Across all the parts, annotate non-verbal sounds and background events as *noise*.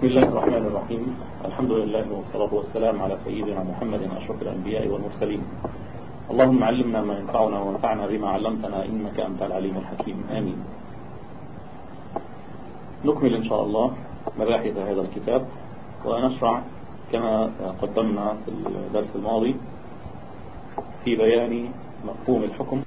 بسم الله الرحمن الرحيم. الحمد لله والصلاة والسلام على سيدنا محمد أشرف الأنبياء والمرسلين. اللهم علمنا ما ينفعنا وانفعنا بما علمتنا إنك أنت العليم الحكيم. آمين. نكمل إن شاء الله مباحث هذا الكتاب ونشرع كما قدمنا في الدرس الماضي في بيان مفهوم الحكم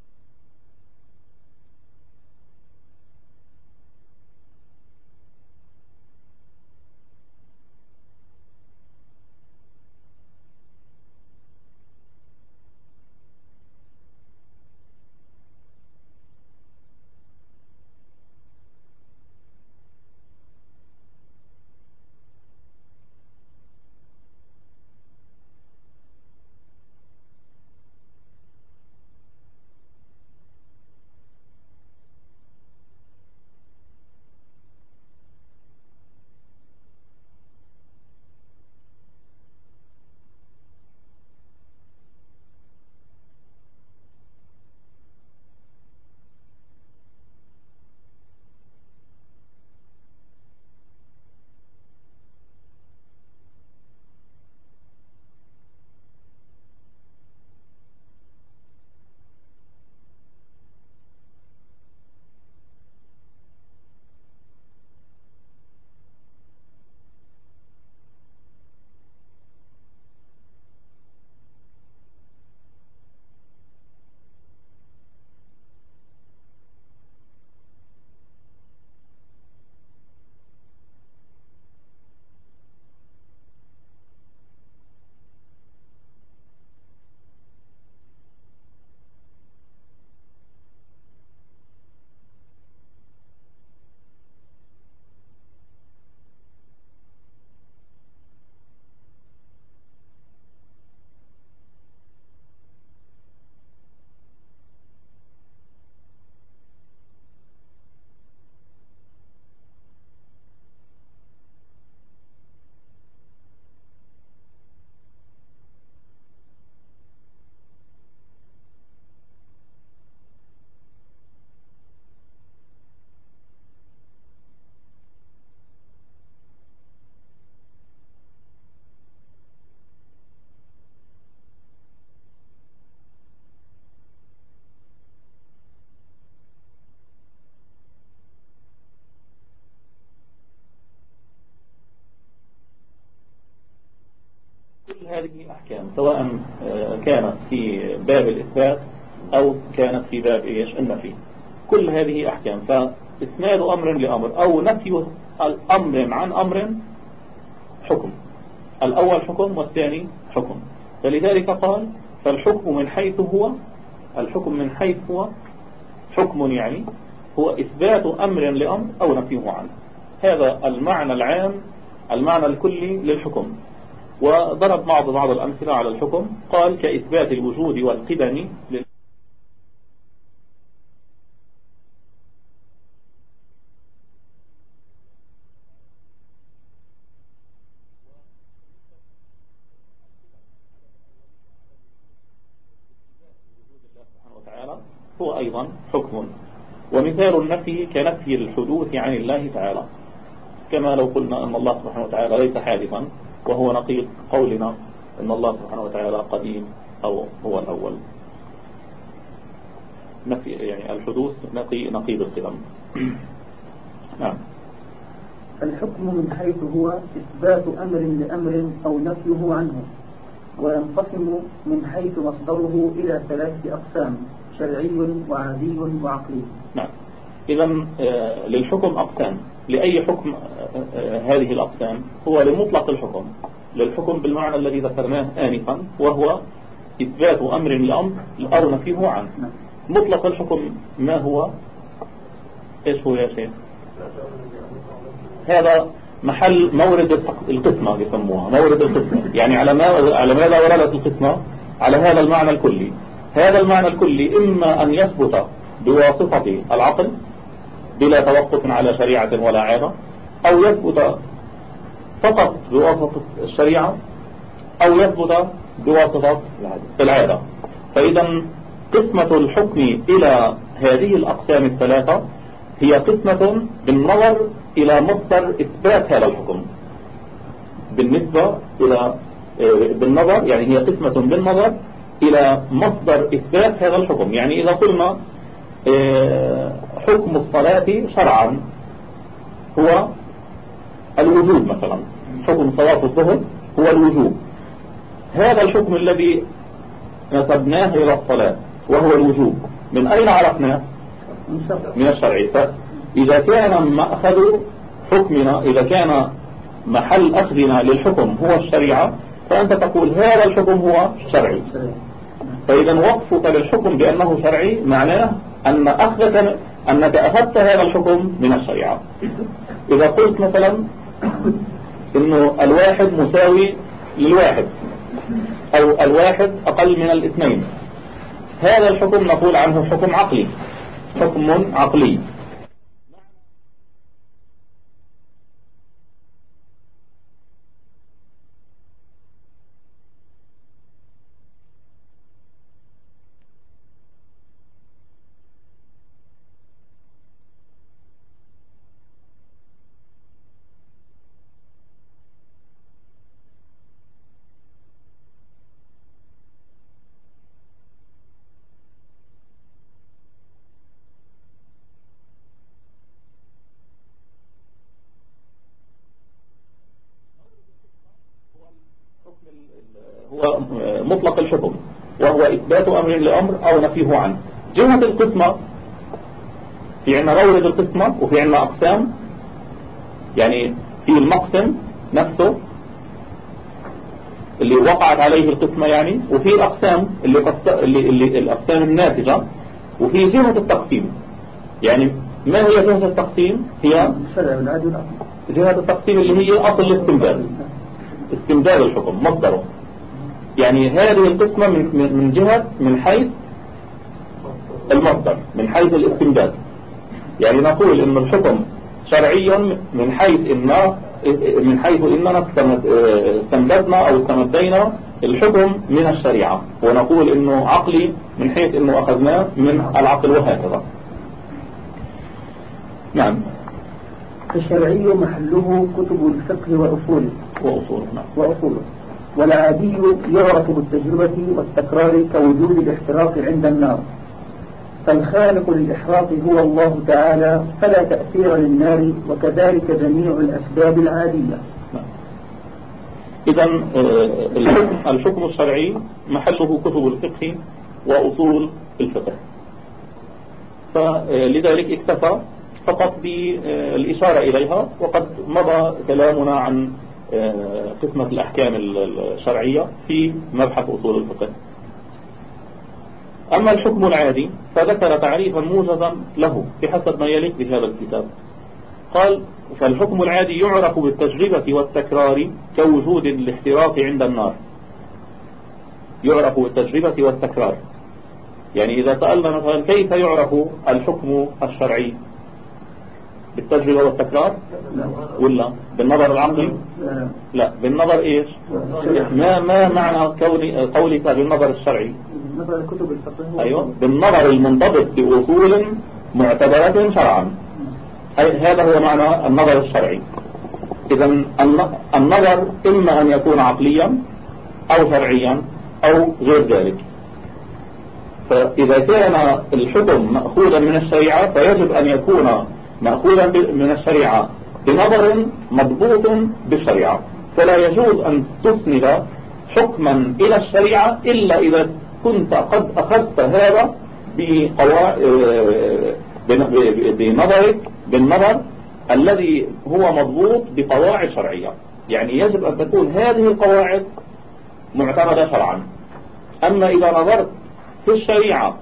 هذه أحكام سواء كانت في باب الإثبات أو كانت في باب إيش؟ النفي. كل هذه أحكام. فإسناد أمر لأمر أو نفي الأمر عن أمر حكم. الأول حكم والثاني حكم. فلذلك قال فالحكم من حيث هو الحكم من حيث هو حكم يعني هو إثبات أمر لأمر أو نفيه عنه. هذا المعنى العام المعنى الكلي للحكم. وضرب بعض بعض الأمثلة على الحكم. قال كإثبات الوجود والقدم هو أيضا حكم. ومثال النفي كنفي الحدوث عن الله تعالى. كما لو قلنا أن الله سبحانه وتعالى ليس حادثا وهو نقيض قولنا أن الله سبحانه وتعالى قديم أو هو الأول. نفي يعني الحدوث نقي نقيض القدم. *clears throat* نعم. الحكم من حيث هو إثبات أمر لأمر أو نفيه عنه وينقسم من حيث مصدره إلى ثلاثة أقسام شرعي وعادي وعقلي. نعم. إذا للحكم أقسام. لأي حكم هذه الأقسام هو لمطلق الحكم للحكم بالمعنى الذي ذكرناه آنفا وهو إثبات أمر لأمر الأرن فيه عنه مطلق الحكم ما هو؟ إيش هو يا شيخ؟ هذا محل مورد القسمة يسموها مورد القسمة. يعني على ما على ماذا وردت القسمة؟ على هذا المعنى الكلي. هذا المعنى الكلي إما أن يثبت بواسطة العقل بلا توقف على شريعة ولا عادة أو يثبت فقط بواسطة الشريعة أو يثبت بواسطة العادة فإذا قسمة الحكم إلى هذه الأقسام الثلاثة هي قسمة بالنظر إلى مصدر إثبات هذا الحكم. بالنسبة إلى بالنظر يعني هي قسمة بالنظر إلى مصدر إثبات هذا الحكم. يعني إذا قلنا حكم الصلاة شرعا. هو الوجوب مثلا. حكم صلاة الظهر هو الوجوب. هذا الحكم الذي نسبناه إلى الصلاة وهو الوجوب. من أين عرفناه من الشرع. فإذا كان مأخذ حكمنا إذا كان محل أخذنا للحكم هو الشريعة فأنت تقول هذا الحكم هو شرعي. فإذا وصفك للحكم بأنه شرعي معناه أن أخذت أنك أخذت هذا الحكم من الشريعة. إذا قلت مثلا إنه الواحد مساوي للواحد أو الواحد أقل من الاثنين. هذا الحكم نقول عنه حكم عقلي. حكم عقلي هو مطلق الحكم وهو إثبات أمر نفيه عنه. جهة القسمة في عنا رورد القسمة وفي عنا أقسام يعني في المقسم نفسه اللي وقعت عليه القسمة يعني وفي الأقسام اللي, قص... اللي, اللي الأقسام الناتجة وفي جهة التقسيم. يعني ما هي جهة التقسيم؟ هي جهة التقسيم اللي هي أصل الاستمداد. استمداد الحكم مصدره. يعني هذه القسمة من, من جهة من حيث المصدر من حيث الاستمداد يعني نقول إن الحكم شرعي من حيث إن من حيث اننا استمددنا أو استمدينا الحكم من الشريعة. ونقول إنه عقلي من حيث إنه أخذناه من العقل وهكذا. نعم. الشرعي محله كتب الفقه وأصوله. وأصوله نعم. وأصوله. والعادي يعرف بالتجربة والتكرار كوجود الاحتراق عند النار. فالخالق للإحراق هو الله تعالى فلا تأثير للنار وكذلك جميع الأسباب العادية. إذا الحكم, الحكم الشرعي محله كتب الفقه وأصول الفقه. فلذلك اكتفى فقط بالإشارة إليها وقد مضى كلامنا عن قسمة الأحكام الشرعية في مبحث أصول الفقه. أما الحكم العادي فذكر تعريفا موجزا له بحسب ما يليق بهذا الكتاب. قال فالحكم العادي يعرف بالتجربة والتكرار كوجود الاحتراق عند النار. يعرف بالتجربة والتكرار. يعني إذا سألنا مثلا كيف يعرف الحكم الشرعي؟ بالتجربة والتكرار؟ ولا بالنظر العقلي لا. بالنظر إيش؟ ما ما معنى قولك بالنظر الشرعي؟ نظر كتب الفقه أيوه. بالنظر المنضبط بأصول معتبرة شرعا. هذا هو معنى النظر الشرعي. اذا النظر إما أن يكون عقليا أو شرعيا أو غير ذلك. فإذا كان الحكم مأخوذا من الشريعة فيجب أن يكون مأخوذا من الشريعة بنظر مضبوط بالشريعة. فلا يجوز أن تسند حكما إلى الشريعة إلا إذا كنت قد أخذت هذا بنظرك بالنظر الذي هو مضبوط بقواعد شرعية. يعني يجب أن تكون هذه القواعد معتمدة شرعا. أما إذا نظرت في الشريعة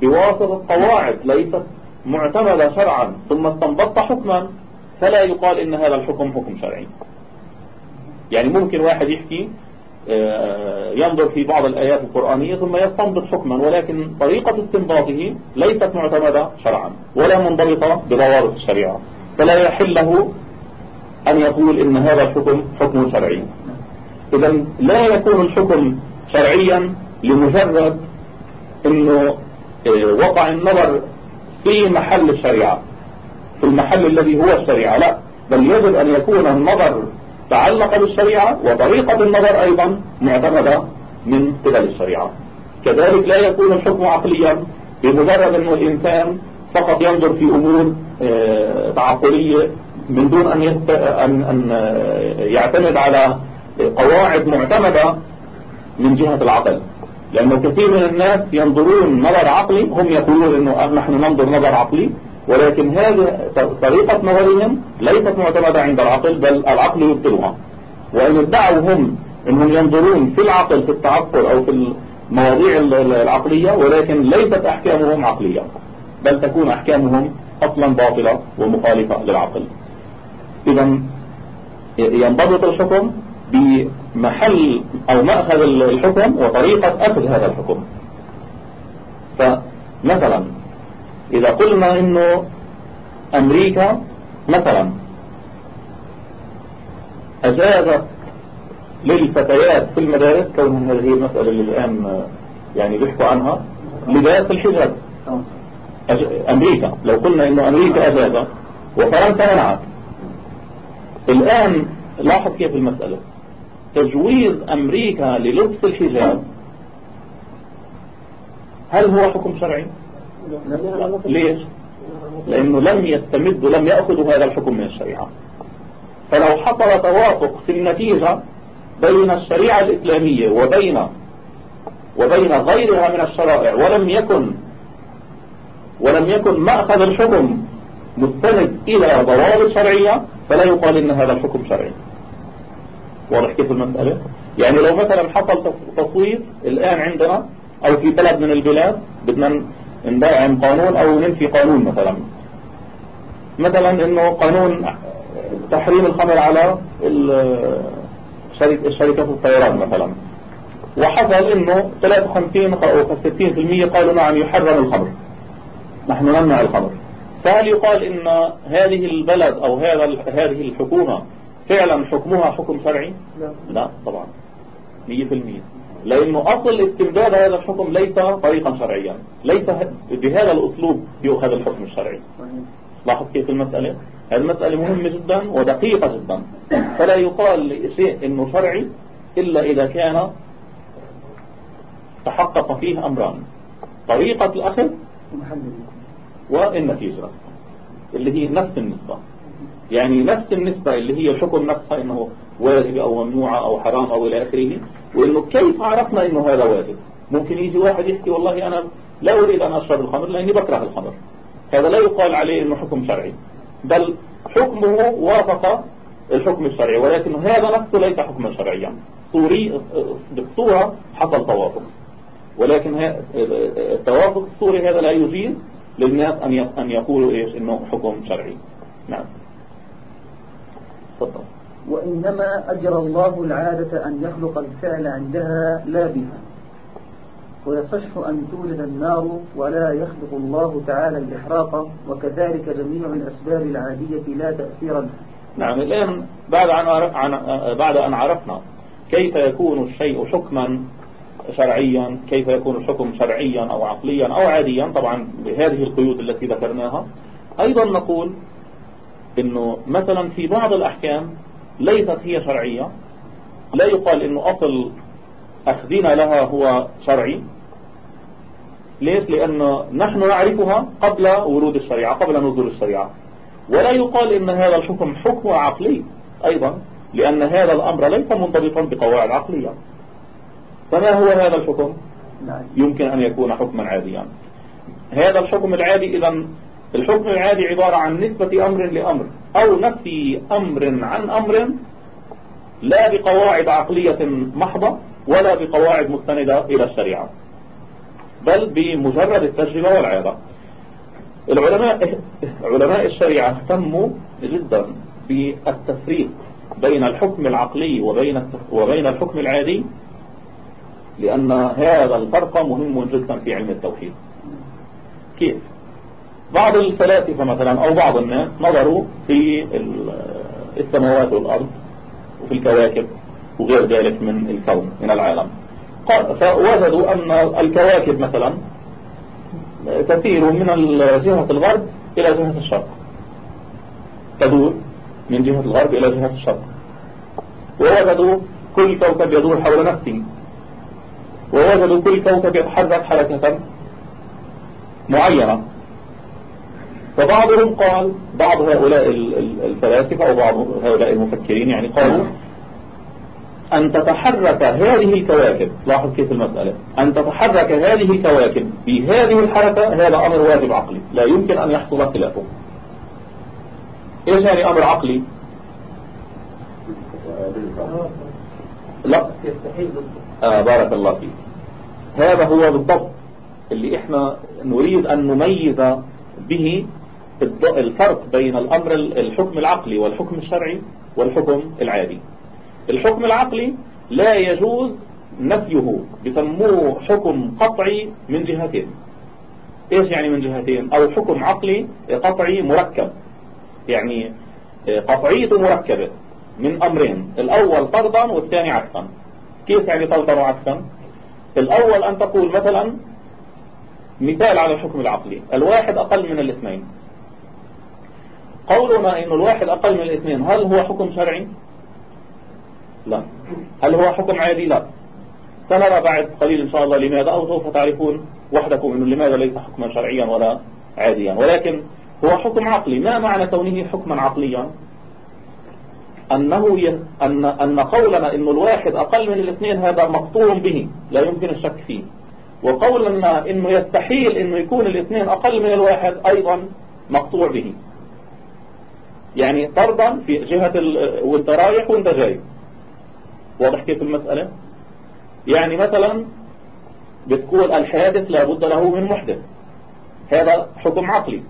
بواسطة قواعد ليست معتمدة شرعا ثم استنبطت حكما فلا يقال إن هذا الحكم حكم شرعي. يعني ممكن واحد يحكي آه، ينظر في بعض الآيات القرآنية ثم يستنبط حكما ولكن طريقة استنباطه ليست معتمدة شرعا ولا منضبطة بضوابط الشريعة فلا يحل له أن يقول إن هذا الحكم حكم شرعي. إذا لا يكون الحكم شرعيا لمجرد أنه آه، وقع النظر في محل الشريعة في المحل الذي هو الشريعة لا بل يجب أن يكون النظر تعلق بالشريعة وطريقة النظر أيضا معتمدة من قبل الشريعة. كذلك لا يكون الحكم عقليا بمجرد أن الإنسان فقط ينظر في أمور آه، تعقلية من دون أن, أن... أن يعتمد على قواعد معتمدة من جهة العقل. لأنه كثير من الناس ينظرون نظر عقلي هم يقولون أنه نحن ننظر نظر عقلي. ولكن هذه طريقة نظرهم ليست معتمدة عند العقل بل العقل يبطلها. وإن ادعوا هم أنهم ينظرون في العقل في التعقل أو في المواضيع العقلية ولكن ليست أحكامهم عقلية بل تكون أحكامهم أصلا باطلة ومخالفة للعقل. إذا ينضبط الحكم بمحل أو مأخذ الحكم وطريقة أخذ هذا الحكم. فمثلا إذا قلنا إنه أمريكا مثلا أجازت للفتيات في المدارس كون هذه المسألة اللي الآن يعني بيحكوا عنها لباس الحجاب. أمريكا. لو قلنا إنه أمريكا أجازت وفرنسا منعت. الآن لاحظ كيف المسألة. تجويز أمريكا للبس الحجاب هل هو حكم شرعي؟ ليش؟ لأنه لم يستمد لم يأخذوا هذا الحكم من الشريعة. فلو حصل توافق في النتيجة بين الشريعة الإسلامية وبين وبين غيرها من الشرائع ولم يكن ولم يكن مأخذ الحكم مستند إلى ضوابط شرعية فلا يقال إن هذا الحكم شرعي. واضح كيف المسألة؟ يعني لو مثلا حصل تصويت الآن عندنا أو في بلد من البلاد بدنا ندعم قانون أو ننفي قانون مثلا. مثلا إنه قانون تحريم الخمر على شركة الطيران مثلا. وحصل إنه 53 أو 60% قالوا نعم يحرم الخمر. نحن نمنع الخمر. فهل يقال إن هذه البلد أو هذا هذه الحكومة فعلا حكمها حكم شرعي؟ لا, لا طبعا. 100% لأنه أصل استمداد هذا الحكم ليس طريقا شرعيا. ليس بهذا الأسلوب يؤخذ الحكم الشرعي. لاحظ كيف المسألة؟ هذه المسألة مهمة جدا ودقيقة جدا. فلا يقال شيء إنه شرعي إلا إذا كان تحقق فيه أمران. طريقة الأخذ والنتيجة اللي هي نفس النسبة. يعني نفس النسبة اللي هي الحكم نفسها إنه واجب أو ممنوعة أو حرام أو إلى آخره. وإنه كيف عرفنا إنه هذا واجب؟ ممكن يجي واحد يحكي والله أنا لا أريد أن أشرب الخمر لأني بكره الخمر. هذا لا يقال عليه إنه حكم شرعي بل حكمه وافق الحكم الشرعي ولكن هذا نفسه ليس حكما شرعيا. بالصورة حصل توافق ولكن التوافق الصوري هذا لا يجيز للناس أن يقولوا إيش؟ إنه حكم شرعي. نعم. تفضل. وإنما أجرى الله العادة أن يخلق الفعل عندها لا بها. ويصح أن تولد النار ولا يخلق الله تعالى الإحراق وكذلك جميع الأسباب العادية لا تأثير لها. نعم الآن بعد أن بعد أن عرفنا كيف يكون الشيء حكما شرعيا كيف يكون الحكم شرعيا أو عقليا أو عاديا طبعا بهذه القيود التي ذكرناها. أيضا نقول إنه مثلا في بعض الأحكام ليست هي شرعية. لا يقال إنه أصل أخذنا لها هو شرعي. ليش؟ لأنه نحن نعرفها قبل ورود الشريعة قبل نزول الشريعة. ولا يقال إن هذا الحكم حكم عقلي أيضا لأن هذا الأمر ليس منضبطا بقواعد عقلية. فما هو هذا الحكم؟ نعم. يمكن أن يكون حكما عاديا. هذا الحكم العادي اذا الحكم العادي عبارة عن نسبة أمر لأمر أو نفي أمر عن أمر لا بقواعد عقلية محضة ولا بقواعد مستندة إلى الشريعة بل بمجرد التجربة والعادة العلماء علماء الشريعة اهتموا جدا بالتفريق بين الحكم العقلي وبين وبين الحكم العادي لأن هذا الفرق مهم جدا في علم التوحيد. كيف؟ بعض الفلاسفة مثلا أو بعض الناس نظروا في السماوات والأرض وفي الكواكب وغير ذلك من الكون من العالم. فوجدوا أن الكواكب مثلا تسير من جهة الغرب إلى جهة الشرق. تدور من جهة الغرب إلى جهة الشرق. ووجدوا كل كوكب يدور حول نفسه. ووجدوا كل كوكب يتحرك حركة معينة. فبعضهم قال بعض هؤلاء الفلاسفة أو بعض هؤلاء المفكرين يعني قالوا أن تتحرك هذه الكواكب لاحظ كيف المسألة أن تتحرك هذه الكواكب بهذه الحركة هذا أمر واجب عقلي لا يمكن أن يحصل خلافه. إيش يعني أمر عقلي؟ لا. آه بارك الله فيك. هذا هو بالضبط اللي إحنا نريد أن نميز به الفرق بين الأمر الحكم العقلي والحكم الشرعي والحكم العادي. الحكم العقلي لا يجوز نفيه بسموه حكم قطعي من جهتين. إيش يعني من جهتين؟ أو حكم عقلي قطعي مركب. يعني قطعيته مركبة من أمرين. الأول طردا والثاني عكسا كيف يعني طردا وعكسا الأول أن تقول مثلا مثال على الحكم العقلي. الواحد أقل من الاثنين. قولنا انه الواحد أقل من الاثنين هل هو حكم شرعي؟ لا. هل هو حكم عادي؟ لا. سنرى بعد قليل إن شاء الله لماذا أو سوف تعرفون وحدكم أنه لماذا ليس حكما شرعيا ولا عاديا. ولكن هو حكم عقلي. ما معنى كونه حكما عقليا؟ أنه ي... أن... أن قولنا أنه الواحد أقل من الاثنين هذا مقطوع به لا يمكن الشك فيه. وقولنا أنه يستحيل أنه يكون الاثنين أقل من الواحد أيضا مقطوع به. يعني طردا في جهة. وانت رايح وانت جاي. واضح كيف المسألة؟ يعني مثلا بتقول الحادث لابد له من محدث هذا حكم عقلي.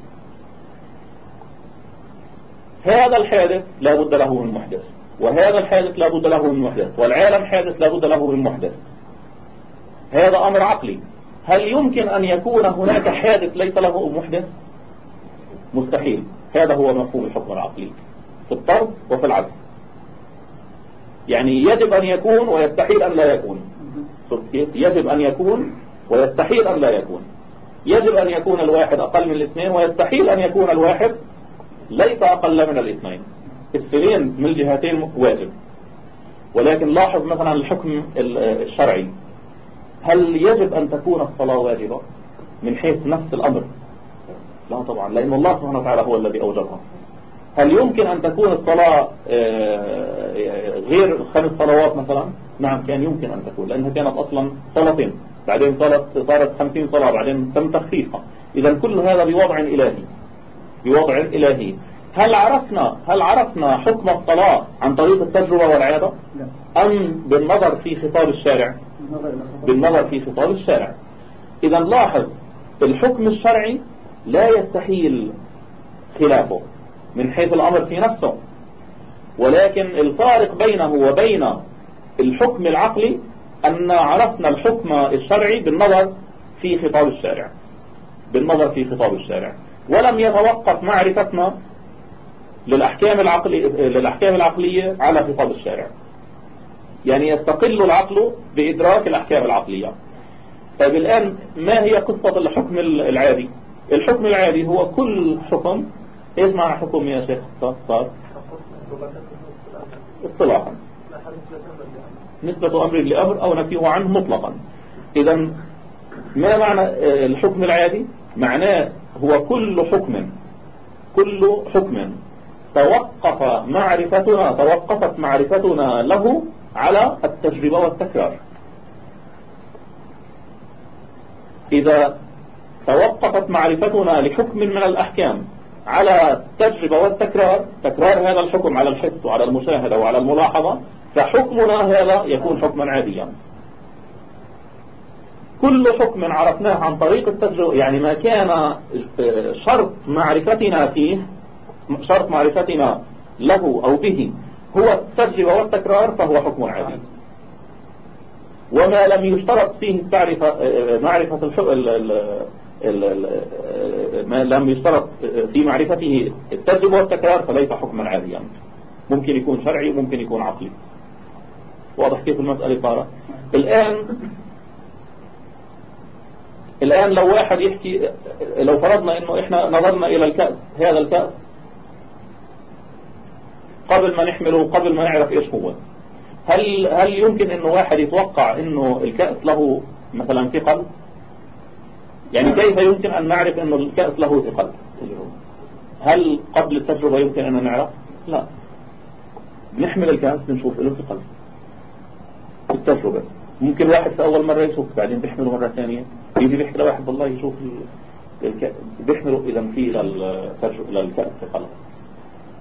هذا الحادث لابد له من محدث وهذا الحادث لابد له من محدث والعالم حادث لابد له من محدث هذا أمر عقلي. هل يمكن أن يكون هناك حادث ليس له محدث مستحيل. هذا هو مفهوم الحكم العقلي. في الطرد وفي العكس يعني يجب أن يكون ويستحيل أن لا يكون. يجب أن يكون ويستحيل أن لا يكون. يجب أن يكون الواحد أقل من الاثنين ويستحيل أن يكون الواحد ليس أقل من الاثنين. السنين من الجهتين واجب. ولكن لاحظ مثلا الحكم الشرعي. هل يجب أن تكون الصلاة واجبة؟ من حيث نفس الأمر. لا طبعا لأن الله سبحانه وتعالى هو الذي أوجبها. هل يمكن أن تكون الصلاة آه، غير خمس صلوات مثلا؟ نعم كان يمكن أن تكون لأنها كانت أصلا صلاتين. بعدين صارت صارت 50 صلاة بعدين تم تخفيفها. إذا كل هذا بوضع إلهي. بوضع إلهي. هل عرفنا هل عرفنا حكم الصلاة عن طريق التجربة والعادة أم بالنظر في خطاب الشارع؟ بالنظر في خطاب الشارع. إذا لاحظ الحكم الشرعي لا يستحيل خلافه من حيث الأمر في نفسه ولكن الفارق بينه وبين الحكم العقلي أن عرفنا الحكم الشرعي بالنظر في خطاب الشارع بالنظر في خطاب الشارع. ولم يتوقف معرفتنا للأحكام, العقلي للأحكام العقلية على خطاب الشارع. يعني يستقل العقل بإدراك الأحكام العقلية. طيب الآن ما هي قصة الحكم العادي؟ الحكم العادي هو كل حكم إيش معنى حكم يا شيخ. صار اصطلاحا نسبة أمر لأمر أو نفيه عنه مطلقا. إذا ما معنى الحكم العادي؟ معناه هو كل حكم كل حكم توقف معرفتنا توقفت معرفتنا له على التجربة والتكرار. إذا توقفت معرفتنا لحكم من الأحكام على التجربة والتكرار تكرار هذا الحكم على الحس وعلى المشاهدة وعلى الملاحظة فحكمنا هذا يكون حكما عاديا. كل حكم عرفناه عن طريق التجربة يعني ما كان شرط معرفتنا فيه شرط معرفتنا له أو به هو التجربة والتكرار فهو حكم عادي. وما لم يشترط فيه معرفة ما لم يشترط في معرفته الترجمة والتكرار فليس حكما عاديا. ممكن يكون شرعي وممكن يكون عقلي. واضح كيف المسألة صارت الآن الآن لو واحد يحكي لو فرضنا إنه إحنا نظرنا إلى الكأس هذا الكأس قبل ما نحمله وقبل ما نعرف إيش هو هل هل يمكن إنه واحد يتوقع إنه الكأس له مثلا ثقل؟ يعني كيف يمكن أن نعرف انه الكأس له ثقل؟ هل قبل التجربة يمكن أن نعرف؟ لا. نحمل الكأس بنشوف له ثقل. التجربة. ممكن واحد في أول مرة يشوف بعدين بيحمله مرة ثانية. يجي بيحكي لواحد والله يشوف بيحمله إذا في للكأس ثقل.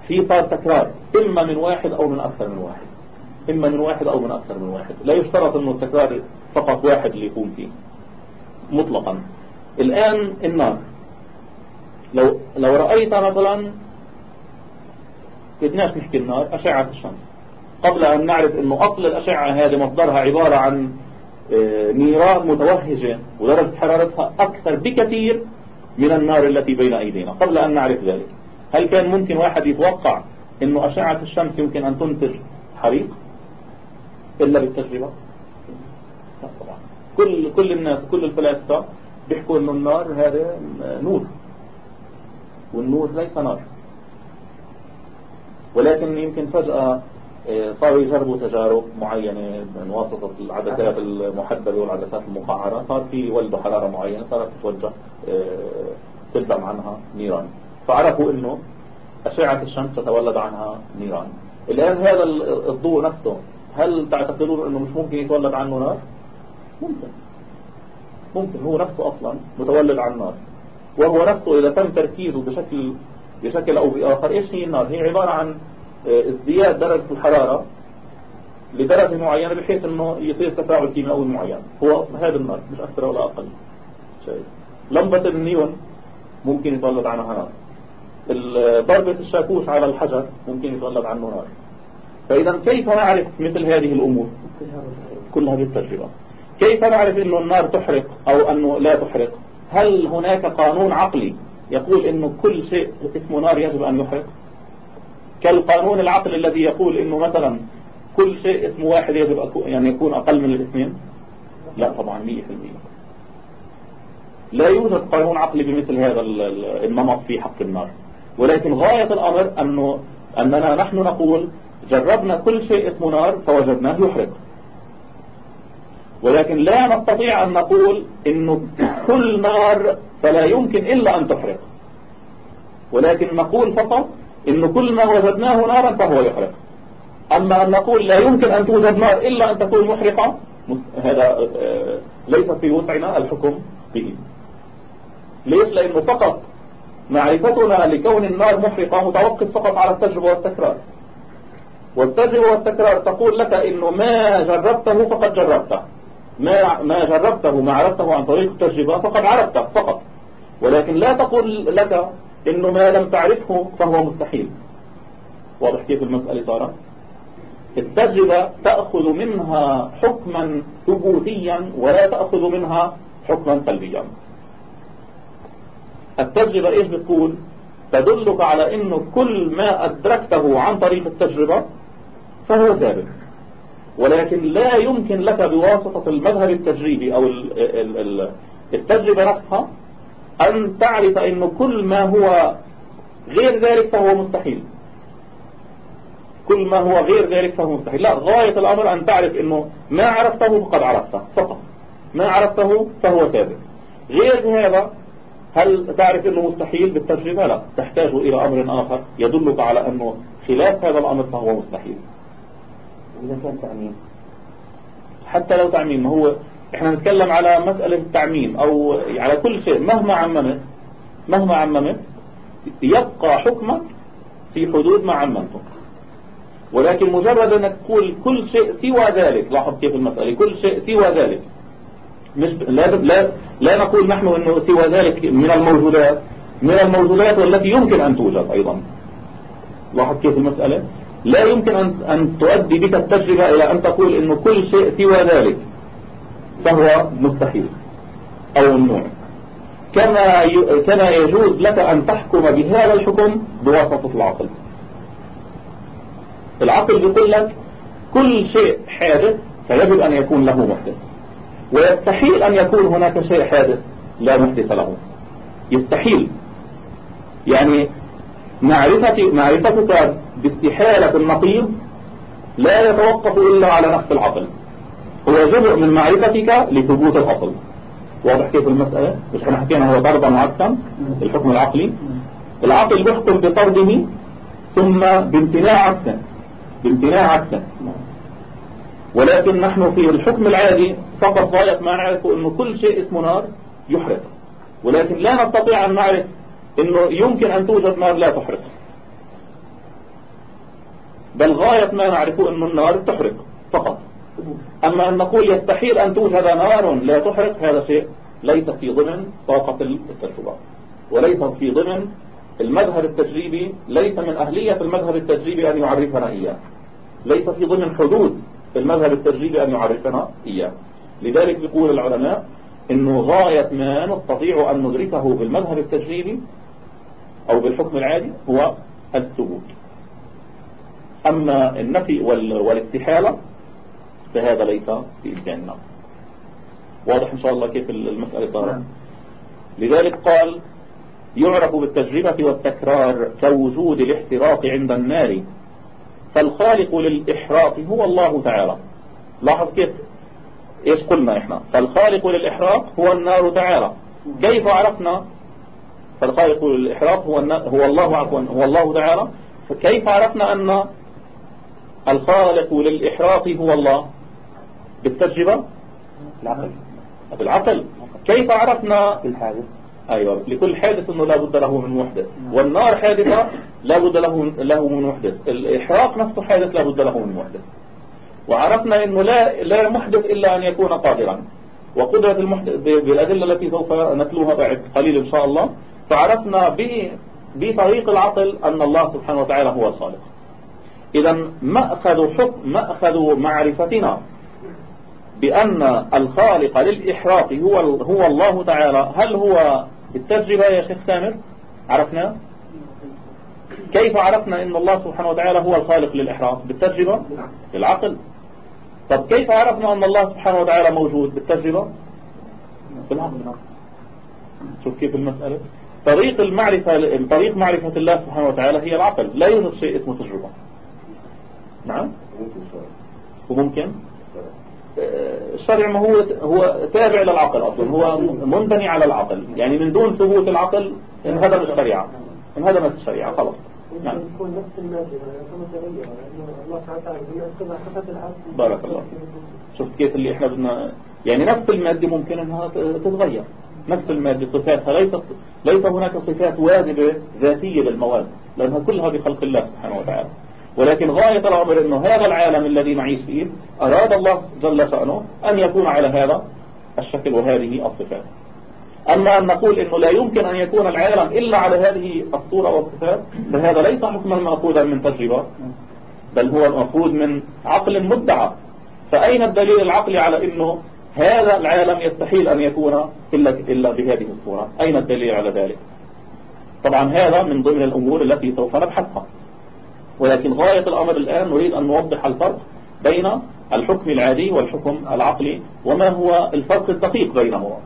في صار تكرار. إما من واحد أو من أكثر من واحد. إما من واحد أو من أكثر من واحد. لا يشترط أنه التكرار فقط واحد اللي يقوم فيه. مطلقا. الآن النار. لو لو رأيت مثلا بدناش نحكي النار أشعة الشمس. قبل أن نعرف أنه أصل الأشعة هذه مصدرها عبارة عن آه، نيران متوهجة ودرجة حرارتها أكثر بكثير من النار التي بين أيدينا. قبل أن نعرف ذلك هل كان ممكن واحد يتوقع أنه أشعة الشمس يمكن أن تنتج حريق إلا بالتجربة؟ كل كل الناس كل الفلاسفة بيحكوا إنه النار هذا نور والنور ليس نار. ولكن يمكن فجأة آه، صاروا يجربوا تجارب معينة من واسطة العدسات المحدبة والعدسات المقعرة. صار في ولد حرارة معينة صارت تتوجه آه، تلزم عنها نيران. فعرفوا إنه أشعة الشمس تتولد عنها نيران. الآن هذا الضوء نفسه هل تعتقدون إنه مش ممكن يتولد عنه نار؟ ممكن. ممكن هو نفسه أصلا متولد عن نار وهو نفسه إذا تم تركيزه بشكل بشكل أو بآخر إيش هي النار؟ هي عبارة عن آه، ازدياد درجة الحرارة لدرجة معينة بحيث إنه يصير تفاعل كيميائي معين. هو هذا النار مش أكثر ولا أقل. شيء لمبة النيون ممكن يتولد عنها نار. ضربة الشاكوش على الحجر ممكن يتولد عنه نار. فإذا كيف نعرف مثل هذه الأمور؟ كلها بالتجربة كيف نعرف أن النار تحرق أو أنه لا تحرق؟ هل هناك قانون عقلي يقول أنه كل شيء اسمه نار يجب أن يحرق؟ كالقانون العقلي الذي يقول أنه مثلا كل شيء اسمه واحد يجب يعني يكون أقل من الاثنين؟ لا طبعا 100% لا يوجد قانون عقلي بمثل هذا النمط في حق النار. ولكن غاية الأمر أنه أننا نحن نقول جربنا كل شيء اسمه نار فوجدناه يحرق. ولكن لا نستطيع أن نقول إنه كل نار فلا يمكن إلا أن تحرق. ولكن نقول فقط إنه كل ما وجدناه نارا فهو يحرق. أما أن نقول لا يمكن أن توجد نار إلا أن تكون محرقة هذا آه، ليس في وسعنا الحكم به. ليش؟ لأنه فقط معرفتنا لكون النار محرقة متوقف فقط على التجربة والتكرار. والتجربة والتكرار تقول لك إنه ما جربته فقد جربته. ما ما جربته ما عرفته عن طريق التجربة فقد عرفته فقط. ولكن لا تقول لك إنه ما لم تعرفه فهو مستحيل. واضح كيف المسألة صارت؟ التجربة تأخذ منها حكما ثبوتيا ولا تأخذ منها حكما سلبيا. التجربة إيش بتقول؟ تدلك على إنه كل ما أدركته عن طريق التجربة فهو ثابت. ولكن لا يمكن لك بواسطة المذهب التجريبي أو التجربة نفسها أن تعرف أنه كل ما هو غير ذلك فهو مستحيل. كل ما هو غير ذلك فهو مستحيل. لا غاية الأمر أن تعرف أنه ما عرفته فقد عرفته فقط. ما عرفته فهو ثابت غير هذا هل تعرف أنه مستحيل بالتجربة؟ لا. تحتاج إلى أمر آخر يدلك على أنه خلاف هذا الأمر فهو مستحيل. إذا كان تعميم. حتى لو تعميم هو إحنا نتكلم على مسألة التعميم أو على كل شيء. مهما عممت مهما عممت يبقى حكمك في حدود ما عممته. ولكن مجرد أنك تقول كل شيء سوى ذلك لاحظ كيف المسألة كل شيء سوى ذلك. مش لا لا لا نقول نحن إنه سوى ذلك من الموجودات من الموجودات والتي يمكن أن توجد أيضا. لاحظ كيف المسألة؟ لا يمكن أن, أن تؤدي بك التجربة إلى أن تقول إنه كل شيء سوى ذلك. فهو مستحيل. أو ممنوع. كما كما يجوز لك أن تحكم بهذا الحكم بواسطة العقل. العقل بيقول لك كل شيء حادث فيجب أن يكون له محدث. ويستحيل أن يكون هناك شيء حادث لا محدث له. يستحيل. يعني معرفتك باستحالة النقيض لا يتوقف إلا على نفس العقل. هو جزء من معرفتك لثبوت الأصل. واضح كيف المسألة؟ مش إحنا حكينا هو طردا وعكسا الحكم العقلي. العقل بيحكم بطرده ثم بامتناع عكسه بامتناع عكسه ولكن نحن في الحكم العادي فقط غاية ما نعرف أنه كل شيء اسمه نار يحرق. ولكن لا نستطيع أن نعرف أنه يمكن أن توجد نار لا تحرق. بل غاية ما نعرفه أن النار تحرق فقط. أما أن نقول يستحيل أن توجد نار لا تحرق هذا شيء ليس في ضمن طاقة التجربة وليس في ضمن المذهب التجريبي ليس من أهلية المذهب التجريبي أن يعرفنا إياه. ليس في ضمن حدود المذهب التجريبي أن يعرفنا إياه. لذلك يقول العلماء أنه غاية ما نستطيع أن ندركه بالمذهب التجريبي أو بالحكم العادي هو الثبوت. أما النفي والاستحالة فهذا ليس في إمكاننا. واضح إن شاء الله كيف المسألة صارت نعم. لذلك قال يعرف بالتجربة والتكرار كوجود الاحتراق عند النار. فالخالق للإحراق هو الله تعالى. لاحظ كيف؟ إيش قلنا إحنا؟ فالخالق للإحراق هو النار تعالى. كيف عرفنا؟ فالخالق للإحراق هو, هو الله عفوا هو الله تعالى. فكيف عرفنا أن الخالق للإحراق هو الله. بالتجربة بالعقل بالعقل. كيف عرفنا؟ بالحادث أيوة. لكل حادث أنه لا بد له من محدث والنار حادثة لا بد له له من محدث الإحراق نفسه حادث لا بد له من محدث وعرفنا أنه لا لا محدث إلا أن يكون قادرا. وقدرة المحدث بالأدلة التي سوف نتلوها بعد قليل إن شاء الله. فعرفنا بطريق العقل أن الله سبحانه وتعالى هو الخالق. إذا مأخذ حكم مأخذ معرفتنا بأن الخالق للإحراق هو هو الله تعالى. هل هو بالتجربة يا شيخ سامر؟ عرفنا؟ كيف عرفنا أن الله سبحانه وتعالى هو الخالق للإحراق؟ بالتجربة بالعقل. طب كيف عرفنا أن الله سبحانه وتعالى موجود؟ بالتجربة بالعقل. شوف كيف المسألة. طريق المعرفة طريق معرفة الله سبحانه وتعالى هي العقل. لا يوجد شيء اسمه تجربة نعم. وممكن؟ الشرع ما هو هو تابع للعقل أصلا هو منبني على العقل. يعني من دون ثبوت العقل انهدم الشريعة. انهدمت الشريعة خلاص. نعم. الله تعالى بارك الله شفت كيف اللي إحنا بدنا يعني نفس المادة ممكن إنها تتغير. نفس المادة صفاتها. ليست ليس هناك صفات واجبة ذاتية للمواد لأنها كلها بخلق الله سبحانه وتعالى. ولكن غاية الأمر أنه هذا العالم الذي نعيش فيه أراد الله جل شأنه أن يكون على هذا الشكل وهذه الصفات. أما أن نقول أنه لا يمكن أن يكون العالم إلا على هذه الصورة والصفات فهذا ليس حكما مأخوذا من تجربة بل هو مأخوذ من عقل مدعى. فأين الدليل العقلي على أنه هذا العالم يستحيل أن يكون إلا, إلا بهذه الصورة؟ أين الدليل على ذلك؟ طبعا هذا من ضمن الأمور التي سوف نبحثها. ولكن غاية الأمر الآن نريد أن نوضح الفرق بين الحكم العادي والحكم العقلي وما هو الفرق الدقيق بينهما.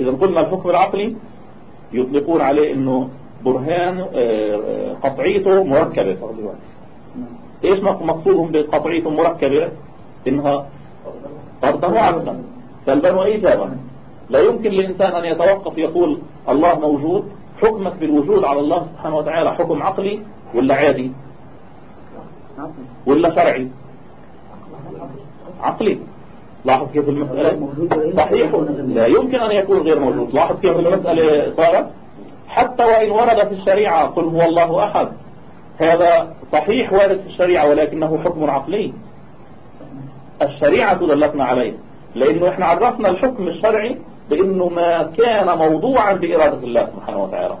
إذا قلنا الحكم العقلي يطلقون عليه أنه برهان آه، قطعيته مركبة. إيش مقصودهم بقطعيته مركبة؟ إنها طردا وعقلا. سلبا وإيجابا لا يمكن للإنسان أن يتوقف يقول الله موجود حكمك بالوجود على الله سبحانه وتعالى حكم عقلي ولا عادي؟ ولا شرعي؟ عقلي. لاحظ كيف المسألة؟ صحيح. لا يمكن أن يكون غير موجود. لاحظ كيف المسألة صارت؟ حتى وإن ورد في الشريعة قل هو الله أحد. هذا صحيح وارد في الشريعة ولكنه حكم عقلي. الشريعة دلتنا عليه. لأنه إحنا عرفنا الحكم الشرعي بأنه ما كان موضوعا بإرادة الله سبحانه وتعالى.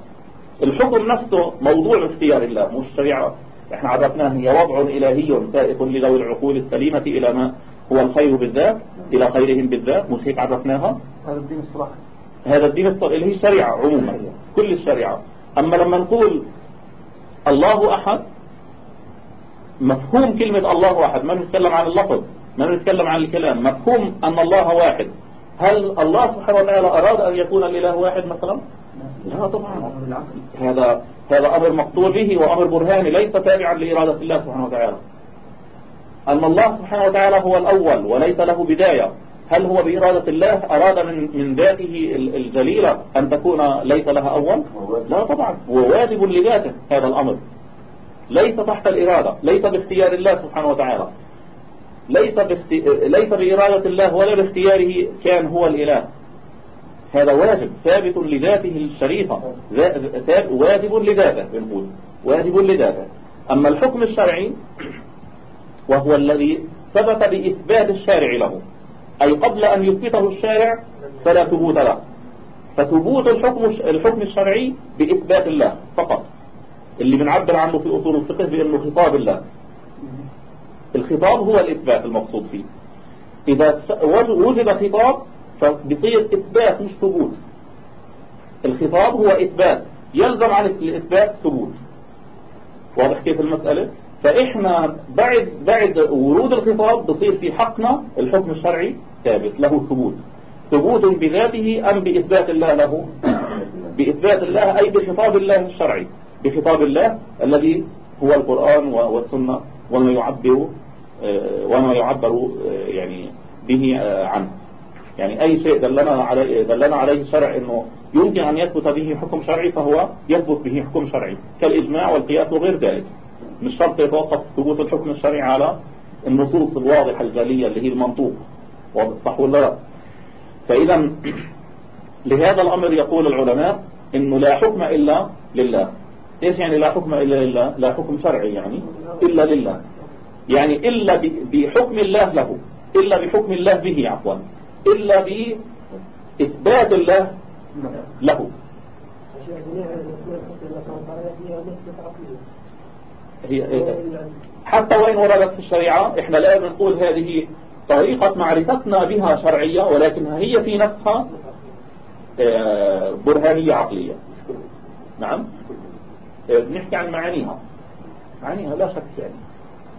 الحكم نفسه موضوع اختيار الله مش الشريعة إحنا عرفناه هي وضع إلهي سائق لذوي العقول السليمة إلى ما هو الخير بالذات إلى خيرهم بالذات. مش هيك عرفناها. هذا الدين الصلاح. هذا الدين الصلاح. اللي هي الشريعة عموما. كل الشريعة. أما لما نقول الله أحد مفهوم كلمة الله أحد. ما نتكلم عن اللفظ ما نتكلم عن الكلام. مفهوم أن الله واحد. هل الله سبحانه وتعالى أراد أن يكون الإله واحد مثلا؟ لا طبعا. هذا هذا أمر مقطوع به وأمر برهاني ليس تابعا لإرادة الله سبحانه وتعالى. أن الله سبحانه وتعالى هو الأول وليس له بداية. هل هو بإرادة الله؟ أراد من, من ذاته الجليلة أن تكون ليس لها أول؟ لا طبعا. هو واجب لذاته هذا الأمر. ليس تحت الإرادة ليس باختيار الله سبحانه وتعالى. ليس. ليس بإرادة الله ولا باختياره كان هو الإله. هذا واجب ثابت لذاته الشريفة. واجب لذاته بنقول واجب لذاته. أما الحكم الشرعي وهو الذي ثبت بإثبات الشارع له أي قبل أن يثبته الشارع فلا ثبوت له. فثبوت الحكم الحكم الشرعي بإثبات الله فقط. اللي بنعبر عنه في أصول الفقه بأنه خطاب الله. الخطاب هو الإثبات المقصود فيه. إذا وجد خطاب فبيصير إثبات مش ثبوت. الخطاب هو إثبات. يلزم عن الإثبات ثبوت. واضح كيف المسألة؟ فإحنا بعد بعد ورود الخطاب بصير في حقنا الحكم الشرعي ثابت له ثبوت. ثبوت بذاته أم بإثبات الله له؟ بإثبات الله أي بخطاب الله الشرعي. بخطاب الله الذي هو القرآن والسنة وما يعبر آه، وما يعبر آه، يعني به آه، عنه. يعني أي شيء دلنا عليه, دلنا عليه الشرع أنه يمكن أن يثبت به حكم شرعي فهو يثبت به حكم شرعي كالإجماع والقياس وغير ذلك. مش شرط يتوقف ثبوت الحكم الشرعي على النصوص الواضحة الجلية اللي هي المنطوق. صح ولا لا؟ فإذا *clears throat* لهذا الأمر يقول العلماء إنه لا حكم إلا لله. إيش يعني لا حكم إلا لله؟ لا حكم شرعي يعني إلا لله. يعني إلا بحكم الله له إلا بحكم الله به عفوا. إلا بإثبات الله له. هي حتى وين وردت في الشريعة إحنا لا نقول هذه طريقة معرفتنا بها شرعية ولكنها هي في نفسها آه، برهانية عقلية. نعم؟ آه، بنحكي عن معانيها. معانيها لا شك يعني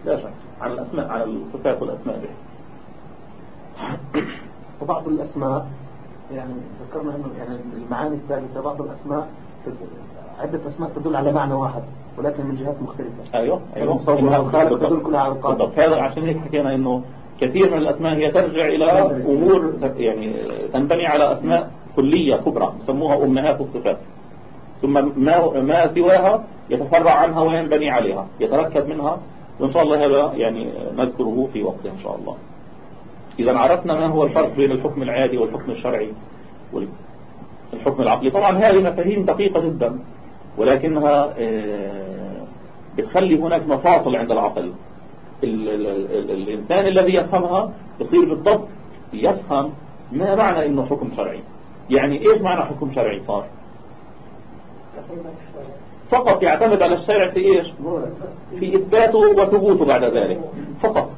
لا شك. عن الأسماء عن الصفات والأسماء به وبعض الأسماء يعني ذكرنا أنه يعني المعاني الثالثة بعض الأسماء عدة أسماء تدل على معنى واحد ولكن من جهات مختلفة. أيوه أيوه. الخالق تدل كلها على القادر هذا عشان هيك حكينا إنه كثير من الأسماء هي ترجع إلى أمور يعني تنبني على أسماء كلية كبرى يسموها أمهات الصفات. ثم ما ما سواها يتفرع عنها وينبني عليها يتركب منها وإن شاء الله هذا يعني نذكره في وقت إن شاء الله. إذا عرفنا ما هو الفرق بين الحكم العادي والحكم الشرعي والحكم العقلي. طبعا هذه مفاهيم دقيقة جدا ولكنها آه، بتخلي هناك مفاصل عند العقل. ال ال ال الإنسان الذي يفهمها يصير بالضبط يفهم ما معنى إنه حكم شرعي. يعني إيش معنى حكم شرعي صار؟ فقط يعتمد على الشرع في إيش؟ في إثباته وثبوته بعد ذلك. فقط.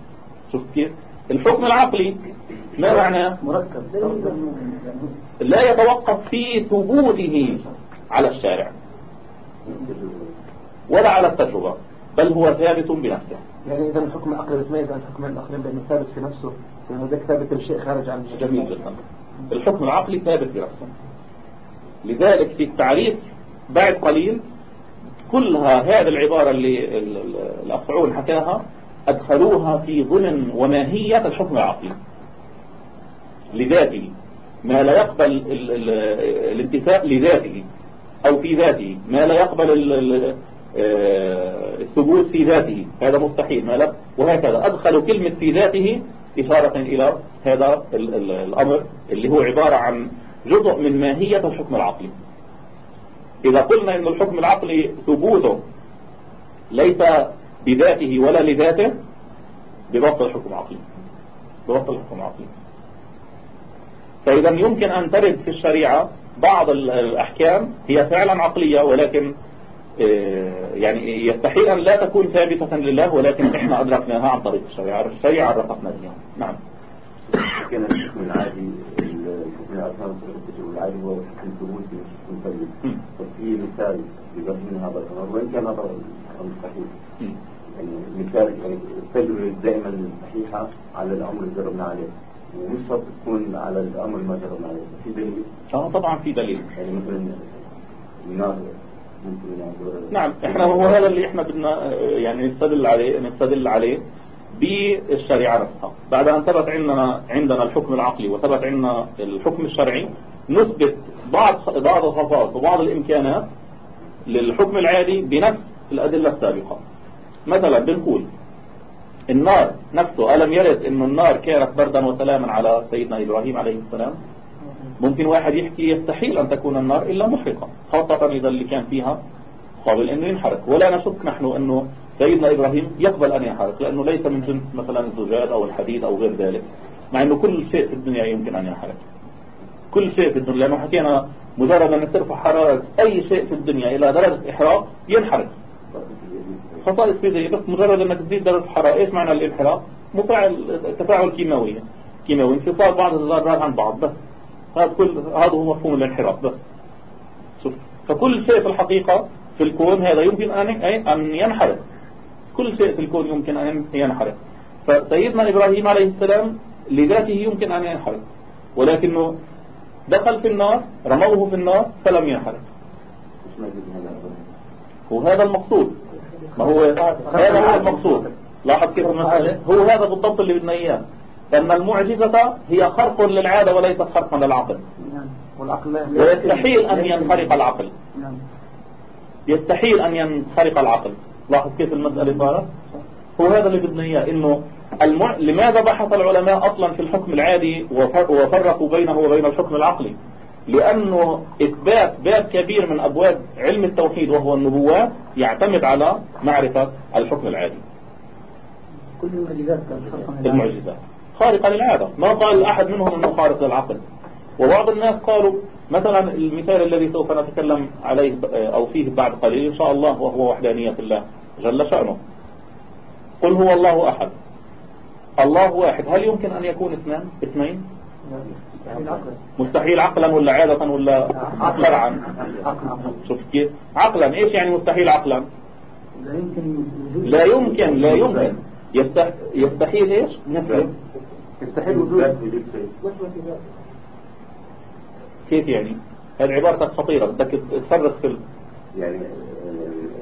شوف كيف؟ الحكم العقلي ما مركب لا يتوقف في ثبوته على الشارع ولا على التجربة بل هو ثابت بنفسه. يعني إذا الحكم العقلي يتميز عن الحكم الآخرين بأنه ثابت في نفسه لأنه ذلك ثابت الشيء خارج عن جميل جدا. الحكم العقلي ثابت بنفسه. لذلك في التعريف بعد قليل كلها هذه العبارة اللي الأفعول حكاها أدخلوها في ضمن وماهية الحكم العقلي لذاته ما لا يقبل الانتفاء لذاته أو في ذاته ما لا يقبل آه، الثبوت في ذاته هذا مستحيل. ما لا وهكذا أدخلوا كلمة في ذاته إشارة إلى هذا الأمر اللي هو عبارة عن جزء من ماهية الحكم العقلي. إذا قلنا أن الحكم العقلي ثبوته ليس بذاته ولا لذاته ببطل الحكم العقلي ببطل الحكم العقلي فإذا يمكن أن ترد في الشريعة بعض الأحكام هي فعلا عقلية ولكن آه، يعني يستحيل أن لا تكون ثابتة لله ولكن إحنا أدركناها عن طريق الشريعة. الشريعة عرفتنا بها نعم. كان الحكم العادي الحكم العادي هو حكم ثبوت طيب وفي مثال يبين من هذا الأمر. وإن كان هذا يعني يعني التجربة دائما الصحيحة على الأمر اللي جربنا عليه ومش شرط تكون على الأمر ما جربنا عليه. في دليل؟ آه طبعا في دليل. يعني مثلا النار نعم إحنا هو هذا اللي إحنا بدنا يعني نستدل عليه نستدل عليه بالشريعة نفسها. بعد أن ثبت عندنا عندنا الحكم العقلي وثبت عندنا الحكم الشرعي نثبت بعض بعض الخصائص وبعض الإمكانات للحكم العادي بنفس الأدلة السابقة. مثلا بنقول النار نفسه ألم يرد أن النار كانت بردا وسلاما على سيدنا إبراهيم عليه السلام؟ ممكن واحد يحكي يستحيل أن تكون النار إلا محرقة خاصة إذا اللي كان فيها قابل أنه ينحرق. ولا نشك نحن أنه سيدنا إبراهيم يقبل أن ينحرق لأنه ليس من جنس مثلا الزجاج أو الحديد أو غير ذلك مع أنه كل شيء في الدنيا يمكن أن ينحرق. كل شيء في الدنيا لأنه حكينا مجرد أن ترفع حرارة أي شيء في الدنيا إلى درجة إحراق ينحرق. خصائص فيزيائية بس مجرد أنك تزيد درجة الحرارة إيش معنى الانحراق مفاعل تفاعل كيماوي كيماوي انفصال بعض الذرات عن بعض بس. هذا كل هذا هو مفهوم الانحراف بس. شوف فكل شيء في الحقيقة في الكون هذا يمكن أن أن ينحرق كل شيء في الكون يمكن أن ينحرق فسيدنا إبراهيم عليه السلام لذاته يمكن أن ينحرق ولكنه دخل في النار رموه في النار فلم ينحرق وهذا المقصود. ما هو هذا هو المقصود. لاحظ كيف المسألة؟ هو هذا بالضبط اللي بدنا إياه. أن المعجزة هي خرق للعادة وليست خرقا للعقل. نعم. ويستحيل أن ينخرق العقل. نعم. يستحيل أن ينخرق العقل. لاحظ كيف المسألة صارت؟ هو هذا اللي بدنا إياه. إنه المع... لماذا بحث العلماء أصلا في الحكم العادي وفرقوا بينه وبين الحكم العقلي؟ لأنه إثبات باب كبير من أبواب علم التوحيد وهو النبوات يعتمد على معرفة الحكم العادي. كل المعجزات المعجزات. خارقة للعادة. ما قال أحد منهم أنه خارق للعقل. وبعض الناس قالوا مثلا المثال الذي سوف نتكلم عليه أو فيه بعد قليل إن شاء الله وهو وحدانية الله جل شأنه. قل هو الله أحد. الله واحد. هل يمكن أن يكون اثنان؟ اثنين؟ مستحيل عقلا ولا عادة ولا شرعا. شوف كيف؟ عقلا. إيش يعني مستحيل عقلا؟ لا يمكن لا يمكن يستحيل إيش؟ نفي يستحيل وجود. كيف يعني؟ هذه عبارتك خطيرة. بدك تفرق في يعني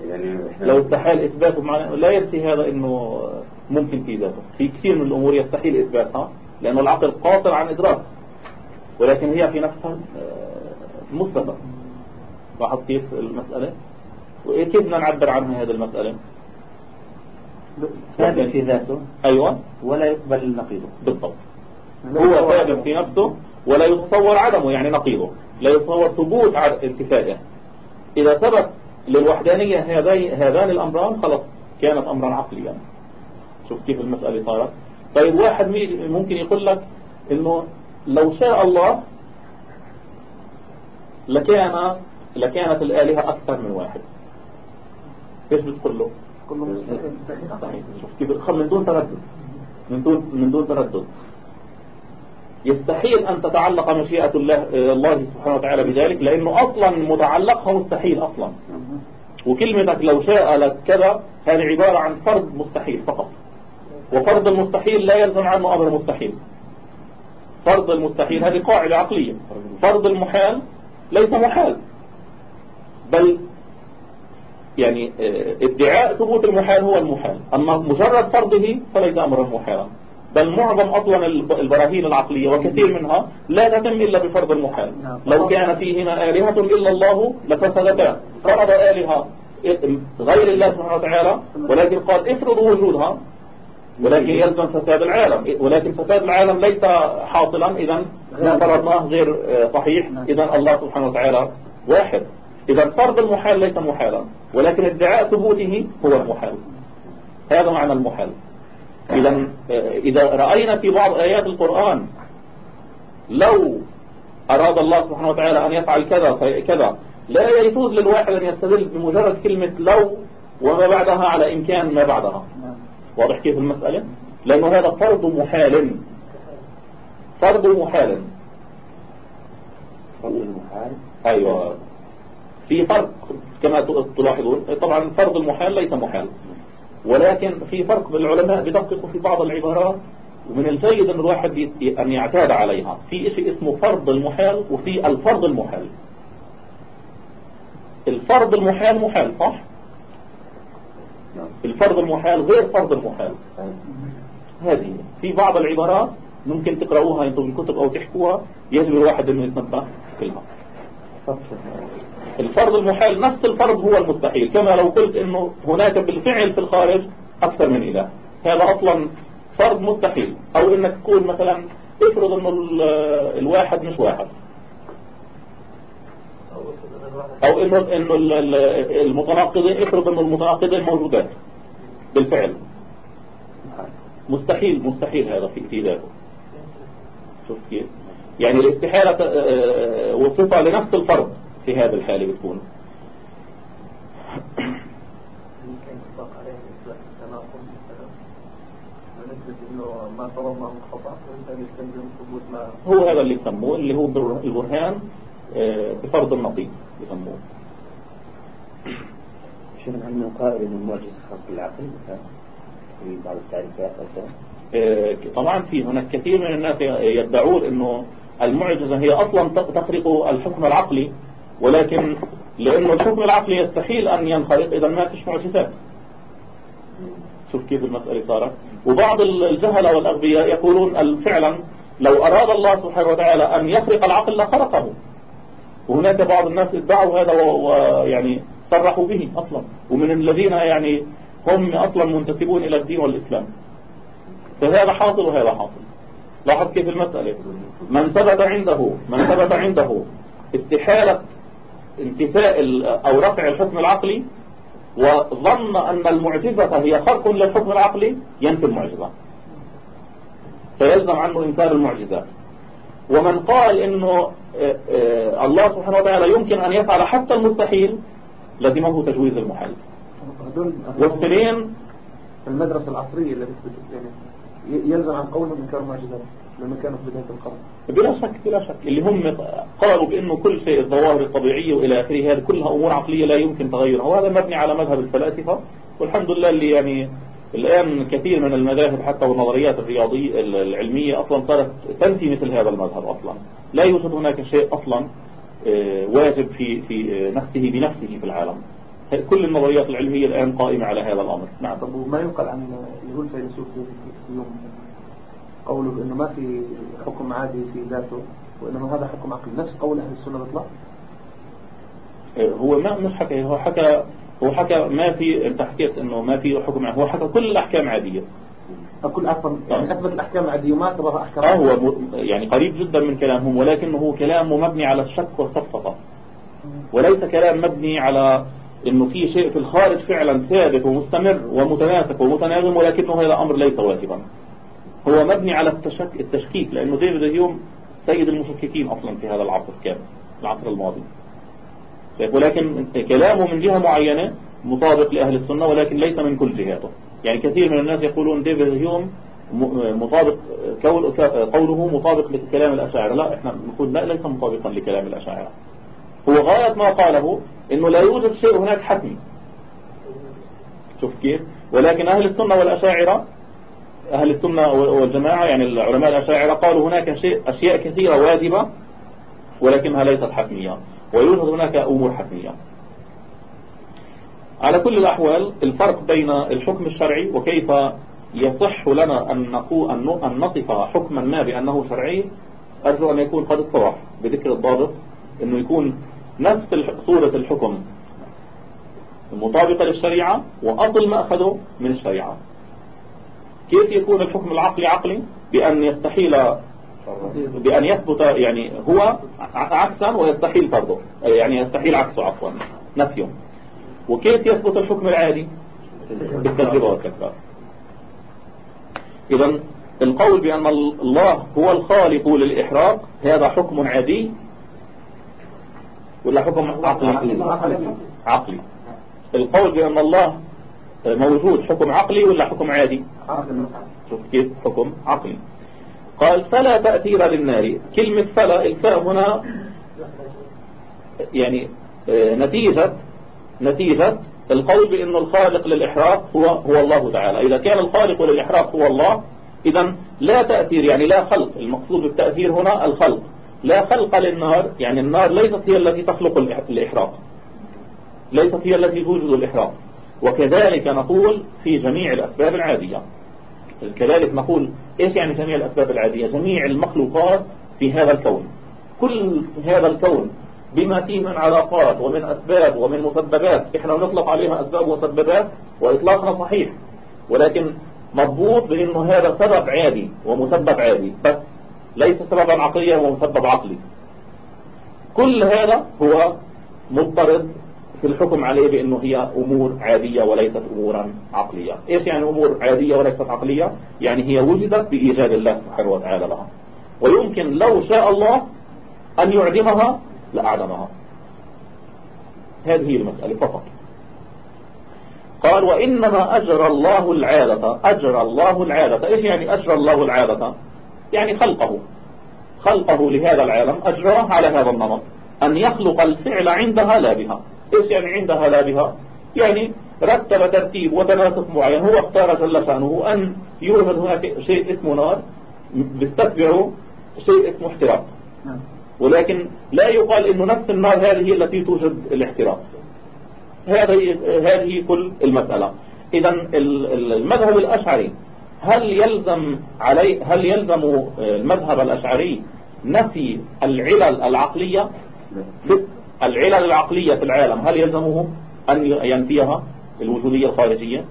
يعني لو استحال إثباته معنى لا ينسي هذا إنه ممكن في ذاته في كثير من الأمور يستحيل إثباتها لأنه العقل قاصر عن إدراك ولكن هي في نفسها آه، مثبتة لاحظ كيف المسألة؟ وكيف بدنا نعبر عنها هذه المسألة؟ ثابت في ذاته. أيوة. ولا يقبل نقيضه. بالضبط. هو ثابت في نفسه ولا يتصور عدمه يعني نقيضه. لا يتصور ثبوت انتفائه إذا ثبت للوحدانية هذان الأمران خلص كانت أمرا عقليا. شوف كيف المسألة صارت. طيب واحد ممكن يقول لك إنه لو شاء الله لكان لكانت الآلهة أكثر من واحد. إيش بتقول له شوف كيف من دون تردد. من دون من دون تردد. يستحيل أن تتعلق مشيئة الله الله سبحانه وتعالى بذلك لأنه أصلا متعلقها مستحيل أصلا. وكلمتك لو شاء لك كذا هذه عبارة عن فرض مستحيل فقط. وفرض المستحيل لا يلزم عنه أمر مستحيل. فرض المستحيل هذه قاعدة عقلية. فرض المحال ليس محال. بل يعني آه، ادعاء ثبوت المحال هو المحال. أما مجرد فرضه فليس أمرا محالا بل معظم أصلا البراهين العقلية وكثير منها لا تتم إلا بفرض المحال. نعم. لو كان فيهما آلهة إلا الله لفسدتا. فرض آلهة غير الله سبحانه وتعالى ولكن قال افرضوا وجودها. ولكن يلزم فساد العالم. ولكن فساد العالم ليس حاصلا إذا ما فرضناه غير آه، صحيح. نعم. إذا الله سبحانه وتعالى واحد. إذا فرض المحال ليس محالا ولكن ادعاء ثبوته هو المحال. هذا معنى المحال. إذا إذا رأينا في بعض آيات القرآن لو أراد الله سبحانه وتعالى أن يفعل كذا كذا. لا يجوز للواحد أن يستدل بمجرد كلمة لو وما بعدها على إمكان ما بعدها. واضح كيف المسألة؟ لأنه هذا فرض محال. فرض محال. فرض المحال أيوة. في فرق كما تلاحظون. طبعا فرض المحال ليس محال. ولكن في فرق بالعلماء بدققوا في بعض العبارات. ومن الجيد أن الواحد أن يعتاد عليها. في شيء اسمه فرض المحال وفي الفرض المحال. الفرض المحال محال صح؟ الفرض المحال غير فرض المحال. هذه في بعض العبارات ممكن تقرأوها أنتم بالكتب أو تحكوها يجب الواحد انه يتنبه كلها الفرض المحال نفس الفرض هو المستحيل. كما لو قلت إنه هناك بالفعل في الخارج أكثر من إله. هذا أصلا فرض مستحيل. أو إنك تقول مثلا افرض إنه الواحد مش واحد. أو إنه إنه المتناقضين افرض إنه المتناقضين موجودات بالفعل. مستحيل مستحيل هذا في في ذاته شوف كيف. يعني الاستحالة آه، وصفة لنفس الفرض في هذا الحالة بتكون هو هذا اللي يسموه اللي هو البرهان آه، بفرض النقيض يسموه. شو من علم قائل ان المعجزة خاص بالعقل في بعض التعريفات آه، طبعا في هناك كثير من الناس يدعون إنه المعجزة هي أصلا تخرق الحكم العقلي ولكن لأنه الحكم العقلي يستحيل أن ينخرق اذا ما فيش معجزات. شوف كيف المسألة صارت. وبعض الجهلة والأغبياء يقولون فعلا لو أراد الله سبحانه وتعالى أن يخرق العقل لخرقه. وهناك بعض الناس ادعوا هذا ويعني صرحوا به أصلا. ومن الذين يعني هم أصلا منتسبون إلى الدين والإسلام. فهذا حاصل وهذا حاصل. لاحظ كيف المسألة. من ثبت عنده من ثبت عنده استحالة انتفاء أو رفع الحكم العقلي وظن أن المعجزة هي خرق للحكم العقلي ينفي المعجزة. فيلزم عنه إنكار المعجزات. ومن قال إنه آه، آه، الله سبحانه وتعالى يمكن أن يفعل حتى المستحيل لزمه تجويز المحال والاثنين المدرسة العصرية اللي يعني يلزم عن قولهم إنكار المعجزات لما كانوا في بداية القرن. بلا شك بلا شك. اللي هم قالوا بأنه كل شيء الظواهر الطبيعية وإلى آخره هذه كلها أمور عقلية لا يمكن تغيرها. وهذا مبني على مذهب الفلاسفة. والحمد لله اللي يعني الآن كثير من المذاهب حتى والنظريات الرياضية العلمية أصلا صارت تنفي مثل هذا المذهب أصلا. لا يوجد هناك شيء أصلا آه، واجب في في نفسه بنفسه في العالم. كل النظريات العلمية الآن قائمة على هذا الأمر. نعم. طب وما ينقل عن اللي هو الفيلسوف يوم قوله إنه ما في حكم عادي في ذاته وإنما هذا حكم عقلي نفس قول أهل السنة بيطلع إيه، هو ما مش حكى هو حكى هو حكى ما في انت حكيت إنه ما في حكم هو حكى كل الأحكام عادية. كل عفوا يعني أثبت الأحكام العادية وما اعتبرها أحكام. آه هو يعني قريب جدا من كلامهم ولكنه هو كلامه مبني على الشك والسفسطه وليس كلام مبني على إنه في شيء في الخارج فعلا ثابت ومستمر ومتناسق ومتناغم ولكنه هذا أمر ليس واجبا. هو مبني على التشك... التشكيك لأنه ديفيد هيوم سيد المشككين أصلا في هذا العصر كان العصر الماضي. ولكن كلامه من جهة معينة مطابق لأهل السنة ولكن ليس من كل جهاته يعني كثير من الناس يقولون ديفيد هيوم مطابق قوله مطابق لكلام الأشاعرة. لا إحنا نقول لا ليس مطابقا لكلام الأشاعرة. هو غاية ما قاله إنه لا يوجد شيء هناك حتمي. شوف كيف. ولكن أهل السنة والأشاعرة أهل السنة والجماعة يعني العلماء الأشاعرة قالوا هناك شيء أشياء كثيرة واجبة ولكنها ليست حتمية. ويوجد هناك أمور حتمية. على كل الأحوال الفرق بين الحكم الشرعي وكيف يصح لنا أن أن نصف حكما ما بأنه شرعي أرجو أن يكون قد اتضح بذكر الضابط أنه يكون نفس صورة الحكم مطابقة للشريعة وأصل ما أخذه من الشريعة. كيف يكون الحكم العقلي عقلي؟ بأن يستحيل بأن يثبت يعني هو عكسا ويستحيل فرضه. يعني يستحيل عكسه عفوا. نفيه وكيف يثبت الحكم العادي؟ بالتجربة والتكرار إذا القول بأن الله هو الخالق للإحراق هذا حكم عادي؟ ولا حكم عقلي؟ عقلي. القول بأن الله موجود حكم عقلي ولا حكم عادي؟ شوف كيف حكم عقلي. قال فلا تأثير للنار. كلمة فلا الفاء هنا يعني آه، نتيجة نتيجة القول بأن الخالق للإحراق هو هو الله تعالى. إذا كان الخالق للإحراق هو الله إذا لا تأثير يعني لا خلق. المقصود بالتأثير هنا الخلق. لا خلق للنار يعني النار ليست هي التي تخلق الإحراق. ليست هي التي توجد الإحراق. وكذلك نقول في جميع الأسباب العادية. كذلك نقول إيش يعني جميع الأسباب العادية؟ جميع المخلوقات في هذا الكون. كل هذا الكون بما فيه من علاقات ومن أسباب ومن مسببات إحنا نطلق عليها أسباب ومسببات وإطلاقنا صحيح. ولكن مضبوط بأنه هذا سبب عادي ومسبب عادي بس ليس سببا عقليا ومسبب عقلي. كل هذا هو مضطرد في الحكم عليه بأنه هي أمور عادية وليست أمورا عقلية. إيش يعني أمور عادية وليست عقلية؟ يعني هي وجدت بإيجاد الله سبحانه وتعالى لها. ويمكن لو شاء الله أن يعدمها لأعدمها. هذه المسألة فقط. قال وإنما أجرى الله العادة. أجرى الله العادة. إيش يعني أجرى الله العادة؟ يعني خلقه. خلقه لهذا العالم. أجراه على هذا النمط. أن يخلق الفعل عندها لا بها. إيش يعني عندها لا بها يعني رتب ترتيب وتناسق معين هو اختار جل شأنه أن يوجد هناك شيء اسمه نار بيستتبعه شيء اسمه احتراق. نعم. ولكن لا يقال إنه نفس النار هذه التي توجد الاحتراق. هذه هذه كل المسألة. اذا المذهب الأشعري هل يلزم علي هل يلزم المذهب الأشعري نفي العلل العقلية؟ العلل العقلية في العالم هل يلزمه أن ينفيها الوجودية الخارجية؟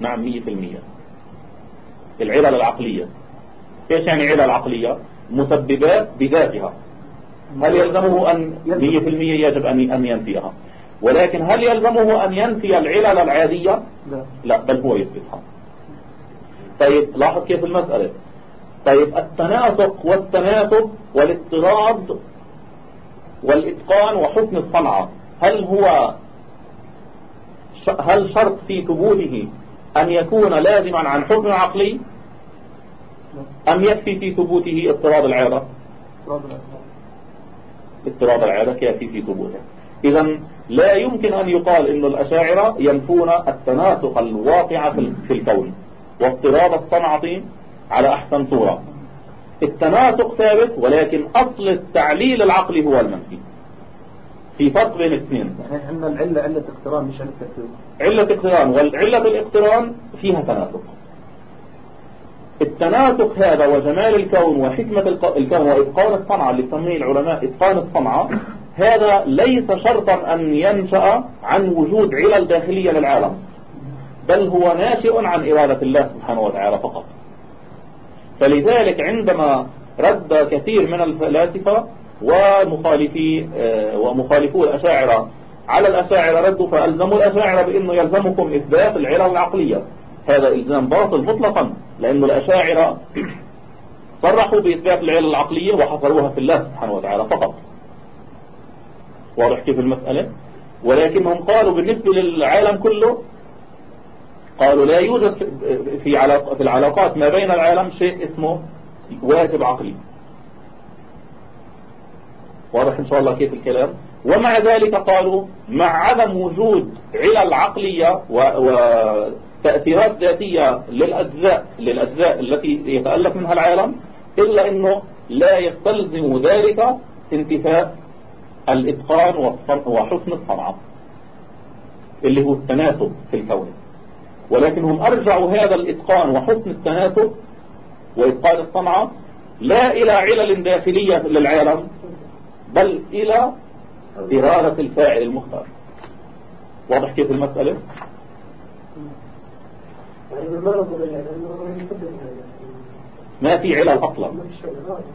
نعم مية في المية. العلل العقلية. إيش يعني علل عقلية؟ مسببات بذاتها. هل يلزمه أن مية في المية يجب أن ينفيها. ولكن هل يلزمه أن ينفي العلل العادية؟ لا بل هو يثبتها. طيب لاحظ كيف المسألة. طيب التناسق والتناسب والاضطراد والإتقان وحسن الصنعة هل هو هل شرط في ثبوته أن يكون لازما عن حكم عقلي؟ أم يكفي في ثبوته اضطراد العادة اضطراد العادة كافي في ثبوته. إذا لا يمكن أن يقال أن الأشاعرة ينفون التناسق الواقع في الكون. واضطراد الصنعة على أحسن صورة. التناسق ثابت ولكن أصل التعليل العقلي هو المنفي في فرق بين الاثنين. يعني عندنا العلة علة اقتران مش علة تأثير علة اقتران. والعلة الاقتران فيها تناسق. التناسق هذا وجمال الكون وحكمة الكون وإتقان الصنعة اللي يسميه العلماء إتقان الصنعة هذا ليس شرطا أن ينشأ عن وجود علل داخلية للعالم بل هو ناشئ عن إرادة الله سبحانه وتعالى فقط. فلذلك عندما رد كثير من الفلاسفة ومخالفي آه، ومخالفو الأشاعرة على الأشاعرة ردوا فألزموا الأشاعرة بأنه يلزمكم إثبات العلل العقلية. هذا إلزام باطل مطلقا لأن الأشاعرة صرحوا بإثبات العلل العقلية وحصروها في الله سبحانه وتعالى فقط. واضح كيف المسألة؟ ولكنهم قالوا بالنسبة للعالم كله قالوا لا يوجد في في العلاقات ما بين العالم شيء اسمه واجب عقلي. واضح إن شاء الله كيف الكلام؟ ومع ذلك قالوا مع عدم وجود علل عقلية وتأثيرات ذاتية للأجزاء للأجزاء التي يتألف منها العالم إلا أنه لا يستلزم ذلك انتفاء الإتقان وحسن الصنعة اللي هو التناسب في الكون. ولكنهم أرجعوا هذا الإتقان وحسن التناسب وإتقان الصنعة لا إلى علل داخلية للعالم بل إلى إرادة الفاعل المختار. واضح كيف المسألة؟ ما في علل أصلا.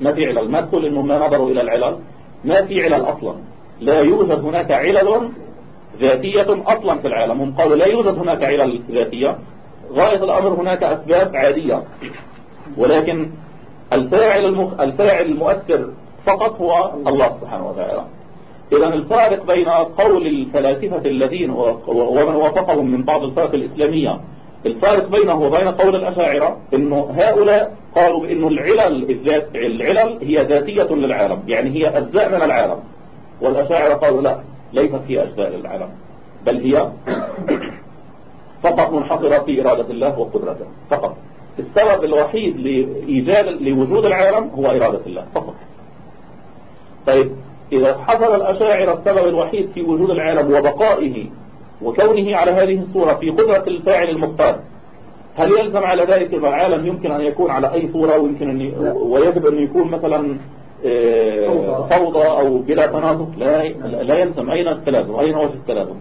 ما في علل. ما تقول إنهم ما نظروا إلى العلل. ما في علل أصلا. لا يوجد هناك علل ذاتية أصلا في العالم. هم قالوا لا يوجد هناك علل ذاتية. غاية الأمر هناك أسباب عادية. ولكن الفاعل, المخ... الفاعل المؤثر فقط هو الله سبحانه وتعالى. إذا الفارق بين قول الفلاسفة الذين ومن وافقهم من بعض الفرق الإسلامية الفارق بينه وبين قول الأشاعرة إنه هؤلاء قالوا بأنه العلل الذات العلل هي ذاتية للعالم يعني هي أجزاء من العالم. والأشاعرة قالوا لا. ليست هي أجزاء للعالم بل هي فقط منحصرة في إرادة الله وقدرته فقط السبب الوحيد لإيجاد لوجود العالم هو إرادة الله فقط طيب إذا حصل الأشاعرة السبب الوحيد في وجود العالم وبقائه وكونه على هذه الصورة في قدرة الفاعل المختار هل يلزم على ذلك العالم يمكن أن يكون على أي صورة ويمكن أن. ويجب أن يكون مثلا فوضى أو بلا تناظر لا لا يلزم. أين التلازم أين وجه التلازم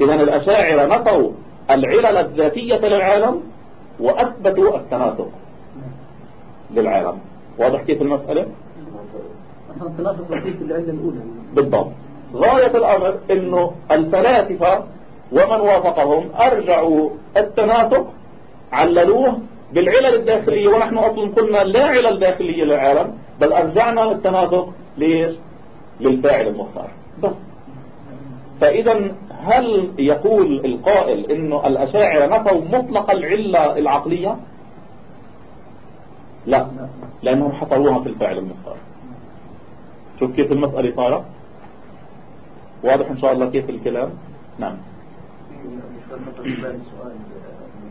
إذا الأشاعرة نفوا العلل الذاتية للعالم وأثبتوا التناسق للعالم. واضح كيف المسألة؟ التناسق في العلة الأولى. بالضبط. غاية الأمر أنه الفلاسفة ومن وافقهم أرجعوا التناسق عللوه بالعلل الداخلية. ونحن أصلا قلنا لا علل داخلية للعالم. بل أرجعنا التناسق ليش؟ للفاعل المختار بس. فإذا هل يقول القائل إنه الأشاعرة نفوا مطلق العلة العقلية؟ لا. لأنهم حصروها في الفاعل المختار شوف كيف المسألة صارت. واضح إن شاء الله كيف الكلام؟ نعم.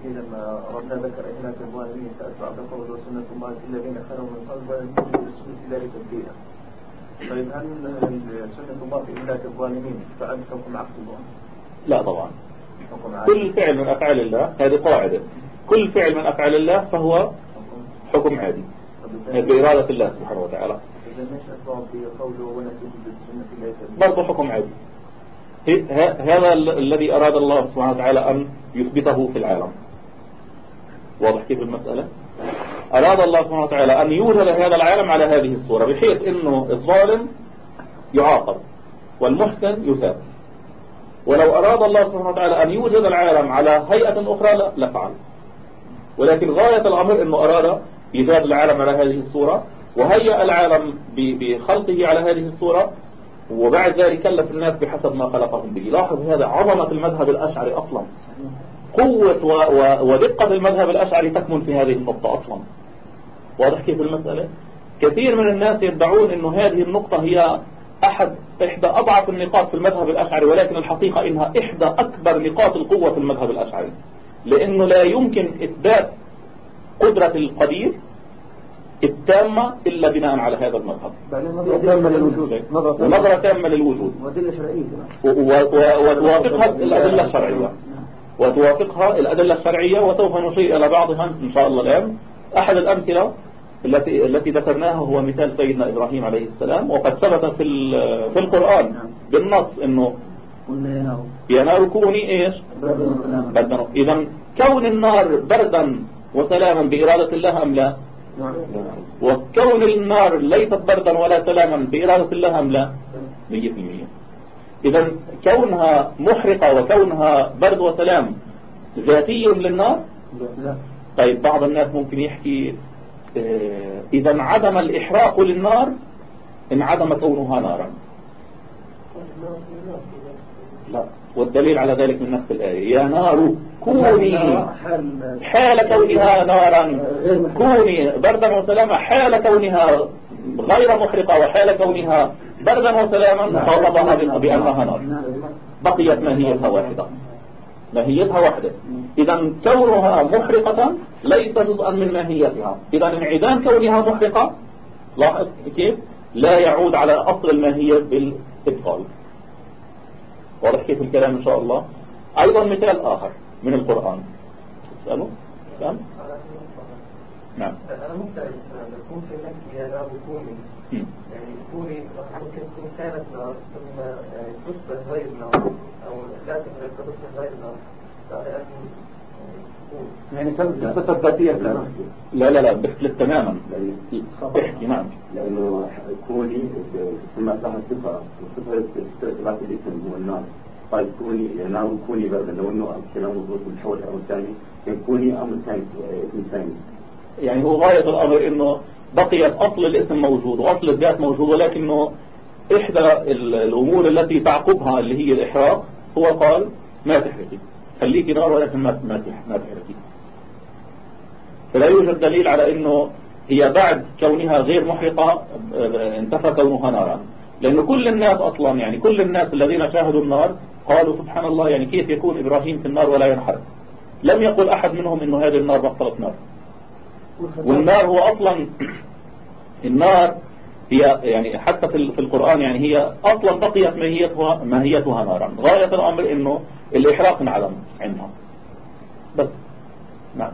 لما ربنا ذكر هناك الظالمين فأتبع بقول وسنة الله الذين خلوا من قبل ولم يجدوا ذلك تبديلا. طيب هل سنة الله في إهلاك الظالمين فعل حكم عقل لا طبعا. كل فعل من أفعال الله هذه قاعدة. كل فعل من أفعال الله فهو حكم عادي بإرادة الله سبحانه وتعالى. برضه حكم عادي. هذا الذي أراد الله سبحانه وتعالى أن يثبته في العالم. واضح كيف المسألة؟ أراد الله سبحانه وتعالى أن يوجد هذا العالم على هذه الصورة بحيث أنه الظالم يعاقب والمحسن يثاب ولو أراد الله سبحانه وتعالى أن يوجد العالم على هيئة أخرى لفعل ولكن غاية الأمر أنه أراد إيجاد العالم على هذه الصورة وهيأ العالم بخلقه على هذه الصورة وبعد ذلك كلف الناس بحسب ما خلقهم به. لاحظ هذا عظمة المذهب الأشعري أصلا. قوة ودقة المذهب الأشعري تكمن في هذه النقطة أصلا. واضح كيف المسألة؟ كثير من الناس يدعون أن هذه النقطة هي أحد إحدى أضعف النقاط في المذهب الأشعري ولكن الحقيقة إنها إحدى أكبر نقاط القوة في المذهب الأشعري. لأنه لا يمكن إثبات قدرة القدير التامة إلا بناء على هذا المذهب. نظرة تامة للوجود. نظرة تامة للوجود. وأدلة شرعية. وتوافقها الأدلة الشرعية. وتوافقها الأدلة الشرعية وسوف نشير إلى بعضها إن شاء الله الآن. أحد الأمثلة التي التي ذكرناها هو مثال سيدنا إبراهيم عليه السلام وقد ثبت في في القرآن بالنص إنه يا نار كوني إيش؟ بردا إذا كون النار بردا وسلاما بإرادة الله أم لا؟ وكون النار ليست بردا ولا سلاما بإرادة الله أم لا؟ 100% إذا كونها محرقة وكونها برد وسلام ذاتي للنار؟ لا. طيب بعض الناس ممكن يحكي آه، إذا عدم الإحراق للنار انعدم كونها نارا. لا والدليل على ذلك من نفس الآية. يا نار كوني حال كونها نارا. كوني بردا وسلاما حال كونها غير محرقة وحال كونها بردا وسلاما خاطبها بأنها نار بقيت ماهيتها واحدة. ماهيتها واحدة. إذا كونها محرقة ليس جزءا من ماهيتها. إذا انعدام كونها محرقة لاحظ كيف؟ لا يعود على أصل الماهية بالإبطال. واضح كيف الكلام إن شاء الله؟ أيضا مثال آخر من القرآن. تسألوا؟ نعم. أنا مختلف يكون في المكي هذا بكوني يعني كوني ممكن تكون كانت نار ثم يعني تصبح غير نار أو لا تصبح غير نار يعني صفة ذاتية لا لا. لا بيختلف تماما. احكي نعم. لأنه كوني ثم لها صفة وصفة تبعت الاسم هو النار. قال كوني نار كوني بردا لو انه كلام مضبوط الحول الامر الثاني كان كوني أمر ثاني اسم ثاني يعني هو غاية الأمر إنه بقيت اصل الاسم موجود وأصل الذات موجود ولكنه إحدى الأمور التي تعقبها اللي هي الإحراق هو قال ما تحرقي. خليكي نار ولكن ما ما تحرقي. فلا يوجد دليل على إنه هي بعد كونها غير محرقة انتفى كونها نارا. لأن كل الناس أصلا يعني كل الناس الذين شاهدوا النار قالوا سبحان الله يعني كيف يكون إبراهيم في النار ولا ينحرق؟ لم يقل أحد منهم إنه هذه النار بطلت نار. والنار هو أصلا النار هي يعني حتى في القرآن يعني هي أصلا بقيت ماهيتها, ماهيتها نارا. غاية الأمر إنه الإحراق انعدم عندها. بس. نعم.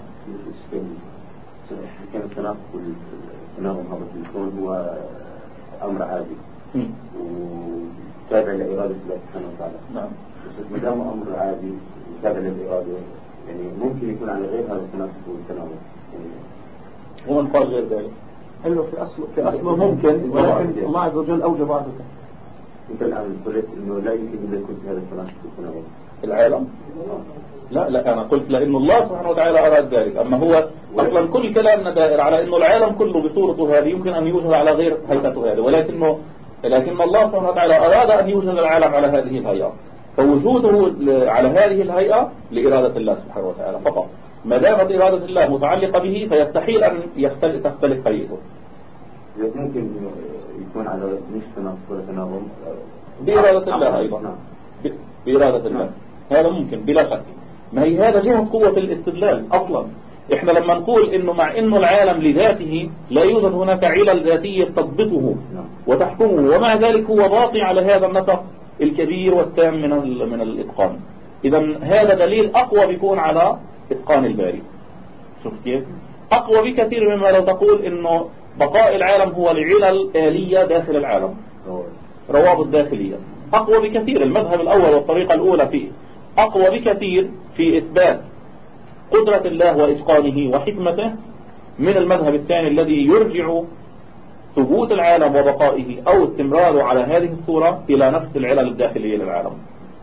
كان التناقض والتناغم هذا الكون هو أمر عادي. وتابع لإرادة الله سبحانه وتعالى نعم. بس ما دام أمر عادي تابع للإرادة يعني ممكن يكون على غير هذا التناقض والتناغم ومن قال غير ذلك. أيوه في اصله في أصله ممكن. ولكن الله عز وجل أوجب عادته. أنت الآن قلت إنه لا يمكن أن يكون في هذا التناقض والتناغم العالم؟ لا لا أنا قلت لأن الله سبحانه وتعالى أراد ذلك. أما هو أصلا كل كلامنا دائر على أنه العالم كله بصورته هذه يمكن أن يوجد على غير هيئته هذه. ولكنه لكن الله سبحانه وتعالى أراد أن يوجد العالم على هذه الهيئة. فوجوده على هذه الهيئة لإرادة الله سبحانه وتعالى فقط. ما دامت إرادة الله متعلقة به فيستحيل أن يختلف تختلف إذا ممكن يكون على تناقض ولا تناغم بإرادة الله أيضا. نعم. بإرادة الله. هذا ممكن بلا شك. ما هي هذا جهة قوة الاستدلال أصلا. إحنا لما نقول إنه مع إنه العالم لذاته لا يوجد هناك علل ذاتية تضبطه نعم. وتحكمه. ومع ذلك هو باقي على هذا النسق الكبير والتام من من الإتقان. إذا هذا دليل أقوى بيكون على إتقان الباري. شوف كيف؟ أقوى بكثير مما لو تقول إنه بقاء العالم هو لعلل آلية داخل العالم. روابط داخلية. أقوى بكثير. المذهب الأول والطريقة الأولى فيه. أقوى بكثير في إثبات قدرة الله وإتقانه وحكمته من المذهب الثاني الذي يرجع ثبوت العالم وبقائه أو استمراره على هذه الصورة إلى نفس العلل الداخلية للعالم.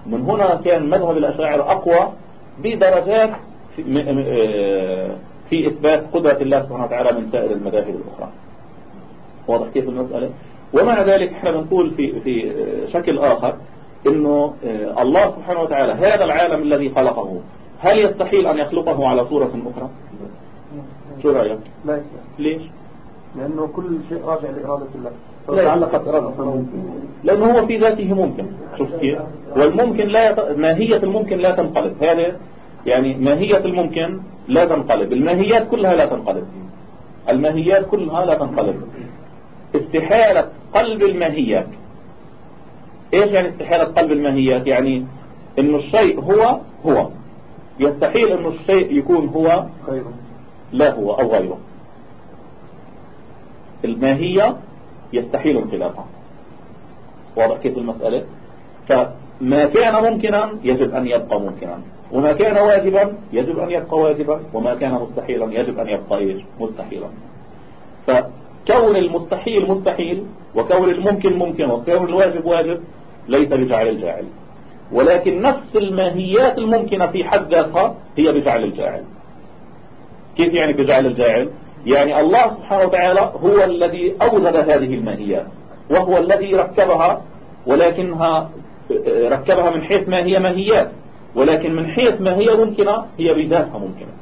من هنا كان مذهب الأشاعرة أقوى بدرجات في, آه، في إثبات قدرة الله سبحانه وتعالى من سائر المذاهب الأخرى. واضح كيف المسألة؟ ومع ذلك إحنا بنقول في في شكل آخر إنه آه، الله سبحانه وتعالى هذا العالم الذي خلقه هل يستحيل أن يخلقه على صورة أخرى؟ شو رأيك؟ لا ليش؟ لأنه كل شيء راجع لإرادة الله. لا تعلقت الله. لأنه هو في ذاته ممكن. شوف كيف. والممكن لا يت... ماهية الممكن لا تنقلب. هذا يعني ماهية الممكن لا تنقلب. الماهيات كلها لا تنقلب. الماهيات كلها لا تنقلب. استحالة قلب الماهيات. إيش يعني استحالة قلب الماهيات؟ يعني انه الشيء هو هو. يستحيل انه الشيء يكون هو خير. لا هو أو غيره. الماهية يستحيل انقلابها. واضح كيف المسألة؟ فما كان ممكنا يجب أن يبقى ممكنا. وما كان واجبا يجب أن يبقى واجبا وما كان مستحيلا يجب أن يبقى إيش؟ مستحيلا. فكون المستحيل مستحيل وكون الممكن ممكن وكون الواجب واجب ليس بجعل الجاعل. ولكن نفس الماهيات الممكنة في حد ذاتها هي بجعل الجاعل. كيف يعني بجعل الجاعل؟ يعني الله سبحانه وتعالى هو الذي أوجد هذه الماهيات وهو الذي ركبها ولكنها ركبها من حيث ما هي ماهيات. ولكن من حيث ما هي ممكنة هي بذاتها ممكنة.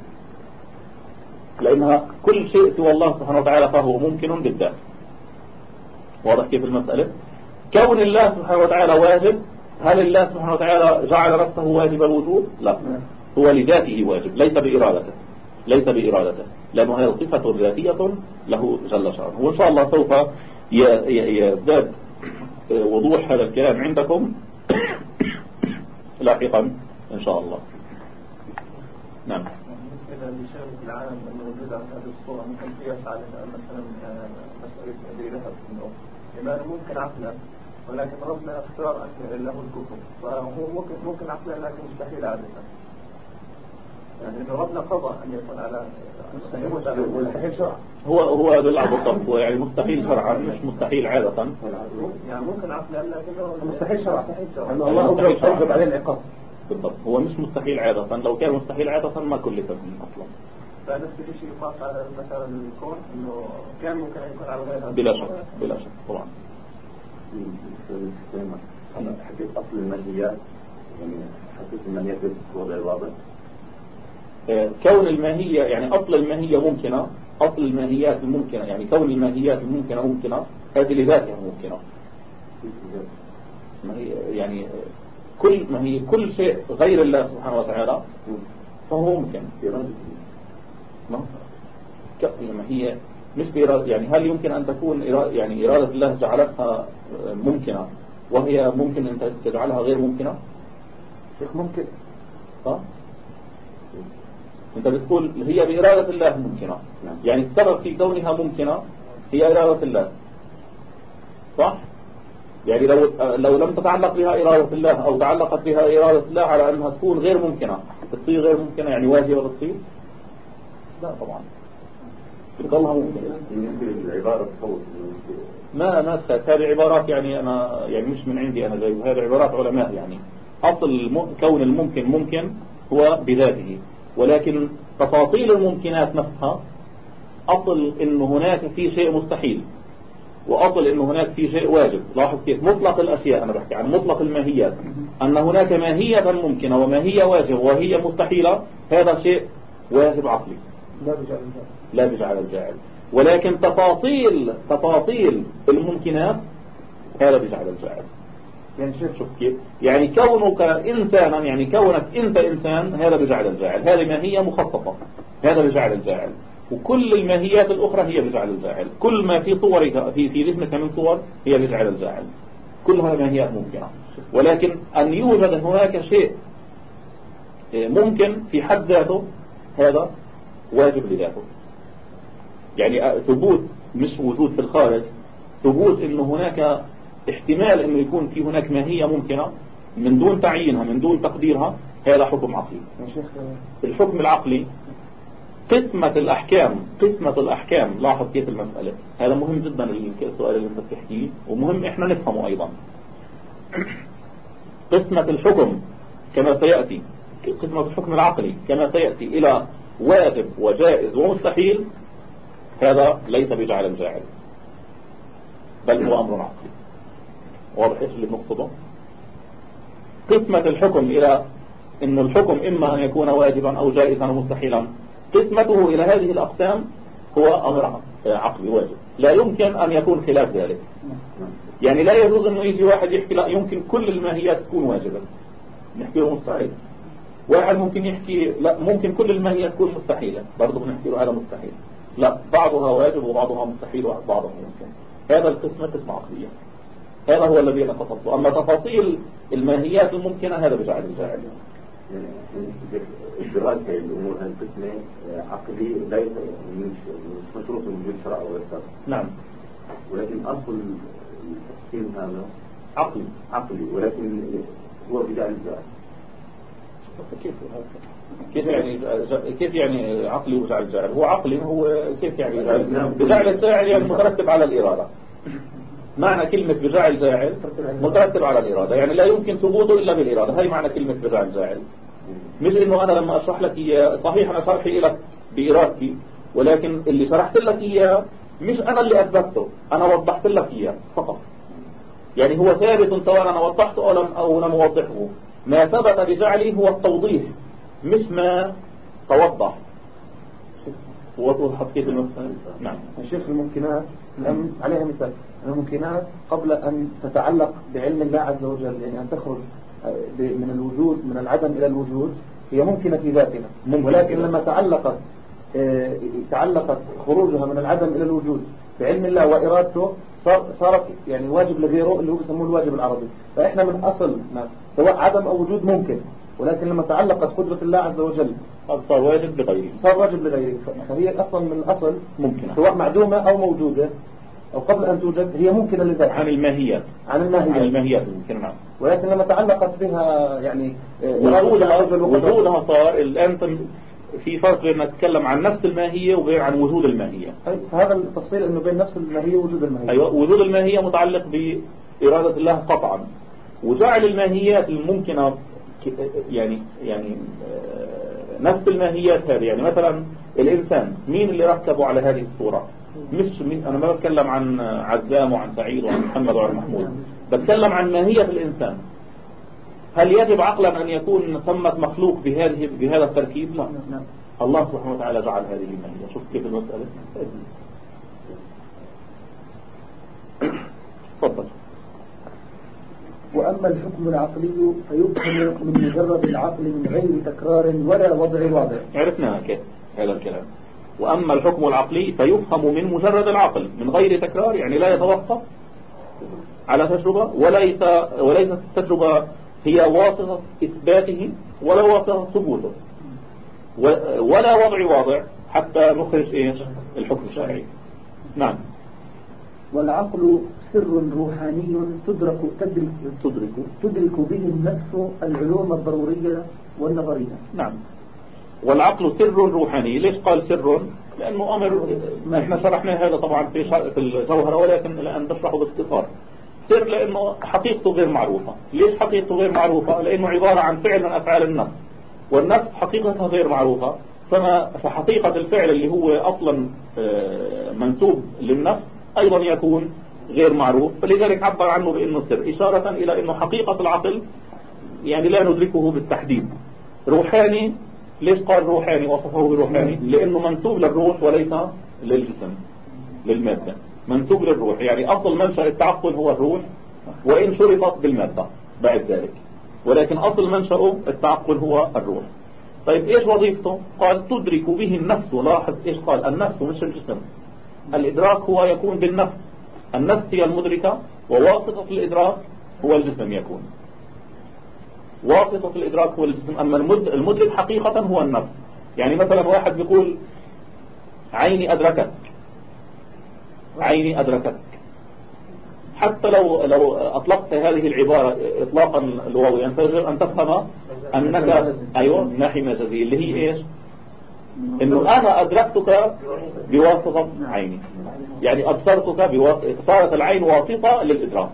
لأنها كل شيء سوى الله سبحانه وتعالى فهو ممكن بالذات. واضح كيف المسألة؟ كون الله سبحانه وتعالى واجب هل الله سبحانه وتعالى جعل نفسه واجب الوجود؟ لا. هو لذاته واجب ليس بإرادته. ليس بإرادته. لأنه هذه صفة ذاتية له جل شأنه. وإن شاء الله سوف يزداد وضوح هذا الكلام عندكم. *coughs* لاحقا. إن شاء الله. نعم. بالنسبة لشغلة العالم أنه وجود على هذه الصورة ممكن قياس على مثلا آه، مسألة أبي لهب أنه لماذا ممكن عقلا؟ ولكن ربنا اختار أن له الكفر. فهو ممكن ممكن عقلا لكن مستحيل عادة. يعني ربنا قضى أن يكون على مستحيل. شرعا هو هو بالعب بالضبط هو يعني مستحيل شرعا مش مستحيل عادة. يعني ممكن عقلا لكنه مستحيل شرعا. مستحيل شرعا. الله. أوجب عليه العقاب. بالضبط. هو مش مستحيل عادة. لو كان مستحيل عادة ما كلف به أصلا. فنفس الشيء يقاس على مثلا الكون أنه كان ممكن يكون على غير هذا. بلا شك بلا شك. طبعا. أنا حكيت أصل الماليات يعني حكيت الماليات في وضع واضح. آه، كون الماهية يعني أصل الماهية ممكنة. أصل الماهيات الممكنة يعني كون الماهيات الممكنة ممكنة. هذه لذاتها ممكنة. ما هي يعني كل ما هي كل شيء غير الله سبحانه وتعالى فهو ممكن ما ك- ما هي مش بإرادة يعني هل يمكن أن تكون إرادة يعني إرادة الله جعلتها ممكنة وهي ممكن أن تجعلها غير ممكنة؟ شيخ ممكن. ها؟ أنت بتقول هي بإرادة الله ممكنة. نعم. يعني السبب في كونها ممكنة هي إرادة الله صح؟ يعني لو لو لم تتعلق بها إرادة الله أو تعلقت بها إرادة الله على أنها تكون غير ممكنة تصير غير ممكنة يعني واجبة تصير لا طبعا. بتضلها ممكنة ما ما هذه عبارات يعني أنا يعني مش من عندي أنا جايب هذه عبارات علماء يعني. أصل كون الممكن ممكن هو بذاته ولكن تفاصيل الممكنات نفسها أصل إنه هناك في شيء مستحيل. وأصل إنه هناك في شيء واجب. لاحظ كيف مطلق الأشياء أنا بحكي عن مطلق الماهيات. أن هناك ماهية ممكنة وماهية واجب وهي مستحيلة هذا شيء واجب عقلي. لا بجعل الجاهل. لا بجعل الجاعل ولكن تفاصيل تفاصيل الممكنات هذا بجعل الجاعل يعني شوف شوف كيف. يعني كونك إنسانا يعني كونك أنت إنسان هذا بجعل الجاعل هذه ماهية مخصصة. هذا بجعل الجاعل وكل الماهيات الأخرى هي بجعل الجاعل كل ما في صورك في في ذهنك من صور هي بجعل الجاعل كلها ماهيات ممكنة. ولكن أن يوجد هناك شيء ممكن في حد ذاته هذا واجب لذاته. يعني ثبوت مش وجود في الخارج ثبوت انه هناك احتمال إنه يكون في هناك ماهية ممكنة من دون تعيينها من دون تقديرها هذا حكم عقلي. شيخ الحكم العقلي قسمة الأحكام قسمة الأحكام. لاحظ كيف المسألة. هذا مهم جدا السؤال اللي أنت بتحكيه. ومهم إحنا نفهمه أيضا. قسمة الحكم كما سيأتي. قسمة الحكم العقلي كما سيأتي إلى واجب وجائز ومستحيل. هذا ليس بجعل الجاعل بل هو أمر عقلي. واضح إيش اللي بنقصده؟ قسمة الحكم إلى أن الحكم إما أن يكون واجبا أو جائزا أو مستحيلا. قسمته إلى هذه الأقسام هو أمر عقلي واجب لا يمكن أن يكون خلاف ذلك يعني لا يجوز أنه يجي واحد يحكي لا يمكن كل الماهيات تكون واجبة نحكي له مستحيل واحد ممكن يحكي لا ممكن كل الماهيات تكون مستحيلة برضه بنحكي له هذا مستحيل لا بعضها واجب وبعضها مستحيل وبعضها ممكن هذا القسم قسم عقلية هذا هو الذي قصدته أما تفاصيل الماهيات الممكنة هذا بجعل الجاعل الدراسة الأمور القسمة عقلي ليس مش مش مشروط وجود شرع أو غير شرع؟ نعم. ولكن أصل التقسيم هذا عقلي عقلي ولكن هو بجعل الجاهل كيف كيف يعني كيف يعني عقلي وجعل الجاعل هو عقلي هو كيف يعني بجعل الجاعل يعني مترتب على الإرادة. معنى كلمة بجعل الجاعل مترتب على الإرادة. يعني لا يمكن ثبوته إلا بالإرادة. هاي معنى كلمة بجعل الجاعل مش إنه أنا لما أشرح لك إياه صحيح أنا شرحي لك بإرادتي ولكن اللي شرحت لك إياه مش أنا اللي أثبته أنا وضحت لك إياه فقط. يعني هو ثابت سواء أنا وضحته أو لم, أو لم أوضحه. ما ثبت بجعلي هو التوضيح مش ما توضح. وضوح كيف المسألة نعم. يا شيخ الممكنات الآن عليها مثال. الممكنات قبل أن تتعلق بعلم الله عز وجل يعني أن تخرج من الوجود من العدم إلى الوجود هي ممكنة في ذاتها ولكن لما تعلقت آه، تعلقت خروجها من العدم إلى الوجود بعلم الله وإرادته صار صارت يعني واجب لغيره اللي هو بيسموه الواجب العربي. فإحنا من أصل ما سواء عدم أو وجود ممكن. ولكن لما تعلقت قدرة الله عز وجل صار واجب بغيره صار واجب لغيره. فهي أصلا من الأصل ممكنة. سواء معدومة أو موجودة. أو قبل أن توجد هي ممكنة لذاتها عن الماهيات عن عن الماهية الماهيات الممكنة نعم. ولكن لما تعلقت بها يعني آه، وجودها صار الآن في فرق بين نتكلم عن نفس الماهية وغير عن وجود الماهية. أي، فهذا التفصيل إنه بين نفس الماهية ووجود الماهية. أيوة وجود الماهية متعلق بإرادة الله قطعا. وجعل الماهيات الممكنة يعني يعني آه، نفس الماهيات هذه. يعني مثلا الإنسان مين اللي ركبه على هذه الصورة؟ مش أنا ما بتكلم عن عزام وعن سعيد وعن محمد وعن محمود. بتكلم عن ماهية الإنسان. هل يجب عقلا أن يكون ثمة مخلوق بهذه بهذا التركيب؟ لا. نعم الله سبحانه وتعالى جعل هذه الماهية. شوف كيف المسألة. تفضل. وأما الحكم العقلي فيفهم من مجرد العقل من غير تكرار ولا وضع واضح. عرفنا كيف هذا الكلام. وأما الحكم العقلي فيفهم من مجرد العقل من غير تكرار يعني لا يتوقف على تجربة وليس وليست التجربة هي واسطة إثباته ولا واسطة ثبوته. ولا وضع واضع حتى نخرج إيش؟ الحكم الشرعي. نعم. والعقل سر روحاني تدرك تدرك تدرك. تدرك به النفس العلوم الضرورية والنظرية. نعم. والعقل سر روحاني. ليش قال سر؟ لأنه أمر إحنا شرحنا هذا طبعا في في الجوهرة ولكن الآن بشرحه باختصار. سر لأنه حقيقته غير معروفة. ليش حقيقته غير معروفة؟ لأنه عبارة عن فعل من أفعال النفس. والنفس حقيقتها غير معروفة. فما فحقيقة الفعل اللي هو أصلا آه، منسوب للنفس أيضا يكون غير معروف. فلذلك عبر عنه بأنه سر إشارة إلى أنه حقيقة العقل يعني لا ندركه بالتحديد. روحاني ليش قال روحاني وصفه بروحاني لأنه منسوب للروح وليس للجسم للمادة. منسوب للروح يعني أصل منشأ التعقل هو الروح وإن شرطت بالمادة بعد ذلك. ولكن أصل منشأه التعقل هو الروح. طيب إيش وظيفته؟ قال تدرك به النفس. لاحظ إيش قال؟ النفس مش الجسم. الإدراك هو يكون بالنفس. النفس هي المدركة وواسطة الإدراك هو الجسم يكون. واسطة الإدراك هو الجسم أما المدرك حقيقة هو النفس. يعني مثلا واحد بيقول عيني أدركت. عيني أدركت. حتى لو لو أطلقت هذه العبارة إطلاقا لغويا فيجب أن تفهم أنك أيوة من ناحية مجازية اللي هي إيش؟ إنه أنا أدركتك بواسطة عيني. يعني أبصرتك بواسطة صارت العين واسطة للإدراك.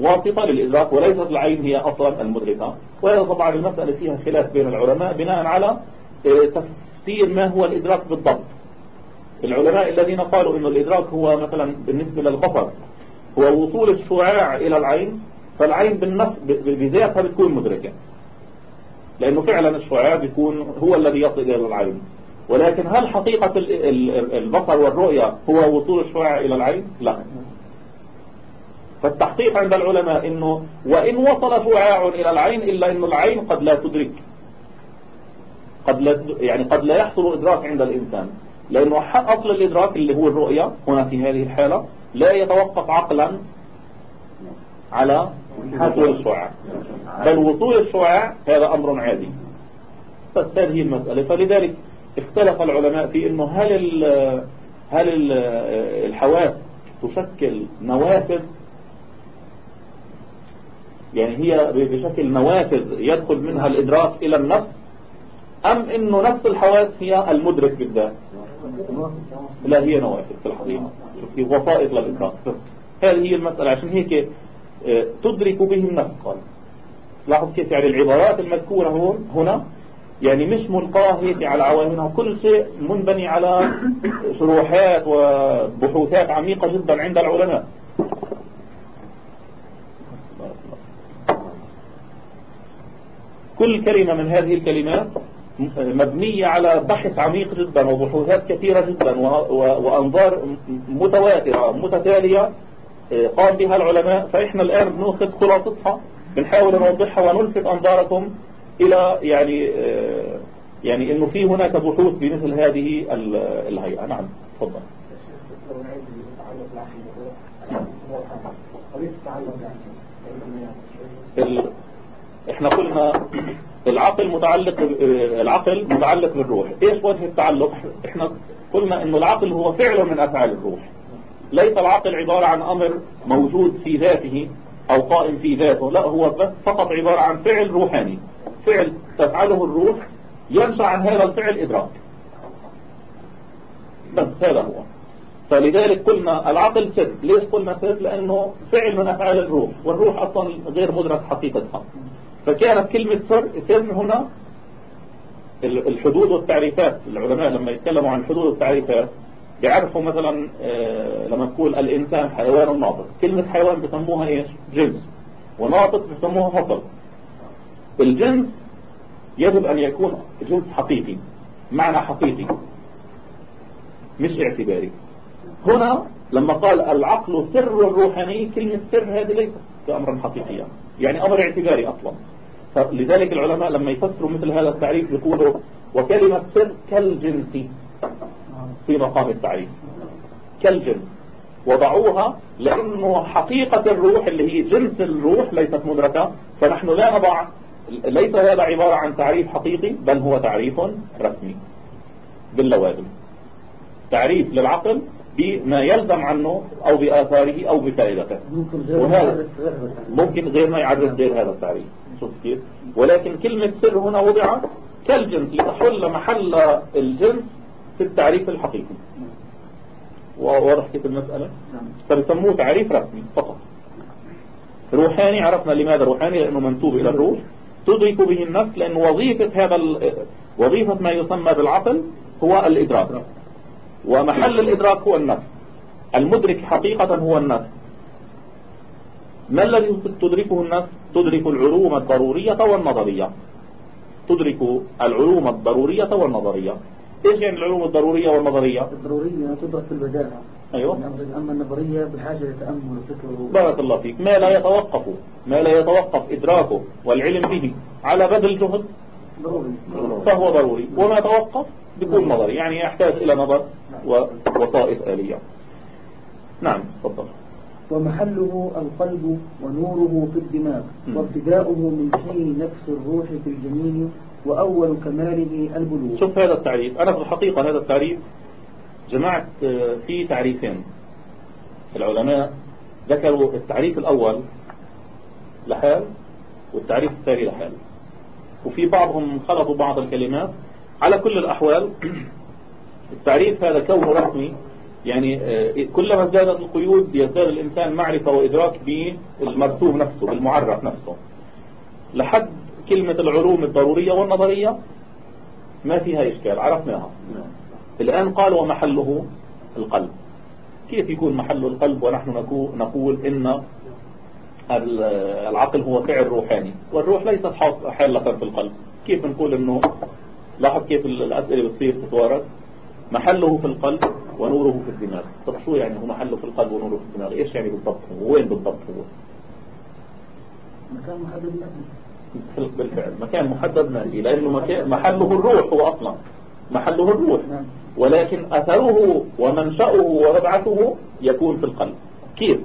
واسطة للإدراك وليست العين هي أصلا المدركة. وهذا طبعا المسألة فيها خلاف بين العلماء بناء على آه، تفسير ما هو الإدراك بالضبط. العلماء الذين قالوا أن الإدراك هو مثلا بالنسبة للبصر هو وصول الشعاع إلى العين فالعين بذاتها بتكون مدركة. لأنه فعلا الشعاع بيكون هو الذي يصل إلى العين. ولكن هل حقيقة البصر والرؤية هو وصول الشعاع إلى العين؟ لا. فالتحقيق عند العلماء إنه وإن وصل شعاع إلى العين إلا ان العين قد لا تدرك. قد لا يعني قد لا يحصل إدراك عند الإنسان. لأنه أصل الإدراك اللي هو الرؤية هنا في هذه الحالة لا يتوقف عقلا على وصول الشعاع. بل وصول الشعاع هذا أمر عادي. بس هذه المسألة. فلذلك اختلف العلماء في إنه هل هل الحواس تشكل نوافذ يعني هي بشكل نوافذ يدخل منها الإدراك إلى النفس أم إنه نفس الحواس هي المدرك بالذات؟ لا هي نوافذ في الحقيقة. في وسائط للإدراك. هذه هي المسألة. عشان هيك آه، تدرك به النفس قال لاحظ كيف يعني العبارات المذكورة هون هنا يعني مش ملقاه هيك على عواملها كل شيء منبني على شروحات وبحوثات عميقة جدا عند العلماء. كل كلمة من هذه الكلمات مبنية على بحث عميق جدا وبحوثات كثيرة جدا وأنظار متواترة متتالية آه، قام بها العلماء. فإحنا الآن بنأخذ خلاصتها بنحاول نوضحها ونلفت أنظاركم إلى يعني آه، يعني إنه في هناك بحوث بمثل هذه الهيئة. نعم تفضل. إحنا قلنا العقل متعلق العقل متعلق بالروح. إيش وجه التعلق؟ إحنا قلنا إنه العقل هو فعل من أفعال الروح. ليس العقل عبارة عن أمر موجود في ذاته أو قائم في ذاته. لا هو بس فقط عبارة عن فعل روحاني. فعل تفعله الروح ينشأ عن هذا الفعل إدراك. بس هذا هو. فلذلك قلنا العقل سر. ليش قلنا سر؟ لأنه فعل من أفعال الروح. والروح أصلا غير مدرك حقيقتها. فكانت كلمة سر سر هنا الحدود والتعريفات. العلماء لما يتكلموا عن الحدود والتعريفات بيعرفوا مثلا آه، لما نقول الإنسان حيوان ناطق. كلمة حيوان بسموها إيش؟ جنس. وناطق بسموها فصل الجنس يجب أن يكون جنس حقيقي معنى حقيقي مش اعتباري. هنا لما قال العقل سر روحاني كلمة سر هذه ليست كأمرا حقيقيا يعني أمر اعتباري أصلا. فلذلك العلماء لما يفسروا مثل هذا التعريف يقولوا وكلمة سر كالجنس في مقام التعريف. كالجنس. وضعوها لأنه حقيقة الروح اللي هي جنس الروح ليست مدركة فنحن لا نضع ليس هذا عبارة عن تعريف حقيقي بل هو تعريف رسمي باللوازم. تعريف للعقل بما يلزم عنه أو بآثاره أو بفائدته. ممكن غير ما يعرف غير هذا التعريف. شوف كيف ولكن كلمة سر هنا وضعت كالجنس لتحل محل الجنس في التعريف الحقيقي. وواضح كيف المسألة؟ نعم. فبسموه تعريف رسمي فقط. روحاني عرفنا لماذا روحاني؟ لأنه منسوب إلى الروح. تدرك به النفس لأن وظيفة هذا ال- وظيفة ما يسمى بالعقل هو الإدراك. ومحل الإدراك هو النفس. المدرك حقيقة هو النفس. ما الذي تدركه النفس تدرك العلوم الضرورية والنظرية. تدرك العلوم الضرورية والنظرية. إيش يعني العلوم الضرورية والنظرية؟ الضرورية تدرك في البداهة أيوه. أما النظرية بحاجة لتأمل وفكر بارك الله فيك. ما لا يتوقف ما لا يتوقف إدراكه والعلم به على بذل جهد ضروري. فهو ضروري. وما يتوقف بيكون نظري. يعني يحتاج إلى نظر ووسائط آلية. نعم تفضل. ومحله القلب ونوره في الدماغ. وابتداؤه من حين نفس الروح في الجنين وأول كماله البلوغ. شوف هذا التعريف. أنا في الحقيقة هذا التعريف جمعت آه، فيه تعريفين. العلماء ذكروا التعريف الأول لحال والتعريف الثاني لحال. وفي بعضهم خلطوا بعض الكلمات. على كل الأحوال *clears throat* التعريف هذا كونه رسمي. يعني آه، كلما ازدادت القيود يزداد الإنسان معرفة وإدراك بالمرسوم نفسه بالمعرف نفسه. لحد كلمة العلوم الضرورية والنظرية ما فيها إشكال عرفناها. الآن قال ومحله القلب. كيف يكون محل القلب ونحن نقول إن ال- العقل هو فعل روحاني والروح ليست حالة في القلب. كيف نقول إنه لاحظ كيف ال- الأسئلة بتصير تتوارد؟ محله في القلب ونوره في الدماغ. طب شو يعني هو محله في القلب ونوره في الدماغ. إيش يعني بالضبط هو؟ وين بالضبط هو؟ مكان محدد لأجله بالفعل مكان محدد مادي لأنه مكان محله الروح هو أصلا. محله الروح. نعم. ولكن أثره ومنشأه ومبعثه يكون في القلب. كيف؟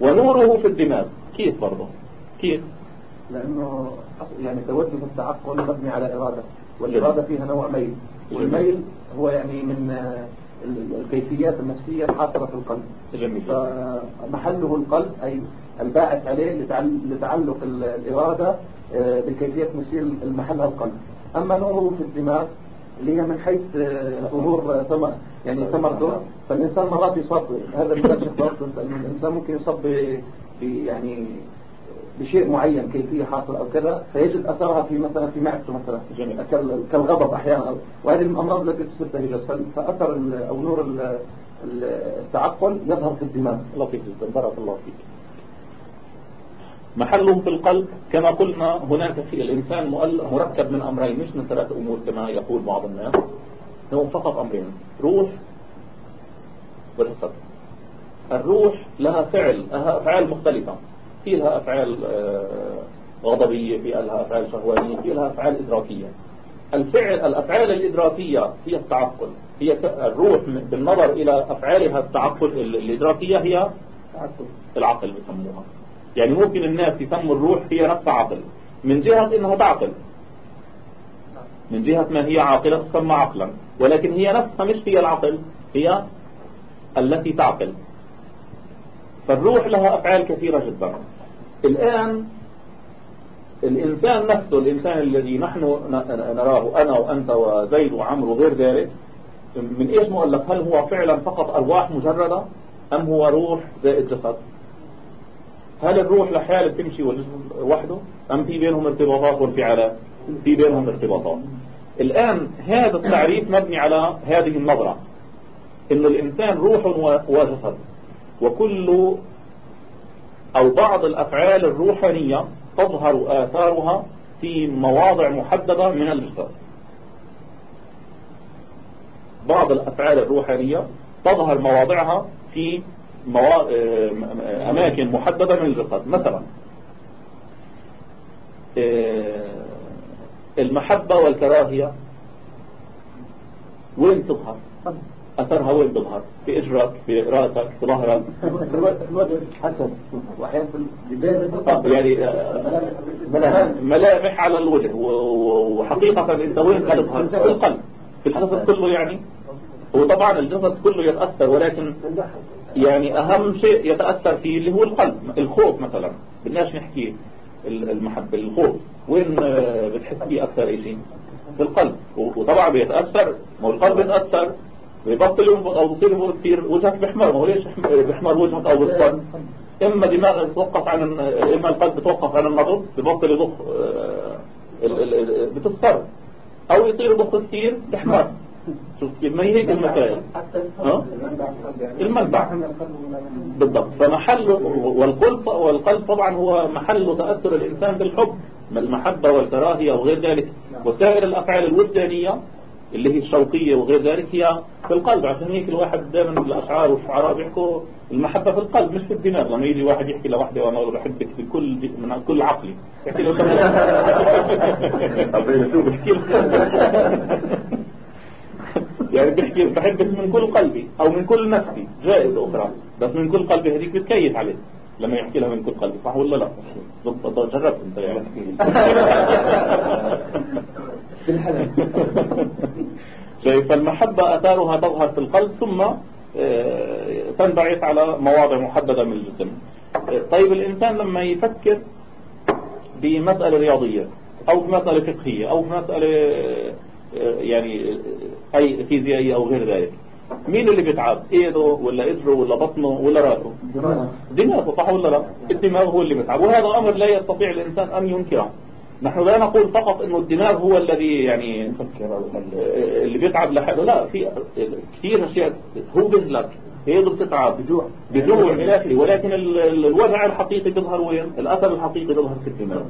ونوره في الدماغ. كيف برضه؟ كيف؟ لأنه يعني توجه التعقل مبني على إرادة. والإرادة فيها نوع ميل. والميل هو يعني من آه، ال- الكيفيات النفسية الحاصلة في القلب. جميل. فمحله القلب أي الباعث عليه لتعل- لتعلق ال- الإرادة آه، بكيفية نسير المحلها القلب. أما نوره في الدماغ اللي هي من حيث ظهور آه، ثمر يعني ثمرته فالإنسان مرات يصاب هذا الإنسان ممكن يصاب يعني بشيء معين كيفية حاصلة أو كذا فيجد أثرها في مثلا في معدته مثلا جميل. كال- كالغضب أحيانا. وهذه الأمراض التي تصيب تهيجس فأثر أو نور ال- ال- التعقل يظهر في الدماغ. لطيف جدا بارك الله فيك. محله في القلب كما قلنا هناك في الإنسان مركب من أمرين. مش من ثلاث أمور كما يقول بعض الناس. هو فقط أمرين. روح وجسد الروح لها فعل لها أفعال مختلفة. في لها أفعال آه، غضبية في لها أفعال شهوانية في لها أفعال إدراكية. الفعل الأفعال الإدراكية هي التعقل. هي الروح بالنظر إلى أفعالها التعقل ال- الإدراكية هي العقل بيسموها يعني ممكن الناس يسموا الروح هي نفسها عقل. من جهة إنها تعقل. من جهة ما هي عاقلة تسمى عقلا. ولكن هي نفسها مش هي العقل هي التي تعقل. فالروح لها أفعال كثيرة جدا. الآن الإنسان نفسه الإنسان الذي نحن نراه أنا وأنت وزيد وعمرو وغير ذلك من إيش مؤلف؟ هل هو فعلا فقط أرواح مجردة أم هو روح زائد جسد؟ هل الروح لحاله بتمشي والجسم وحده أم في بينهم ارتباطات وانفعالات؟ في بينهم ارتباطات. الآن هذا التعريف مبني على هذه النظرة إن الإنسان روح وجسد وكل أو بعض الأفعال الروحانية تظهر آثارها في مواضع محددة من الجسد بعض الأفعال الروحانية تظهر مواضعها في موا... آه، م- أماكن محددة من الجسد مثلا آه، المحبة والكراهية وين تظهر؟ أثرها وين بظهر في إجرك في رأسك في ظهرك. حسب وأحيانا في آه، يعني آه، ملامح. على الوجه وحقيقة انت وين قلبها في القلب. في الجسد كله يعني. وطبعا الجسد كله يتأثر ولكن يعني أهم شيء يتأثر فيه اللي هو القلب الخوف مثلا. بدناش نحكي المحبة الخوف. وين آه، بتحس فيه أكثر شيء في القلب. وطبعا بيتأثر ما هو القلب بيتأثر بيبطل أو بصير كثير وجهك بيحمر ما هو ليش بيحمر وجهك أو بيصفر إما دماغك بتوقف عن إما القلب بتوقف عن النبض ببطل يضخ آه، بتصفر أو يصير يضخ كثير بيحمر شوف كيف ما هي هيك المسائل المنبع بالضبط. فمحل والقلب والقلب طبعا هو محل تأثر الإنسان بالحب المحبة والكراهية وغير ذلك. وسائر الأفعال الوجدانية اللي هي الشوقية وغير ذلك هي في القلب. عشان هيك الواحد دائما الأشعار والشعراء بيحكوا المحبة في القلب مش في الدماغ. لما يجي واحد يحكي لوحده وأنا بحبك بكل من كل عقلي. يحكي له *laughs* *laughs* يعني بيحكي بحبك من كل قلبي أو من كل نفسي. جائز أخرى. بس من كل قلبي هذيك بتكيف عليه لما يحكي لها من كل قلبي. صح ولا لا؟ جربت أنت يعني شايف *laughs* فالمحبة أثارها تظهر في القلب ثم آه، تنبعث على مواضع محددة من الجسم. آه، طيب الإنسان لما يفكر بمسألة رياضية أو بمسألة فقهية أو بمسألة آه، يعني أي فيزيائية أو غير ذلك مين اللي بيتعب؟ إيده ولا اجره ولا بطنه ولا راسه؟ دماغه صح ولا لا؟ الدماغ هو اللي بيتعب وهذا أمر لا يستطيع الإنسان أن ينكره. نحن لا نقول فقط إنه الدماغ هو الذي يعني اللي بيتعب لحاله لا في كثير أشياء هو بيهلك ايده بتتعب بجوع بجوع إلى آخره. ولكن الوجع الحقيقي بيظهر وين؟ الأثر الحقيقي بيظهر في الدماغ.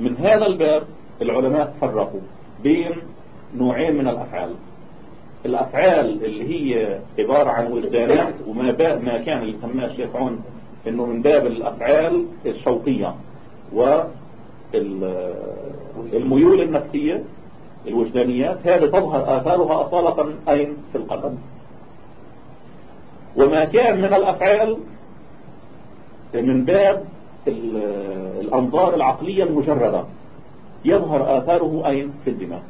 من هذا الباب العلماء فرقوا بين نوعين من الأفعال. الأفعال اللي هي عبارة عن وجدانات وما ما كان اللي سماه الشيخ عون إنه من باب الأفعال الشوقية والميول النفسية الوجدانيات هذه تظهر آثارها أصالة أين؟ في القلب وما كان من الأفعال من باب الأنظار العقلية المجردة يظهر آثاره أين؟ في الدماغ.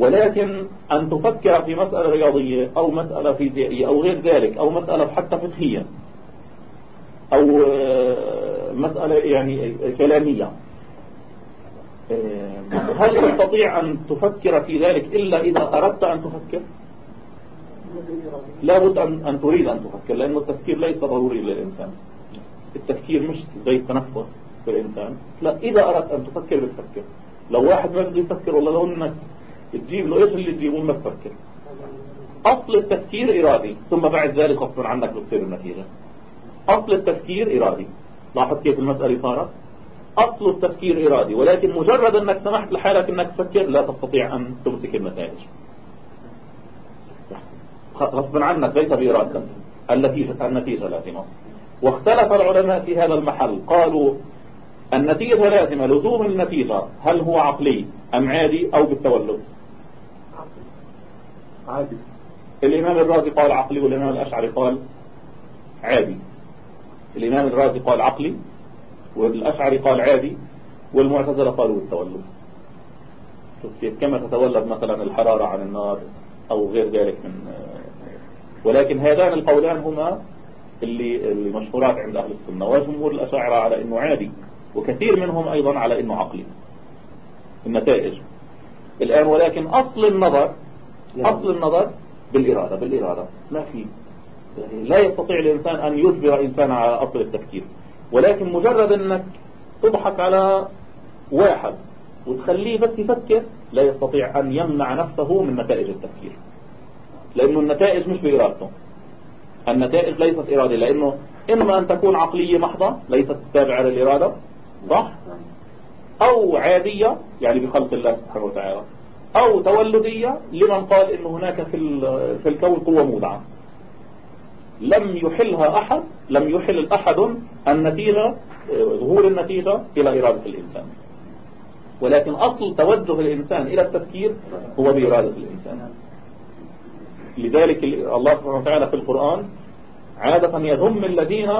ولكن أن تفكر في مسألة رياضية أو مسألة فيزيائية أو غير ذلك أو مسألة حتى فقهية أو آه، مسألة يعني كلامية. آه، هل تستطيع أن تفكر في ذلك إلا إذا أردت أن تفكر؟ لا بد أن, تريد أن تفكر لأن التفكير ليس ضروري للإنسان. التفكير مش زي التنفس في الإنسان. لا إذا أردت أن تفكر بتفكر. لو واحد ما بده يفكر والله لو أنك تجيب له إيش اللي تجيبه ما تفكر أصل التفكير إرادي ثم بعد ذلك غصبا عنك بتصير النتيجة. أصل التفكير إرادي. لاحظ كيف المسألة صارت؟ أصل التفكير إرادي ولكن مجرد أنك سمحت لحالك إنك تفكر لا تستطيع أن تمسك النتائج غصبا عنك ليس بإرادتك النتيجة النتيجة لازمة. واختلف العلماء في هذا المحل. قالوا النتيجة لازمة لزوم النتيجة. هل هو عقلي أم عادي أو بالتولد؟ عادي. الإمام الرازي قال عقلي والإمام الأشعري قال عادي. الإمام الرازي قال عقلي والأشعري قال عادي والمعتزلة قالوا كيف كما تتولد مثلا الحرارة عن النار أو غير ذلك من ولكن هذان القولان هما اللي, اللي مشهورات عند أهل السنة. وجمهور الأشاعرة على أنه عادي وكثير منهم أيضا على أنه عقلي. النتائج. الآن ولكن أصل النظر أصل النظر بالإرادة بالإرادة. ما في لا يستطيع الإنسان أن يجبر إنسان على أصل التفكير. ولكن مجرد أنك تضحك على واحد وتخليه بس يفكر لا يستطيع أن يمنع نفسه من نتائج التفكير. لأنه النتائج مش بإرادته. النتائج ليست إرادة لأنه إما أن تكون عقلية محضة ليست تابعة للإرادة صح؟ أو عادية يعني بخلق الله سبحانه وتعالى. أو تولدية لمن قال إن هناك في في الكون قوة مودعة. لم يحلها أحد لم يحل أحد النتيجة ظهور النتيجة إلى إرادة الإنسان. ولكن أصل توجه الإنسان إلى التفكير هو بإرادة الإنسان. لذلك الله سبحانه وتعالى في القرآن عادة يذم الذين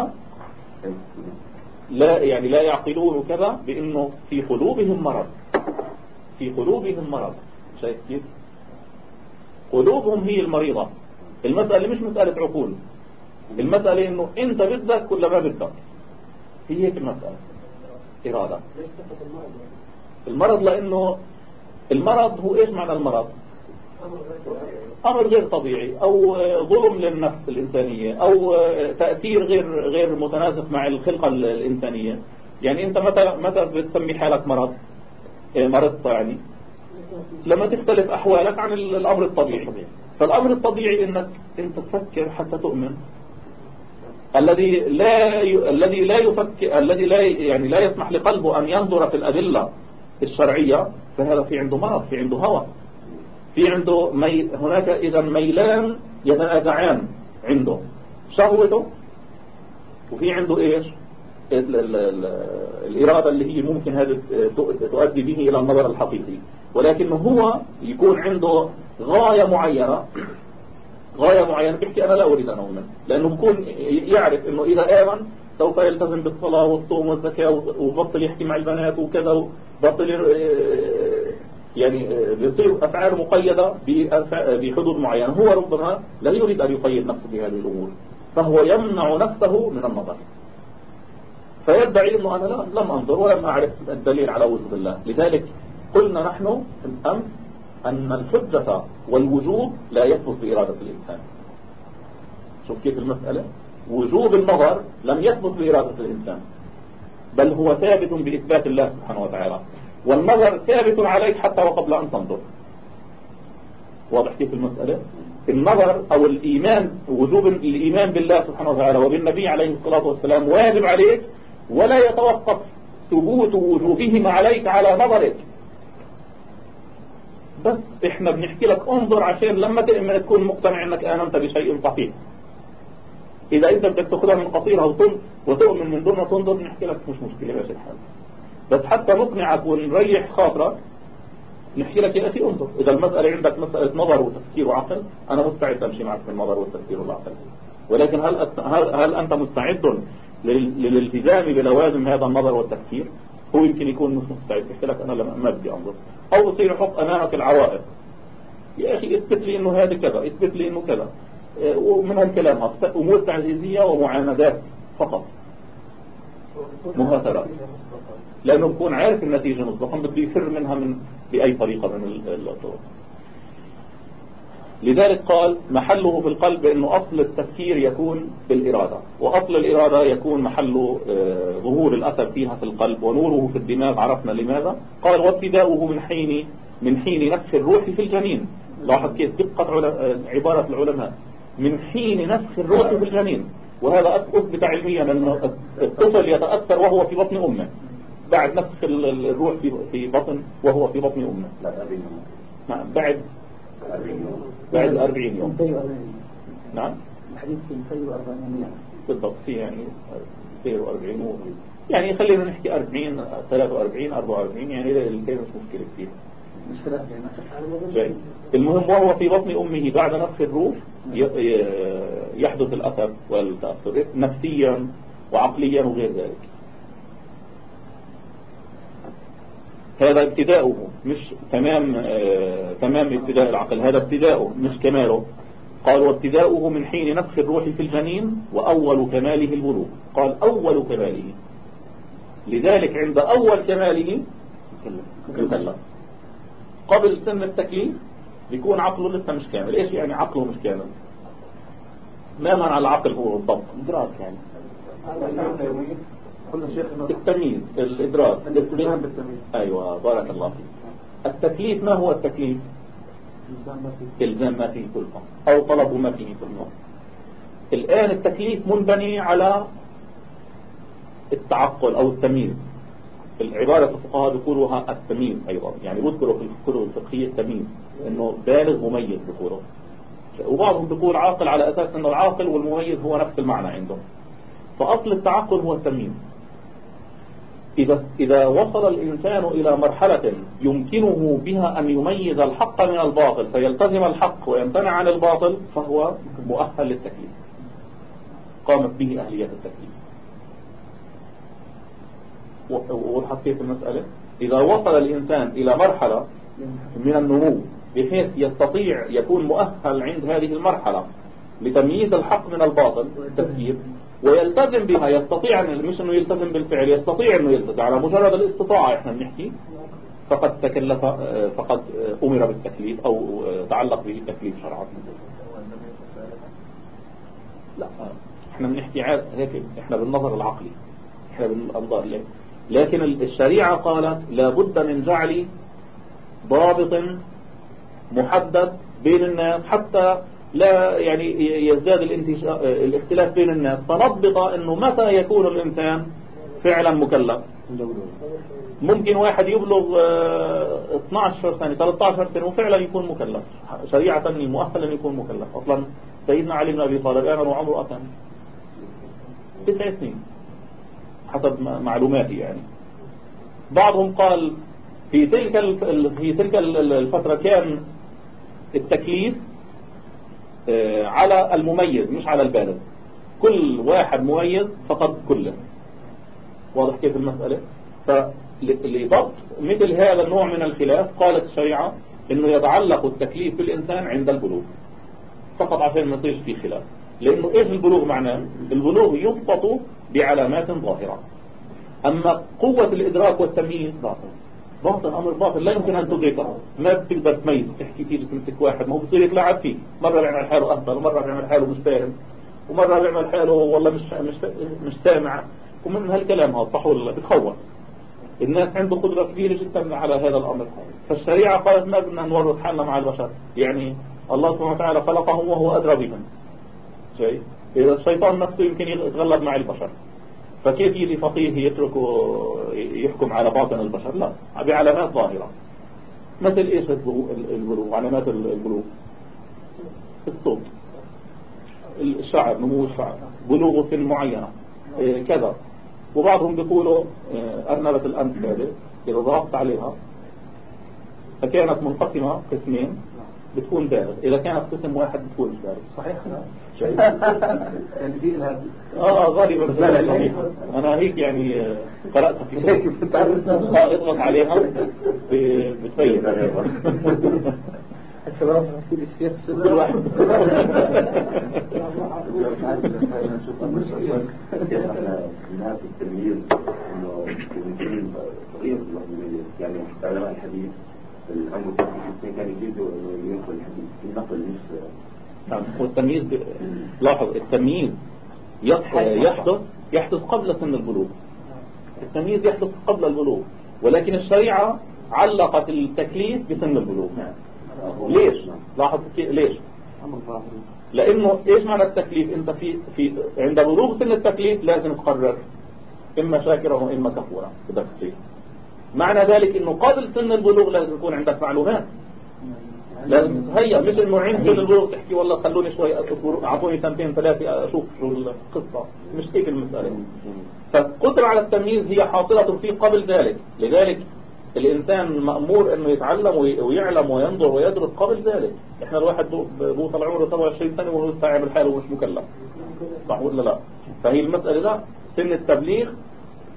لا يعني لا يعقلون كذا بأنه في قلوبهم مرض. في قلوبهم مرض. شايف كيف قلوبهم هي المريضة. المسألة مش مسألة عقول. المسألة إنه أنت بدك كل ما بدك. هي هيك المسألة. إرادة. المرض لأنه المرض هو إيش معنى المرض؟ أمر غير طبيعي أو ظلم للنفس الإنسانية أو تأثير غير غير متناسق مع الخلقة الإنسانية. يعني أنت متى متى بتسمي حالك مرض؟ إيه، مرض يعني لما تختلف أحوالك عن الأمر الطبيعي. فالأمر الطبيعي أنك أنت تفكر حتى تؤمن. الذي لا ي... الذي لا يفكر الذي لا يعني لا يسمح لقلبه أن ينظر في الأدلة الشرعية فهذا في عنده مرض في عنده هوى. في عنده مي... هناك إذا ميلان يتنازعان عنده. شهوته؟ وفي عنده إيش؟ الإرادة اللي هي ممكن هذا تؤدي به إلى النظر الحقيقي. ولكن هو يكون عنده غاية معينة غاية معينة. بيحكي أنا لا أريد أن أؤمن. لأنه بكون يعرف أنه إذا آمن سوف يلتزم بالصلاة والصوم والزكاة وبطل يحكي مع البنات وكذا وبطل يعني بيصير أفعال مقيدة بحدود معينة. هو ربما لا يريد أن يقيد نفسه بهذه الأمور. فهو يمنع نفسه من النظر. فيدعي أنه أنا لم أنظر ولم أعرف الدليل على وجود الله. لذلك قلنا نحن الأمس أن الحجة والوجوب لا يثبت بإرادة الإنسان. شوف كيف المسألة. وجوب النظر لم يثبت بإرادة الإنسان. بل هو ثابت بإثبات الله سبحانه وتعالى. والنظر ثابت عليك حتى وقبل أن تنظر. واضح كيف المسألة؟ النظر أو الإيمان وجوب الإيمان بالله سبحانه وتعالى وبالنبي عليه الصلاة والسلام واجب عليك ولا يتوقف ثبوت وجوبهما عليك على نظرك. بس إحنا بنحكي لك انظر عشان لما تكون مقتنع إنك آمنت بشيء صحيح إذا انت بدك تأخذها من قصيرها وتؤمن من دون ما تنظر نحكي لك مش مشكلة ماشي الحال بس حتى نقنعك ونريح خاطرك نحكي لك يا أخي انظر. إذا المسألة عندك مسألة نظر وتفكير وعقل أنا مستعد أمشي معك في النظر والتفكير والعقل. ولكن هل هل, هل أنت مستعد للالتزام بلوازم هذا النظر والتفكير؟ هو يمكن يكون مش مستعد. يحكي لك لما ما بدي انظر أو يصير يحط أمامك العوائق. يا أخي اثبت لي إنه هذا كذا اثبت لي إنه كذا. آه، ومن هالكلام أمور تعزيزية ومعاندات فقط. مهاترات لأنه بكون عارف النتيجة مسبقا بده يفر منها من بأي طريقة من الطرق لذلك قال محله في القلب إنه أصل التفكير يكون بالارادة وأصل الإرادة يكون محل آه، ظهور الأثر فيها في القلب ونوره في الدماغ عرفنا لماذا؟ قال وابتداؤه من حين من حين نفخ الروح في الجنين. لاحظ كيف دقة آه، عبارة العلماء. من حين نفخ الروح في الجنين. وهذا أثبت علميا أن الطفل يتأثر وهو في بطن أمه. بعد نفخ الروح في بطن وهو في بطن أمه. نعم بعد بعد 40 يوم. نعم. الحديث في 42 يوم. بالضبط في يعني 42 يعني خلينا نحكي 40 43 44 يعني الكلمة مش مشكلة كثير. المهم وهو في بطن أمه بعد نفخ الروح يحدث الأثر والتأثر نفسيا وعقليا وغير ذلك. هذا ابتداؤه مش تمام آه تمام ابتداء العقل هذا ابتداؤه مش كماله. قال وابتداؤه من حين نفخ الروح في الجنين وأول كماله البلوغ. قال أول كماله. لذلك عند أول كماله يكلف قبل سن التكليف بيكون عقله لسه مش كامل. إيش يعني عقله مش كامل؟ ما معنى العقل هو بالضبط إدراك يعني. التمييز الإدراك أيوة بارك الله فيك. التكليف ما هو التكليف؟ إلزام ما فيه. كلفة أو طلب ما فيه كلفة الآن التكليف منبني على التعقل أو التمييز. العبارة الفقهاء بيقولوها التمييز أيضا. يعني بذكروا في الكتب الفقهية التمييز إنه بالغ مميز بيقولوا. وبعضهم بيقول عاقل على أساس إنه العاقل والمميز هو نفس المعنى عندهم. فأصل التعقل هو التمييز. إذا, إذا وصل الإنسان إلى مرحلة يمكنه بها أن يميز الحق من الباطل فيلتزم الحق ويمتنع عن الباطل فهو مؤهل للتكليف. قامت به أهلية التكليف. وضحت كيف المسألة إذا وصل الإنسان إلى مرحلة من النمو بحيث يستطيع يكون مؤهل عند هذه المرحلة لتمييز الحق من الباطل التفكير ويلتزم بها يستطيع مش إنه يلتزم بالفعل يستطيع إنه يلتزم. على مجرد الاستطاعة إحنا بنحكي فقد تكلف فقد أمر بالتكليف أو تعلق به التكليف شرعا. لا إحنا بنحكي هيك إحنا بالنظر العقلي إحنا بالأنظار. ليه لكن الشريعة قالت لابد من جعل ضابط محدد بين الناس حتى لا يعني يزداد الاختلاف بين الناس. فنضبط إنه متى يكون الإنسان فعلا مكلف. ممكن واحد يبلغ 12 سنة 13 سنة وفعلا يكون مكلف. شريعة مؤهل أن يكون مكلف. أصلا سيدنا علي بن أبي طالب آمن وعمره أكم تسع سنين. حسب معلوماتي يعني. بعضهم قال في تلك في تلك الفترة كان التكليف آه، على المميز مش على البالغ. كل واحد مميز فقد كله. واضح كيف المسألة؟ فلضبط مثل هذا النوع من الخلاف قالت الشريعة إنه يتعلق التكليف بالإنسان عند البلوغ. فقط عشان ما يصيرش في خلاف. لأنه إيش البلوغ معناه؟ البلوغ يضبط بعلامات ظاهرة. أما قوة الإدراك والتمييز باطل باطل أمر باطل لا يمكن أن تدركه ما بتقدر تميز تحكي تيجي تمسك واحد. ما هو بصير يتلاعب فيه. مرة بيعمل حاله أهبل ومرة بيعمل حاله مش فاهم ومرة بيعمل حاله والله مش مش مش سامع ومن هالكلام هذا صح ولا بتخوف. الناس عنده قدرة كبيرة جدا على هذا الأمر. فالشريعة قالت ما بدنا نورط حالنا مع البشر. يعني الله سبحانه وتعالى خلقهم وهو أدرى بهم. شيء إذا الشيطان نفسه يمكن يتغلب مع البشر. فكيف يجي فقيه يترك يحكم على باطن البشر؟ لا بعلامات ظاهرة. مثل إيش البلوغ؟ علامات البلوغ. الصوت. الشعر نمو الشعر. بلوغه سن معينة كذا. وبعضهم بيقولوا إيه، أرنبة الأنف هذه إذا ضغطت عليها فكانت منقسمة قسمين. بتكون بالغ إذا كانت قسم واحد بتكون مش بالغ صحيح؟ آه غالبا أنا هيك يعني آه، قرأت في هيك اضغط عليها بتبين الشباب في الشيخ كل واحد الناس التمييز انه صغير يعني علماء الحديث كان ينقل الحديث النقل مش نعم والتمييز ب... لاحظ التمييز يحدث يحدث قبل سن البلوغ. التمييز يحدث قبل البلوغ ولكن الشريعة علقت التكليف بسن البلوغ. ليش؟ لاحظ ليش؟ لأنه إيش معنى التكليف؟ أنت في في عند بلوغ سن التكليف لازم تقرر إما شاكرا وإما كفورا بدك تصير معنى ذلك إنه قبل سن البلوغ لازم يكون عندك معلومات لازم تتهيأ مش انه عند سن البلوغ. تحكي والله خلوني شوي أعطوني سنتين ثلاثة أشوف شو القصة مش هيك المسألة. فالقدرة على التمييز هي حاصلة فيه قبل ذلك. لذلك الإنسان مأمور أنه يتعلم ويعلم وينظر ويدرس قبل ذلك. إحنا الواحد بوصل عمره 27 سنة وهو يستعمل الحال ومش مكلف. صح ولا لا؟ فهي المسألة لا. سن التبليغ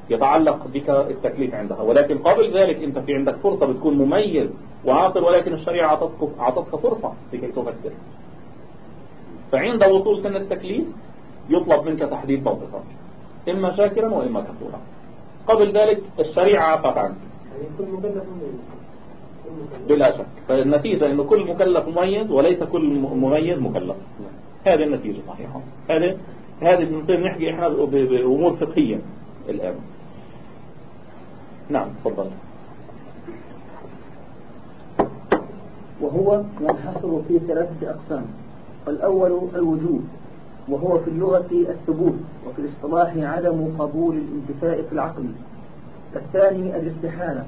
يتعلق بك التكليف عندها. ولكن قبل ذلك انت في عندك فرصة بتكون مميز وعاقل ولكن الشريعة أعطتك فرصة لكي تفكر. فعند وصول سن التكليف يطلب منك تحديد موقفك إما شاكرا وإما كفورا. قبل ذلك الشريعة عفت عنك. بلا شك. فالنتيجة أنه كل مكلف مميز وليس كل مميز مكلف. هذه النتيجة صحيحة. هذه هذه نحكي إحنا بأمور فقهية الآن. نعم تفضل. وهو ينحصر في ثلاثة أقسام. الأول الوجود وهو في اللغة الثبوت وفي الاصطلاح عدم قبول الانتفاء في العقل. الثاني الاستحالة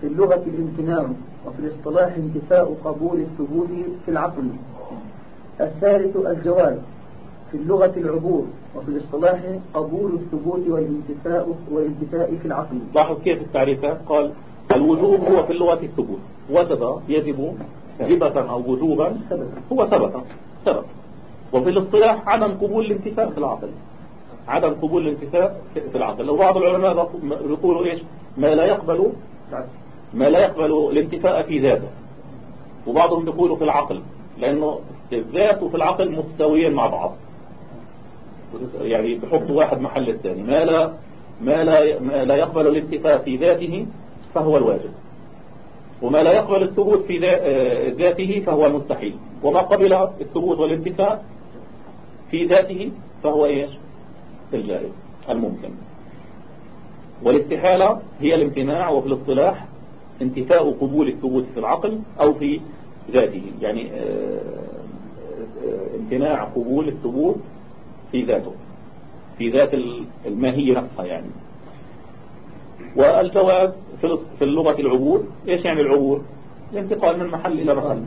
في اللغة الامتناع وفي الاصطلاح انتفاء قبول الثبوت في العقل. الثالث الجواز في اللغة العبور وفي الاصطلاح قبول الثبوت والانتفاء والانتفاء في العقل. لاحظ كيف التعريفات قال الوجوب هو في اللغة الثبوت. وجب يجب جبة أو وجوبا. هو ثبت ثبت. وفي الاصطلاح عدم قبول الانتفاء في العقل. عدم قبول الانتفاء في العقل. وبعض العلماء يقولوا إيش؟ ما لا يقبل ما لا يقبل الانتفاء في ذاته. وبعضهم يقولوا في العقل لأنه الذات وفي العقل مستويين مع بعض. يعني بحط واحد محل الثاني. ما لا ما لا ما لا يقبل الانتفاء في ذاته فهو الواجب. وما لا يقبل الثبوت في ذاته فهو المستحيل. وما قبل الثبوت والانتفاء في ذاته فهو إيش؟ الجائز الممكن. والاستحالة هي الامتناع وفي الاصطلاح انتفاء قبول الثبوت في العقل أو في ذاته. يعني آه، آه، امتناع قبول الثبوت في ذاته في ذات الماهية نفسها يعني. والجواز في اللغة العبور إيش يعني العبور؟ الانتقال من محل إلى محل.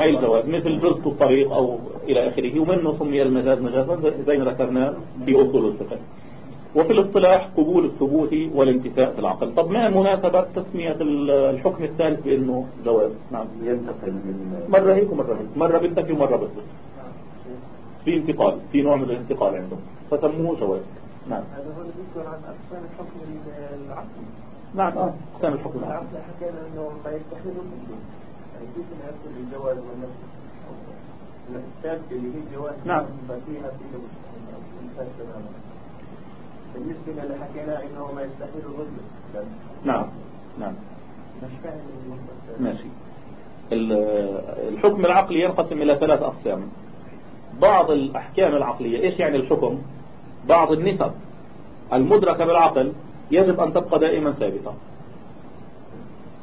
اي الجواز مثل جزء الطريق أو إلى آخره ومنه سمي المجاز مجازا زي ما ذكرنا في أصول الفقه. وفي الاصطلاح قبول الثبوت والانتفاء في العقل طب ما مناسبة تسمية الحكم الثالث بأنه جواز نعم. ينتقل من مرة هيك ومرة هيك. مرة بالنفي ومرة بالضبط في انتقال في نوع من الانتقال عندهم. فسموه جواز نعم. هذا هو بيذكر عن أقسام الحكم العقلي نعم آه أقسام الحكم العقلي العقل حكينا أنه ما يستحيل يعني كيف نقسم الجواز والنفي الثالثة اللي هي الجواز نعم. فيها في بالنسبة للي حكينا إنه ما يستحيل الرجل. نعم نعم. مش فاهم ماشي. الحكم العقلي ينقسم إلى ثلاث أقسام. بعض الأحكام العقلية. إيش يعني الحكم؟ بعض النسب. المدركة بالعقل يجب أن تبقى دائما ثابتة.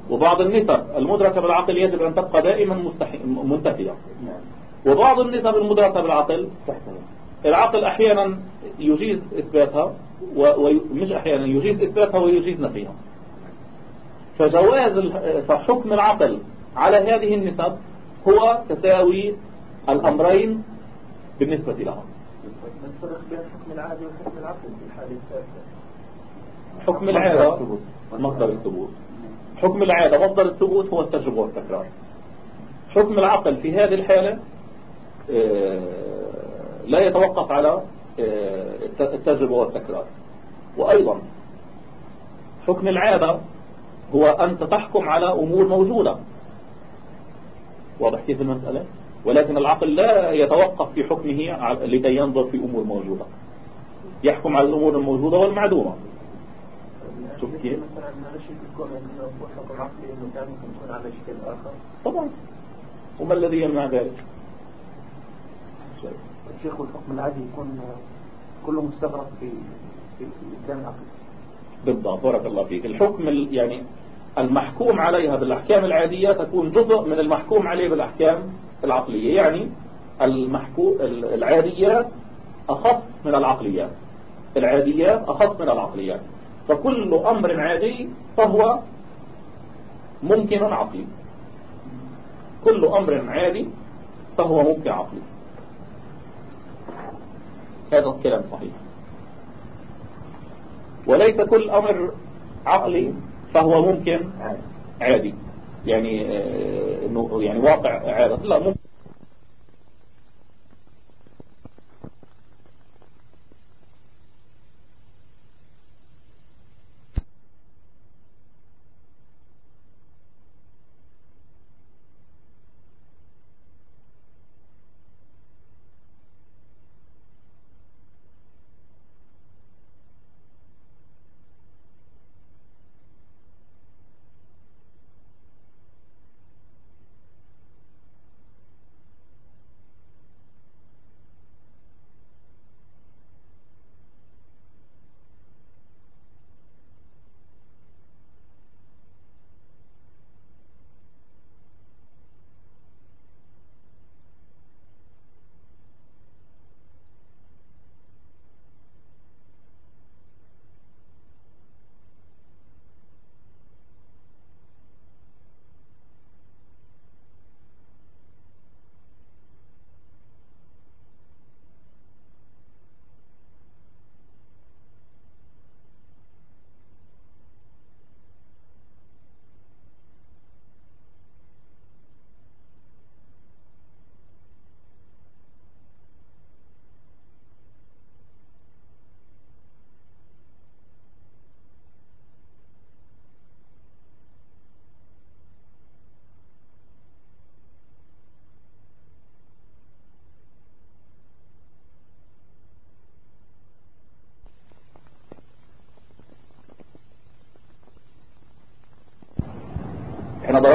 وبعض النسب المدركة بالعقل يجب أن تبقى دائما منتفية. وبعض النسب المدركة بالعقل العقل أحيانا يجيز إثباتها ومش أحيانا يجيز إثباتها ويجيز نفيها. فجواز فحكم العقل على هذه النسب هو تساوي الأمرين بالنسبة لها الفرق بين حكم العادي وحكم العقل في الحالة الثالثة حكم العادة مصدر الثبوت. حكم العادة مصدر الثبوت هو التجربة والتكرار. حكم العقل في هذه الحالة آه، لا يتوقف على آه، التجربة والتكرار. وأيضا حكم العادة هو أنت تحكم على أمور موجودة. واضح كيف المسألة؟ ولكن العقل لا يتوقف في حكمه لكي ينظر في أمور موجودة. يحكم على الأمور الموجودة والمعدومة شوف كيف؟ طبعا. وما الذي يمنع ذلك؟ الشيخ والحكم العادي يكون كله مستغرق في في الإسلام العقلي بالضبط. بارك الله فيك. الحكم يعني المحكوم عليها بالأحكام العادية تكون جزء من المحكوم عليه بالأحكام العقلية يعني العاديات أخص من العقليات العاديات أخص من العقليات فكل أمر عادي فهو ممكن عقلي. كل أمر عادي فهو ممكن عقلي. هذا الكلام صحيح. وليس كل أمر عقلي فهو ممكن عادي. يعني آه، يعني واقع عادي لا ممكن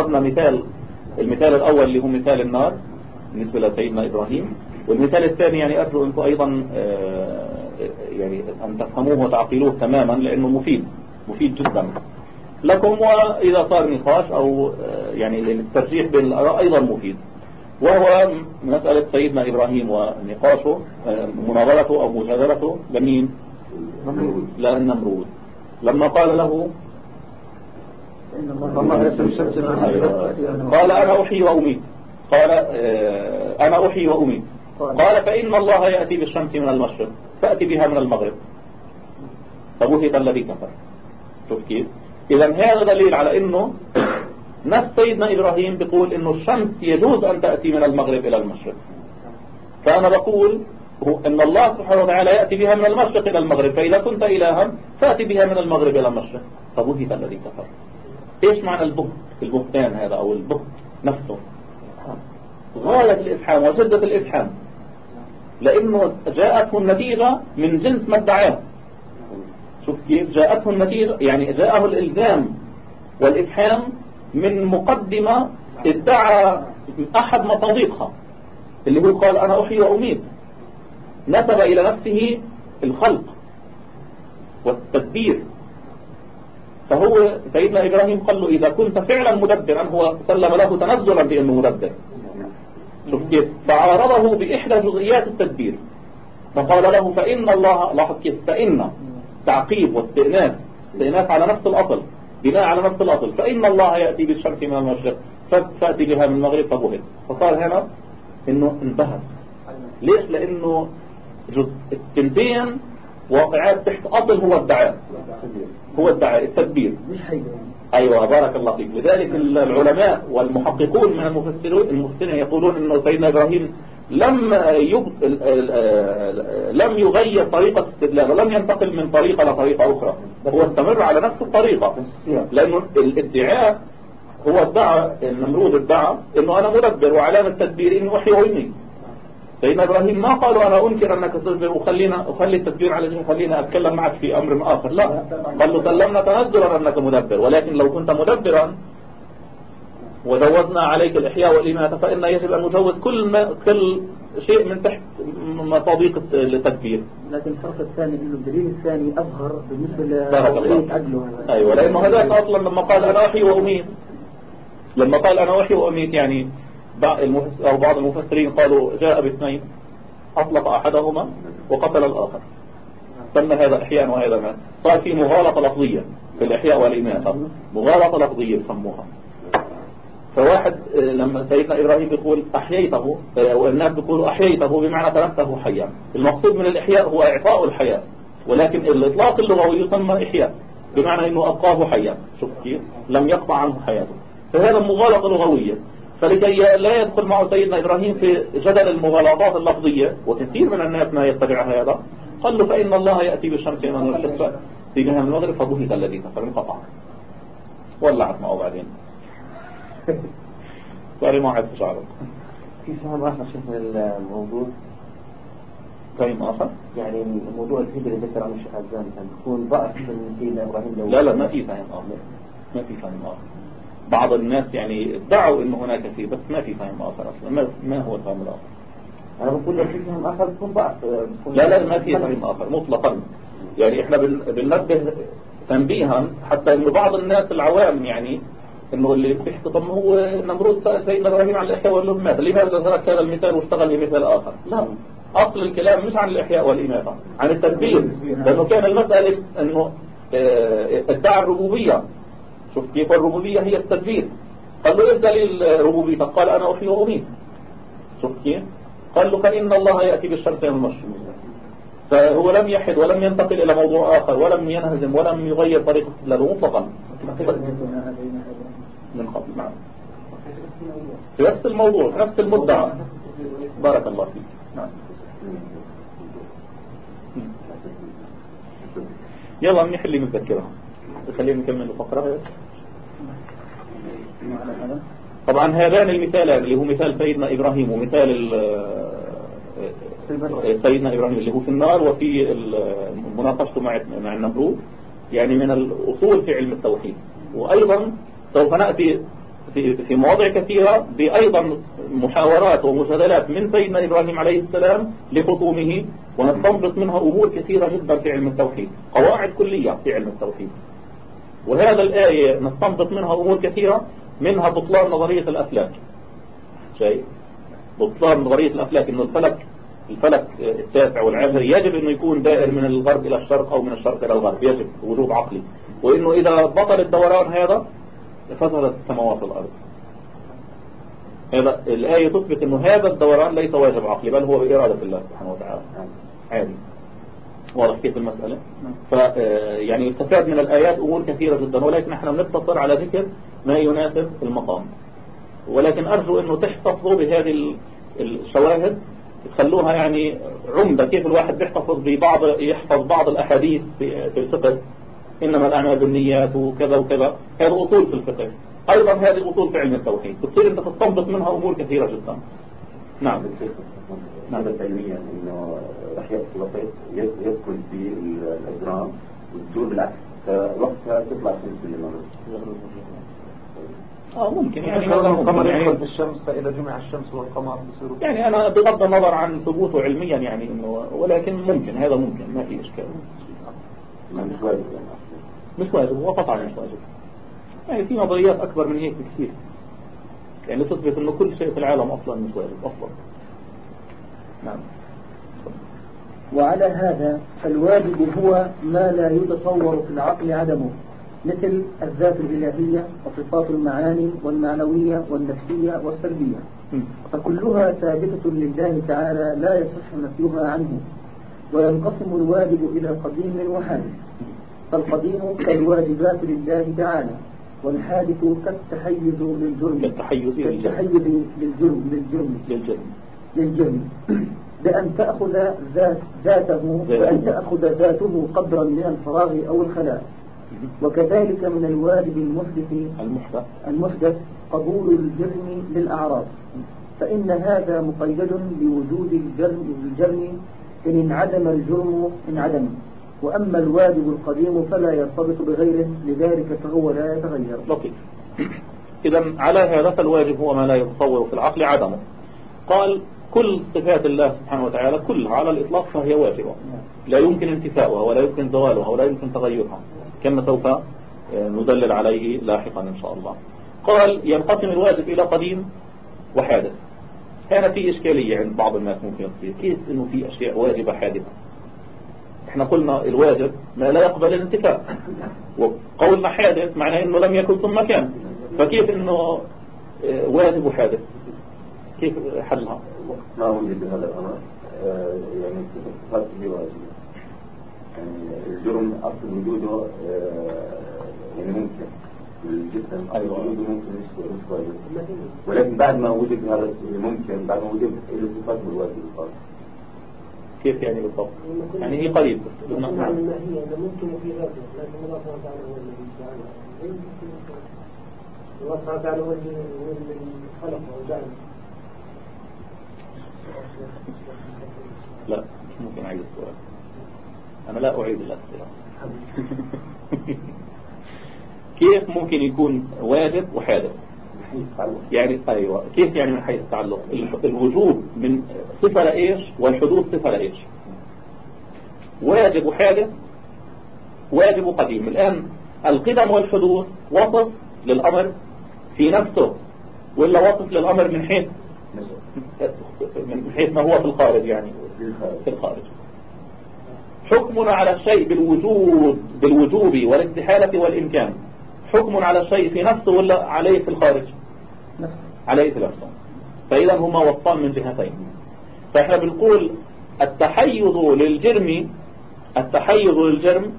ضربنا مثال المثال الأول اللي هو مثال النار بالنسبة لسيدنا إبراهيم والمثال الثاني يعني أرجو أنكم أيضا آه، يعني أن تفهموه وتعقلوه تماما لأنه مفيد مفيد جدا لكم وإذا صار نقاش أو آه، يعني الترجيح بين الآراء أيضا مفيد. وهو مسألة سيدنا إبراهيم ونقاشه آه، مناظرته أو مجادلته لمين؟ للنمرود لما قال له قال أنا أحيي وأميت. قال آه، أنا أحيي وأميت. قال. فإن الله يأتي بالشمس من المشرق فأتي بها من المغرب. فبهت الذي كفر. شوف كيف. إذا هذا دليل على أنه نفس سيدنا إبراهيم بيقول أنه الشمس يجوز أن تأتي من المغرب إلى المشرق. فأنا بقول هو أن الله سبحانه وتعالى يأتي بها من المشرق إلى المغرب. فإذا كنت إلها فأتي بها من المغرب إلى المشرق. فبهت الذي كفر. إيش معنى البهت البهتان هذا أو البهت نفسه. غاية الإفحام وشدة الإفحام. لأنه جاءته النتيجة من جنس ما ادعاه. شوف كيف جاءته النتيجة يعني جاءه الإلزام والإفحام من مقدمة ادعى أحد مصادقها اللي هو قال أنا أحيي وأميت. نسب إلى نفسه الخلق والتدبير. فهو سيدنا إبراهيم قال له إذا كنت فعلا مدبرا هو سلم له تنزلا بأنه مدبر. شوف كيف. فعارضه بإحدى جزئيات التدبير. فقال له فإن الله لاحظ كيف. فإن تعقيب واستئناف استئناف على نفس الأصل بناء على نفس الأصل. فإن الله يأتي بالشمس من المشرق فأتي بها من المغرب فبهت. فصار هنا إنه انتهت. ليش؟ لأنه جزء التنتين واقعات تحت أصل هو الدعاء. هو الدعاء التدبير. مش أيوة بارك الله فيك. لذلك العلماء والمحققون من المفسرين المفسرين يقولون أنه سيدنا إبراهيم لم يب... لم يغير طريقة استدلاله لم ينتقل من طريقة لطريقة أخرى. هو استمر على نفس الطريقة. لأنه الادعاء هو ادعى النمرود ادعى أنه أنا مدبر وعلامة تدبيري أني وحي وإني سيدنا إبراهيم ما قالوا أنا أنكر أنك تصبر وخلينا أخلي التدبير على جهة خلينا أتكلم معك في أمر آخر. لا قالوا سلمنا تنزلا أنك مدبر ولكن لو كنت مدبرا وجوزنا عليك الإحياء والإماتة فإن يجب أن نجوز كل ما كل شيء من تحت مصاديق التدبير. لكن الفرق الثاني إنه الدليل الثاني أظهر بالنسبة بارك الله. لقضيه عدله. أيوة لأنه هذاك أصلا لما قال أنا أحيي وأميت. لما قال أنا أحيي وأميت يعني أو بعض المفسرين قالوا جاء باثنين أطلق أحدهما وقتل الآخر. سمى هذا إحياء وهذا مات. صار في مغالطة لفظية في الإحياء والإماتة. مغالطة لفظية يسموها. فواحد آه، لما سيدنا إبراهيم يقول أحييته آه، والناس بيقولوا أحييته بمعنى تركته حيا المقصود من الإحياء هو إعطاء الحياة. ولكن الإطلاق اللغوي يسمى إحياء بمعنى أنه أبقاه حيا شوف كيف؟ لم يقطع عنه حياته. فهذا مغالطة لغوية. فلكي لا يدخل معه سيدنا إبراهيم في جدل المغالطات اللفظية وكثير من الناس ما يتبع هذا قال له فإن الله يأتي بالشمس من المشرق في بها من المغرب فبهت الذي كفر انقطع ولعت معه بعدين. سوري ما عاد شعرك في فهم آخر شيخ من الموضوع؟ فهم آخر؟ يعني موضوع الهجرة اللي ذكر عنه الشيخ عزام كان تكون ضعف من سيدنا إبراهيم لو لا لا ما في فهم آخر. ما في فهم آخر. بعض الناس يعني ادعوا انه هناك فيه بس ما في فهم آخر أصلا ما, ما هو الفهم الآخر أنا بقول لو في فهم تكون ضعف بتكون- لا لا ما في فهم آخر مطلقا يعني إحنا بن- بننبه تنبيها حتى انه بعض الناس العوام يعني انه اللي بيحكي طب ما هو نمرود سيدنا إبراهيم عن الاحياء والامات لماذا ترك هذا المثال واشتغل بمثال اخر لا اصل الكلام مش عن الاحياء والاماتة عن التدبير لأنه كان المسألة انه آه، ادعى الربوبية شوف كيف الربوبية هي التدبير. قال له إيش دليل ربوبيتك قال أنا احيي وأميت. شوف كيف؟ قال له فإن الله يأتي بالشمس من المشرق فهو لم يحد ولم ينتقل إلى موضوع آخر ولم ينهزم ولم يغير طريقة استدلاله مطلقا من قبل نعم. في نفس الموضوع في نفس المدعى. بارك الله فيك. نعم. يلا نحل نتذكرها خلينا نكمل الفقرة. طبعا هذان المثالان اللي هو مثال سيدنا إبراهيم ومثال ال- سيدنا إبراهيم. اللي هو في النار وفي مناقشته مع مع النمرود يعني من الأصول في علم التوحيد. وأيضا سوف نأتي في في مواضع كثيرة بأيضا محاورات ومجادلات من سيدنا إبراهيم عليه السلام لخصومه ونستنبط منها أمور كثيرة جدا في علم التوحيد قواعد كلية في علم التوحيد. وهذا الآية نستنبط منها أمور كثيرة منها بطلان نظرية الأفلاك. شيء. بطلان نظرية الأفلاك إنه الفلك الفلك التاسع والعاشر يجب أنه يكون دائر من الغرب إلى الشرق أو من الشرق إلى الغرب. يجب. وجوب عقلي. وإنه إذا بطل الدوران هذا فسدت السماوات والأرض هذا الآية تثبت أنه هذا الدوران ليس واجب عقلي بل هو بإرادة الله سبحانه وتعالى. عادي. واضح كيف المسألة؟ ف يعني يستفاد من الآيات أمور كثيرة جدا ولكن نحن بنقتصر على ذكر ما يناسب المقام. ولكن أرجو أنه تحتفظوا بهذه الشواهد تخلوها يعني عمدة كيف الواحد بيحتفظ ببعض يحفظ بعض الأحاديث في الفقه. إنما الأعمال بالنيات وكذا وكذا. هذا أصول في الفقه. أيضا هذه أصول في علم التوحيد. بتصير أنت تستنبط منها أمور كثيرة جدا. نعم. نعم علميا أنه رح يأتي وقت يدخل في الأجرام والدور بالعكس؟ فوقتها تطلع شمس من آه ممكن. يعني يعني القمر يدخل يعني, في الشمس فإذا جمع الشمس والقمر بصيروا يعني أنا بغض النظر عن ثبوته علميا يعني إنه ولكن ممكن هذا ممكن ما في إشكال. مش واجب يعني. مش واجب هو قطعا مش واجب. يعني في نظريات أكبر من هيك بكثير. يعني تثبت إنه كل شيء في العالم أصلا مش واجب أصلا. نعم. وعلى هذا فالواجب هو ما لا يتصور في العقل عدمه. مثل الذات الإلهية وصفات المعاني والمعنوية والنفسية والسلبية. فكلها ثابتة لله تعالى لا يصح نفيها عنه وينقسم الواجب إلى قديم وحادث. فالقديم كالواجبات لله تعالى والحادث كالتحيز للجرم. كالتحيز للجرم. كالتحيز للجرم للجرم. للجرم. للجرم. بأن تأخذ ذات ذاته. بأن تأخذ ذاته قدرا من الفراغ أو الخلاء. وكذلك من الواجب المحدث المحدث. المحدث قبول الجرم للأعراض فإن هذا مقيد بوجود الجرم الجرم إن انعدم الجرم انعدم وأما الواجب القديم فلا يرتبط بغيره لذلك فهو لا يتغير. لطيف إذا على هذا فالواجب هو ما لا يتصور في العقل عدمه. قال كل صفات الله سبحانه وتعالى كلها على الإطلاق فهي واجبة. لا يمكن انتفاؤها ولا يمكن زوالها ولا يمكن تغيرها. كما سوف ندلل عليه لاحقا إن شاء الله. قال ينقسم الواجب إلى قديم وحادث. هنا في إشكالية عند بعض الناس ممكن تصير كيف إنه في أشياء واجبة حادثة؟ إحنا قلنا الواجب ما لا يقبل الانتفاء وقولنا حادث معناه إنه لم يكن ثم كان. فكيف إنه آه، واجب وحادث؟ كيف حلها؟ ما وجد هذا الأمر؟ آه، يعني واجبة يعني الجرم أصل وجوده آه، يعني ممكن. الجسم أيوة. وجوده ممكن مش مش واجب ولكن بعد ما وجد هذا الممكن بعد ما وجد له صفات الواجب الخاص؟ كيف يعني بالضبط؟ يعني هي قريب نعم الماهية أنه ممكن في ذاته لكن الله سبحانه وتعالى هو الذي جعلها. الله سبحانه وتعالى هو الذي هو الذي خلق وجعل لا مش ممكن أعيد السؤال. أنا لا أعيد الأسئلة. كيف ممكن يكون واجب وحادث؟ يعني أيوة. كيف يعني من حيث التعلق؟ الوجوب من صفة لإيش والحدوث صفة لإيش؟ واجب وحادث واجب وقديم. الآن القدم والحدوث وصف للأمر في نفسه ولا وصف للأمر من حيث من حيث ما هو في الخارج يعني في الخارج. حكمنا على الشيء بالوجود بالوجوب والاستحالة والإمكان. حكم على الشيء في نفسه ولا عليه في الخارج؟ عليه في نفسه فإذا هما وصفان من جهتين. فإحنا بنقول التحيز للجرم التحيز للجرم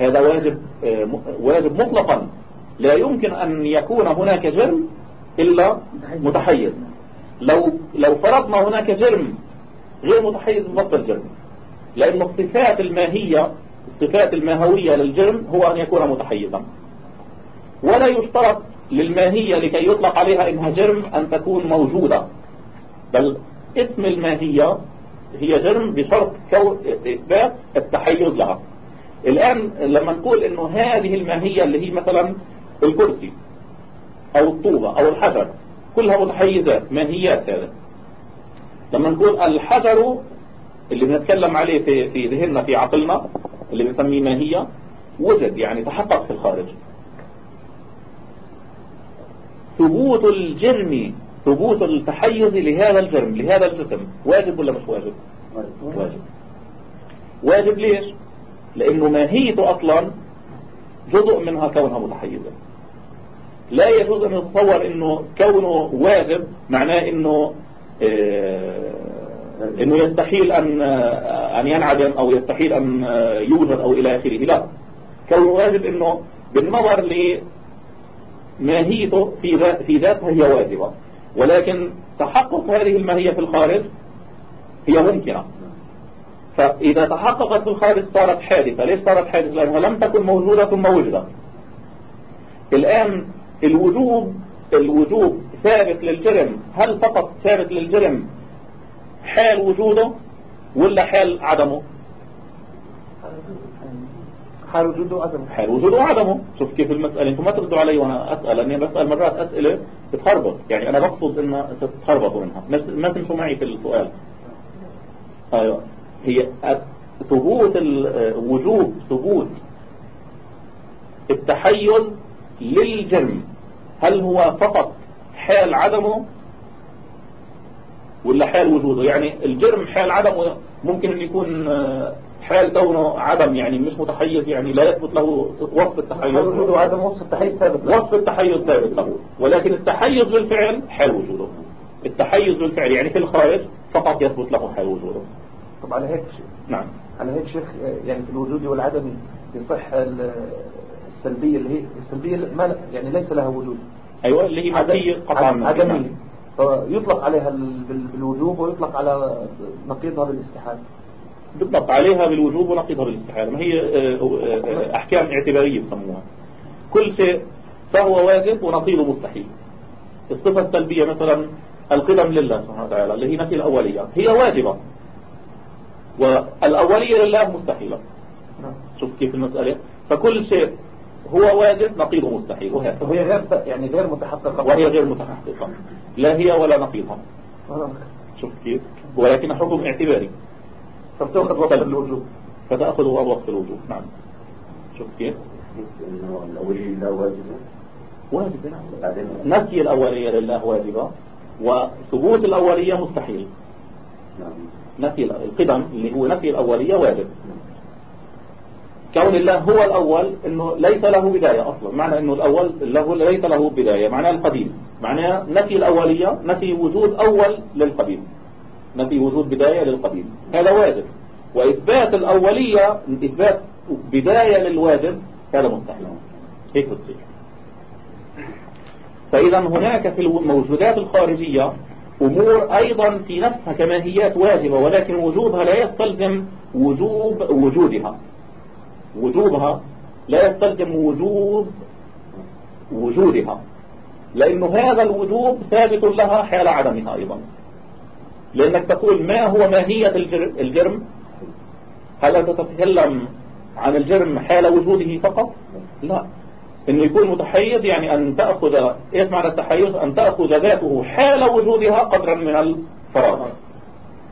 هذا واجب آه، واجب مطلقا. لا يمكن أن يكون هناك جرم إلا متحيز لو لو فرضنا هناك جرم غير متحيز بطل جرم لأن الصفات الماهية الصفات الماهوية للجرم هو أن يكون متحيزا. ولا يشترط للماهية لكي يطلق عليها إنها جرم أن تكون موجودة. بل اسم الماهية هي جرم بشرط إثبات التحيز لها. الآن لما نقول إنه هذه الماهية اللي هي مثلا الكرسي أو الطوبة أو الحجر كلها متحيزات ماهيات هذا. لما نقول الحجر اللي بنتكلم عليه في في ذهننا في عقلنا اللي بنسميه ماهية وجد يعني تحقق في الخارج. ثبوت الجرم ثبوت التحيز لهذا الجرم لهذا الجسم واجب ولا مش واجب؟ واجب. واجب. ليش؟ لأنه ماهيته أصلا جزء منها كونها متحيزة. لا يجوز أن نتصور إنه كونه واجب معناه إنه آه، إنه يستحيل أن أن ينعدم أو يستحيل أن يوجد أو إلى آخره. لا. كونه واجب إنه بالنظر لماهيته في في ذاتها هي واجبة. ولكن تحقق هذه الماهية في الخارج هي ممكنة. فإذا تحققت في الخارج صارت حادثة. ليش صارت حادثة؟ لأنها لم تكن موجودة ثم وجدت. الآن الوجوب الوجوب ثابت للجرم. هل فقط ثابت للجرم حال وجوده ولا حال عدمه؟ حال وجوده وعدمه. حال وجوده وعدمه. شوف كيف المسألة أنتم ما تردوا علي وأنا أسأل لأني بسأل مرات أسئلة بتخربط. يعني أنا بقصد ان تتخربطوا منها. ما تمشوا معي في السؤال. أيوه. هي ثبوت وجوب ثبوت التحيز للجرم. هل هو فقط حال عدمه ولا حال وجوده. يعني الجرم حال عدمه ممكن أن يكون حال كونه عدم يعني مش متحيز يعني لا يثبت له وصف التحيز. وجوده وعدم وصف التحيز ثابت. وصف التحيز ثابت له. ولكن التحيز بالفعل حال وجوده. التحيز بالفعل يعني في الخارج فقط يثبت له حال وجوده. طب على هيك نعم. على هيك شيخ يعني في الوجود والعدم يصح السلبية اللي هي السلبية ما يعني ليس لها وجود. أيوة اللي هي مادية قطعا عدمية فيطلق عليها بالوجوب ويطلق على نقيضها بالإستحالة. بالضبط عليها بالوجوب ونقيضها بالإستحالة. ما هي آه، آه، أحكام اعتبارية بسموها كل شيء فهو واجب ونقيضه مستحيل. الصفة السلبية مثلا القدم لله سبحانه وتعالى اللي هي نفي الأولية. هي واجبة. والأولية لله مستحيلة. شوف كيف المسألة. فكل شيء هو واجب نقيضه مستحيل. وهكذا وهي غير يعني غير متحققة. وهي غير متحققة. لا هي ولا نقيضها. شوف كيف. ولكن حكم اعتباري. فتأخذ وصف الوجوب فتأخذ وصف الوجوب نعم. شوف كيف. الأولية لله واجبة واجبة نعم. نفي الأولية لله واجبة وثبوت الأولية مستحيل. نعم. نفي القدم اللي هو نفي الأولية واجب. كون الله هو الأول إنه ليس له بداية أصلا. معنى إنه الأول له ليس له بداية. معناه القديم. معناه نفي الأولية نفي وجود أول للقديم. نفي وجود بداية للقديم. هذا واجب. وإثبات الأولية إثبات بداية للواجب هذا مستحيل. هيك بتصير فإذا هناك في الموجودات الخارجية أمور أيضا في نفسها كماهيات واجبة ولكن وجوبها لا يستلزم وجوب وجودها. وجوبها لا يستلزم وجوب وجودها لأنه هذا الوجوب ثابت لها حال عدمها أيضا. لأنك تقول ما هو ماهية الجرم؟ هل أنت تتكلم عن الجرم حال وجوده فقط؟ لا. انه يكون متحيز يعني أن تأخذ إيش معنى التحيز؟ أن تأخذ ذاته حال وجودها قدرا من الفراغ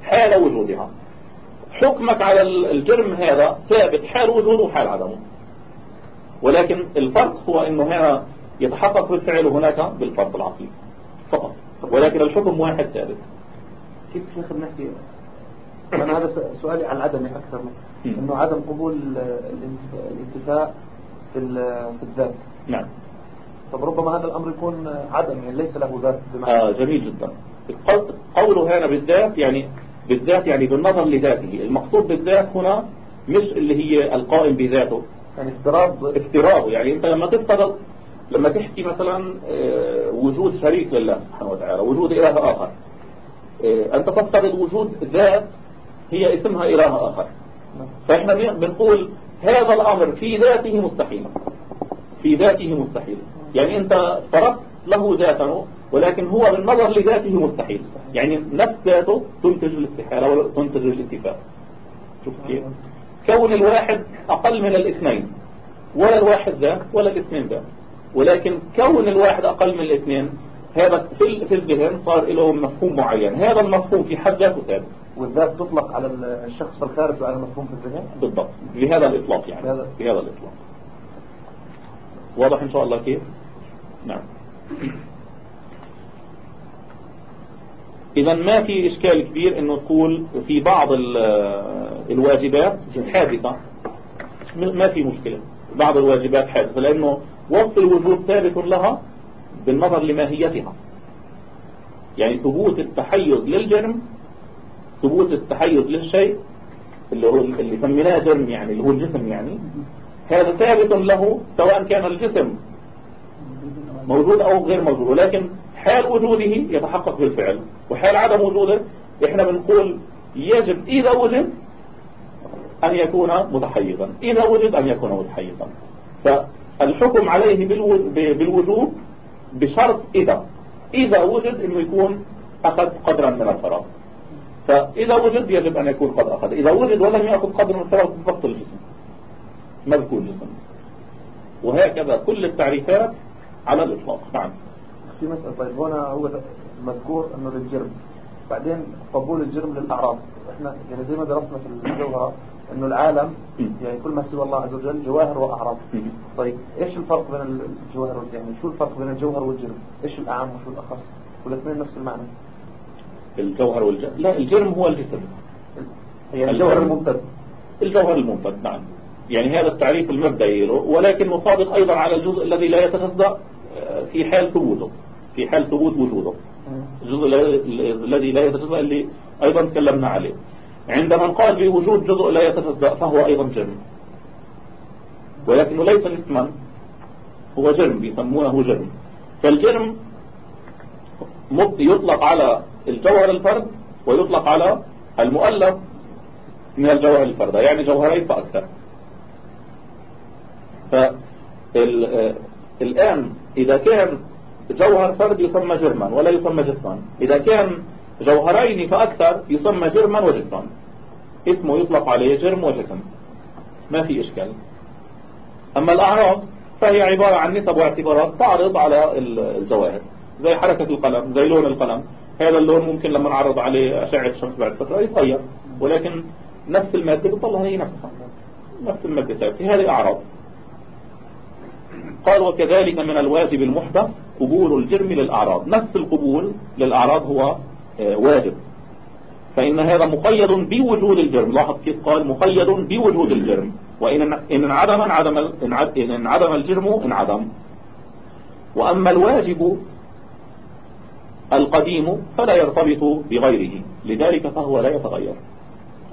حال وجودها. حكمك على الجرم هذا ثابت حال وجوده وحال عدمه. ولكن الفرق هو إنه هنا يتحقق بالفعل هناك بالفرق العقلي فقط. ولكن الحكم واحد ثابت. كيف شيخ بنحكي أنا هذا سؤالي عن عدم أكثر إنه عدم قبول الانتفاء في في الذات. نعم. طب ربما هذا الأمر يكون عدم يعني ليس له ذات بمعنى. آه جميل جدا. قوله هنا بالذات يعني بالذات يعني بالنظر لذاته. المقصود بالذات هنا مش اللي هي القائم بذاته يعني افتراض افتراض يعني انت لما تفترض لما تحكي مثلا آه، وجود شريك لله سبحانه وتعالى وجود إله آخر آه، أنت تفترض وجود ذات هي اسمها إله آخر. فإحنا بنقول هذا الأمر في ذاته مستحيل. في ذاته مستحيل. يعني أنت فرضت له ذاته ولكن هو بالنظر لذاته مستحيل. يعني نفس ذاته تنتج الاستحالة وتنتج الاتفاق. شوف كيف. كون الواحد أقل من الاثنين. ولا الواحد ذات ولا الاثنين ذات ولكن كون الواحد أقل من الاثنين هذا في في الذهن صار له مفهوم معين. هذا المفهوم في حد ذاته ثابت. والذات تطلق على الشخص في الخارج وعلى المفهوم في الذهن؟ بالضبط. بهذا الإطلاق يعني. بهذا- بهذا الإطلاق. واضح إن شاء الله كيف؟ نعم. إذا ما في إشكال كبير إنه تقول في بعض ال- الواجبات حادثة. ما في مشكلة. بعض الواجبات حادثة. لأنه وصف الوجود ثابت لها بالنظر لماهيتها. يعني ثبوت التحيز للجرم ثبوت التحيز للشيء اللي هو اللي سميناه جرم يعني اللي هو الجسم يعني. هذا ثابت له سواء كان الجسم موجود أو غير موجود. ولكن حال وجوده يتحقق بالفعل وحال عدم وجوده إحنا بنقول يجب إذا وجد أن يكون متحيزا إذا وجد أن يكون متحيزا. فالحكم عليه بالو- بالوجوب بشرط إذا إذا وجد أنه يكون أخذ قدرا من الفراغ. فإذا وجد يجب أن يكون قد أخذ إذا وجد ولم يأخذ قدر من الفراغ تبطل الجسم مذكور جسم. وهكذا كل التعريفات على الإطلاق. نعم. في مسألة طيب هنا هو مذكور إنه للجرم. بعدين قبول الجرم للأعراض. إحنا يعني زي ما درسنا في الجوهرة إنه العالم. يعني كل ما سوى الله عز وجل جواهر وأعراض. طيب إيش الفرق بين الجوهر وال- يعني شو الفرق بين الجوهر والجرم؟ إيش الأعم وشو الأخص؟ والاثنين نفس المعنى. الجوهر والجسم لا الجرم هو الجسم. يعني الجوهر الممتد الجوهر المنفذ نعم. يعني هذا التعريف المبدئي. له ولكن مصادق أيضا على الجزء الذي لا يتجزأ آه، في حال ثبوته. في حال ثبوت وجوده. الجزء ال- الذي لا يتجزأ اللي أيضا تكلمنا عليه. عندما قال بوجود جزء لا يتجزأ فهو أيضا جرم ولكنه ليس جسما هو جرم بيسمونه جرم فالجرم يطلق على الجوهر الفرد ويطلق على المؤلف من الجوهر الفردة يعني جوهرين فأكثر. فالآن إذا كان جوهر فرد يسمى جرما ولا يسمى جسما إذا كان جوهرين فأكثر يسمى جرما وجسما اسمه يطلق عليه جرم وجسم. ما في إشكال. أما الأعراض فهي عبارة عن نسب واعتبارات تعرض على ال- الجواهر. زي حركة القلم زي لون القلم. هذا اللون ممكن لما نعرض عليه أشعة الشمس بعد فترة يتغير. ولكن نفس المادة بتطلع هي نفسها. نفس المادة هذه أعراض. قال وكذلك من الواجب المحدث قبول الجرم للأعراض. نفس القبول للأعراض هو آه، واجب. فإن هذا مقيد بوجود الجرم. لاحظ كيف قال مقيد بوجود الجرم. وإن إن انعدم انعدم إن انعدم الجرم انعدم. وأما الواجب القديم فلا يرتبط بغيره. لذلك فهو لا يتغير.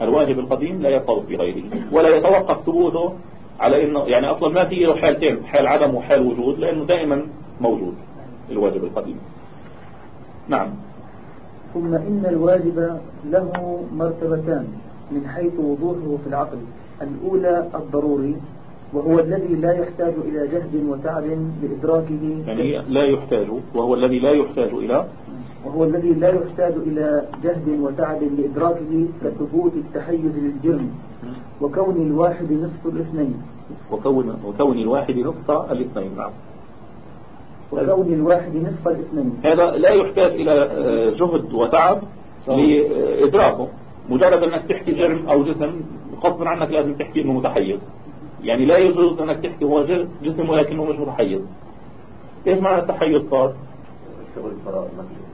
الواجب القديم لا يرتبط بغيره. ولا يتوقف ثبوته على إنه يعني أصلا ما في له حالتين حال عدم وحال وجود لأنه دائما موجود. الواجب القديم. نعم. ثم إن الواجب له مرتبتان من حيث وضوحه في العقل. الأولى الضروري وهو الذي لا يحتاج إلى جهد وتعب لإدراكه. يعني لا يحتاج وهو الذي لا يحتاج إلى؟ وهو الذي لا يحتاج إلى جهد وتعب لإدراكه كثبوت التحيز للجرم. وكون الواحد نصف الاثنين. وكون وكون الواحد نصف الاثنين نعم. وكون الواحد نصف الاثنين. هذا لا يحتاج إلى آه، جهد وتعب لإدراكه. مجرد أنك تحكي جرم أو جسم غصبا عنك لازم تحكي أنه متحيز. يعني لا يجوز أنك تحكي هو جسم ولكنه مش متحيز. إيش معنى التحيز صار؟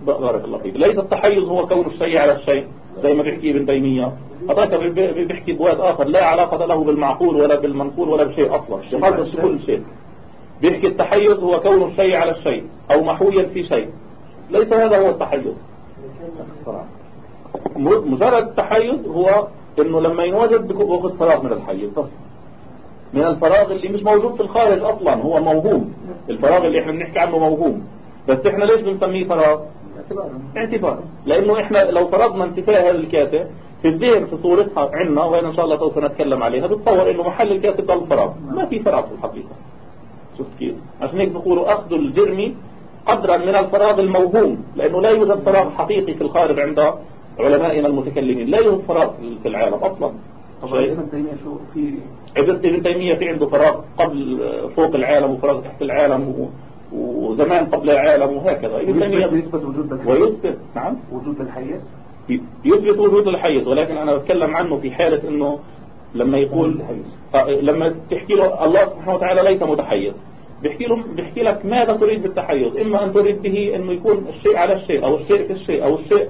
بارك الله فيك. ليس التحيز هو كون الشيء على الشيء زي ما بيحكي ابن تيمية. هذاك بي- بي- بيحكي بواد آخر لا علاقة له بالمعقول ولا بالمنقول ولا بشيء أصلا. يخصص كل شيء. بيحكي التحيز هو كون الشيء على الشيء أو محويا في شيء. ليس هذا هو التحيز مجرد التحيز هو إنه لما ينوجد باخذ فراغ من الحيز من الفراغ اللي مش موجود في الخارج أصلا هو موهوم. الفراغ اللي إحنا بنحكي عنه موهوم. بس إحنا ليش بنسميه فراغ؟ اعتبار. لأنه إحنا لو فرضنا انتفاء هذا الكاسة في الذهن في صورتها عندنا وين ان شاء الله سوف نتكلم عليها بتصور إنه محل الكاسة ضل فراغ ما في فراغ في الحقيقة. شفت كيف عشان هيك بيقولوا أخذ الجرم قدرا من الفراغ الموهوم لأنه لا يوجد فراغ حقيقي في الخارج عند علمائنا المتكلمين. لا يوجد فراغ في العالم أصلا. طبعا ابن تيمية شو في ابن تيمية في عنده فراغ قبل فوق العالم وفراغ تحت العالم و... وزمان قبل العالم وهكذا. ابن تيمية يثبت وجود ويثبت نعم. وجود الحيز يثبت وجود الحيز ولكن أنا بتكلم عنه في حالة أنه لما يقول لما تحكي له الله سبحانه وتعالى ليس متحيز بيحكي له بيحكي لك ماذا تريد بالتحيز إما أن تريد به أنه يكون الشيء على الشيء أو الشيء في الشيء أو الشيء.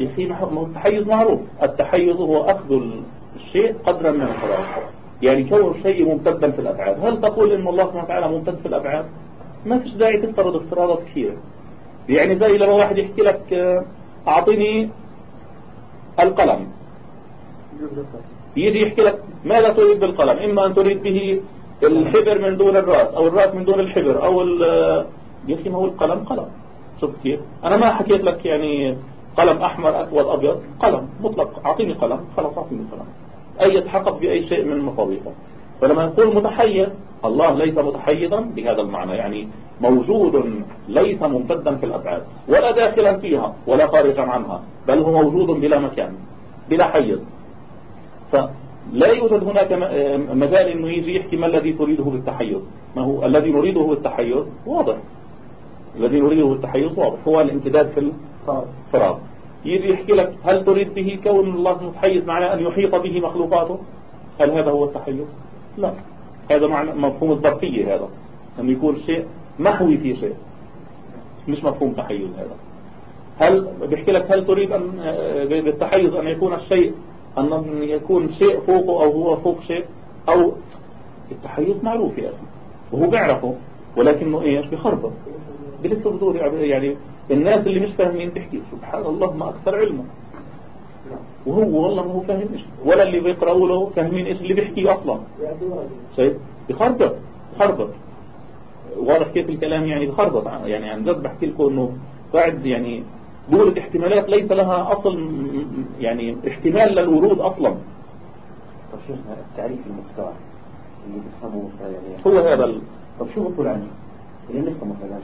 يا هو التحيز معروف. التحيز هو أخذ الشيء قدرا من الفراغ يعني كون الشيء ممتدا في الأبعاد. هل تقول إن الله سبحانه وتعالى ممتد في الأبعاد؟ ما فيش داعي تفترض افتراضات كثيرة. يعني زي لما واحد يحكي لك آه، أعطيني القلم. يجي يحكي لك ماذا تريد بالقلم؟ إما أن تريد به الحبر من دون الرأس أو الرأس من دون الحبر أو يا أخي ما هو القلم؟ قلم. شوف كيف. أنا ما حكيت لك يعني قلم أحمر أسود أبيض. قلم. مطلق. أعطيني قلم. خلاص أعطيني قلم. أي يتحقق بأي شيء من مصابيحه فلما نقول متحيز الله ليس متحيزا بهذا المعنى. يعني موجود ليس ممتدا في الأبعاد. ولا داخلا فيها ولا خارجا عنها. بل هو موجود بلا مكان بلا حيز. فلا يوجد هناك مجال إنه يجي يحكي ما الذي تريده بالتحيز ما هو الذي نريده بالتحيز واضح. الذي نريده بالتحيز واضح. هو الامتداد في الفراغ يجي يحكي لك هل تريد به كون الله متحيز معناه أن يحيط به مخلوقاته؟ هل هذا هو التحيز لا. هذا معنى مفهوم الظرفية هذا. أن يكون شيء محوي في شيء. مش مفهوم تحيز هذا. هل بيحكي لك هل تريد أن بالتحيز أن يكون الشيء أن يكون شيء فوقه أو هو فوق شيء أو التحيز معروف يا أخي. وهو بيعرفه ولكنه إيش؟ بخربه. بلسه بدور يعني الناس اللي مش فاهمين تحكي سبحان الله ما أكثر علمه. وهو والله ما هو فاهم إيش. ولا اللي بيقرأوا له فاهمين إيش اللي بيحكي أصلا. شايف؟ بخربط بخربط واضح كيف الكلام يعني بخربط يعني عن جد بحكي لكم إنه بعد يعني دولة احتمالات ليس لها أصل يعني احتمال للورود أصلا. طب شو التعريف المختار اللي بيفهموه يعني؟ هو هذا. طب شو بطول عنه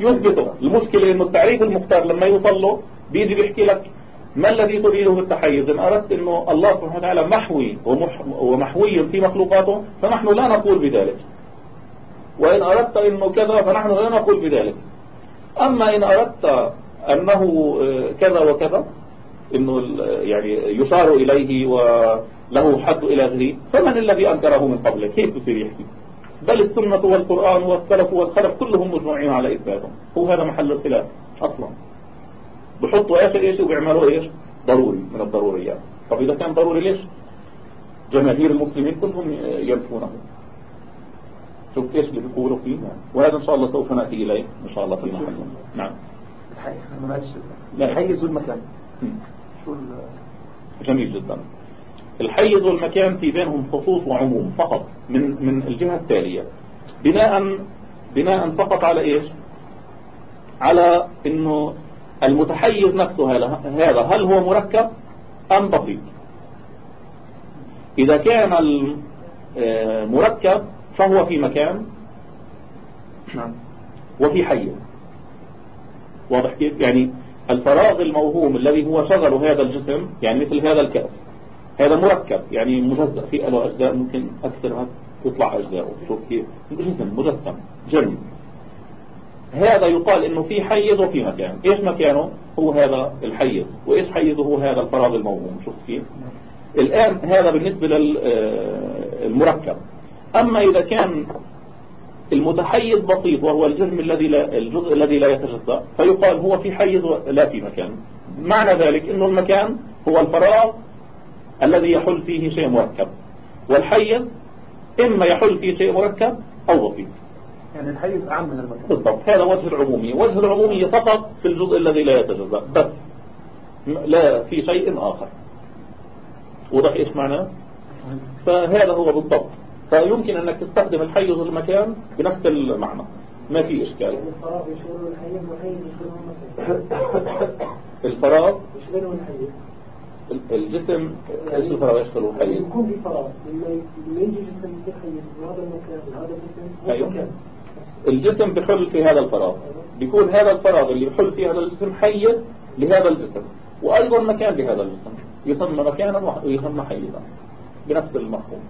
يثبته. المشكلة إنه التعريف المختار لما يوصل له بيجي بيحكي لك ما الذي تريده بالتحيز إن أردت أنه الله سبحانه وتعالى محوي ومحوي في مخلوقاته فنحن لا نقول بذلك. وإن أردت أنه كذا فنحن لا نقول بذلك. أما إن أردت أنه آه، كذا وكذا أنه يعني يشار إليه وله حد إلى ذي فمن الذي أنكره من قبله؟ كيف تصير يحكي؟ بل السنة والقرآن والسلف والخلف كلهم مجموعين على إثباته هو هذا محل الخلاف أصلا. بحطوا آخر إيش؟ وبيعملوا إيش؟ ضروري من الضروريات طب إذا كان ضروري ليش؟ جماهير المسلمين كلهم ينفونه. شوف إيش اللي بيقولوا فيه وهذا إن شاء الله سوف نأتي إليه إن شاء الله في المحل. نعم. الحيز والمكان جميل جدا. الحيز والمكان في بينهم خصوص وعموم فقط من من الجهة التالية. بناء بناء فقط على إيش؟ على إنه المتحيز نفسه هذا هل هو مركب أم بسيط إذا كان المركب فهو في مكان نعم. وفي حيز واضح كيف؟ يعني الفراغ الموهوم الذي هو شغل هذا الجسم يعني مثل هذا الكأس هذا مركب يعني مجزأ في له أجزاء ممكن أكثر تطلع أجزاء شوف كيف؟ جسم مجسم جن. هذا يقال إنه في حيز وفي مكان. إيش مكانه؟ هو هذا الحيز وإيش حيزه هذا الفراغ الموهوم. شوف كيف؟ الآن هذا بالنسبة للمركب أما إذا كان المتحيز بسيط وهو الجسم الذي لا الجزء الذي لا يتجزأ فيقال هو في حيز لا في مكان. معنى ذلك إنه المكان هو الفراغ الذي يحل فيه شيء مركب. والحيز إما يحل فيه شيء مركب أو بسيط. يعني الحيز أعم من المكان. بالضبط. هذا وجه العمومية. وجه العمومية فقط في الجزء الذي لا يتجزأ بس لا في شيء آخر. وضح إيش معناه؟ فهذا هو بالضبط. فيمكن أنك تستخدم الحيز والمكان بنفس المعنى. ما في إشكال. الفراغ الحيز الحيز الجسم إيش الفراغ يشغله حيز يكون في فراغ. لما يجي جسم يتحيز هذا المكان هذا الجسم أيوه. الجسم بحل في هذا الفراغ. بيكون هذا الفراغ اللي بحل في هذا الجسم حيز لهذا الجسم وأيضا مكان لهذا الجسم. يسمى مكانا ويسمى حيزا بنفس المفهوم.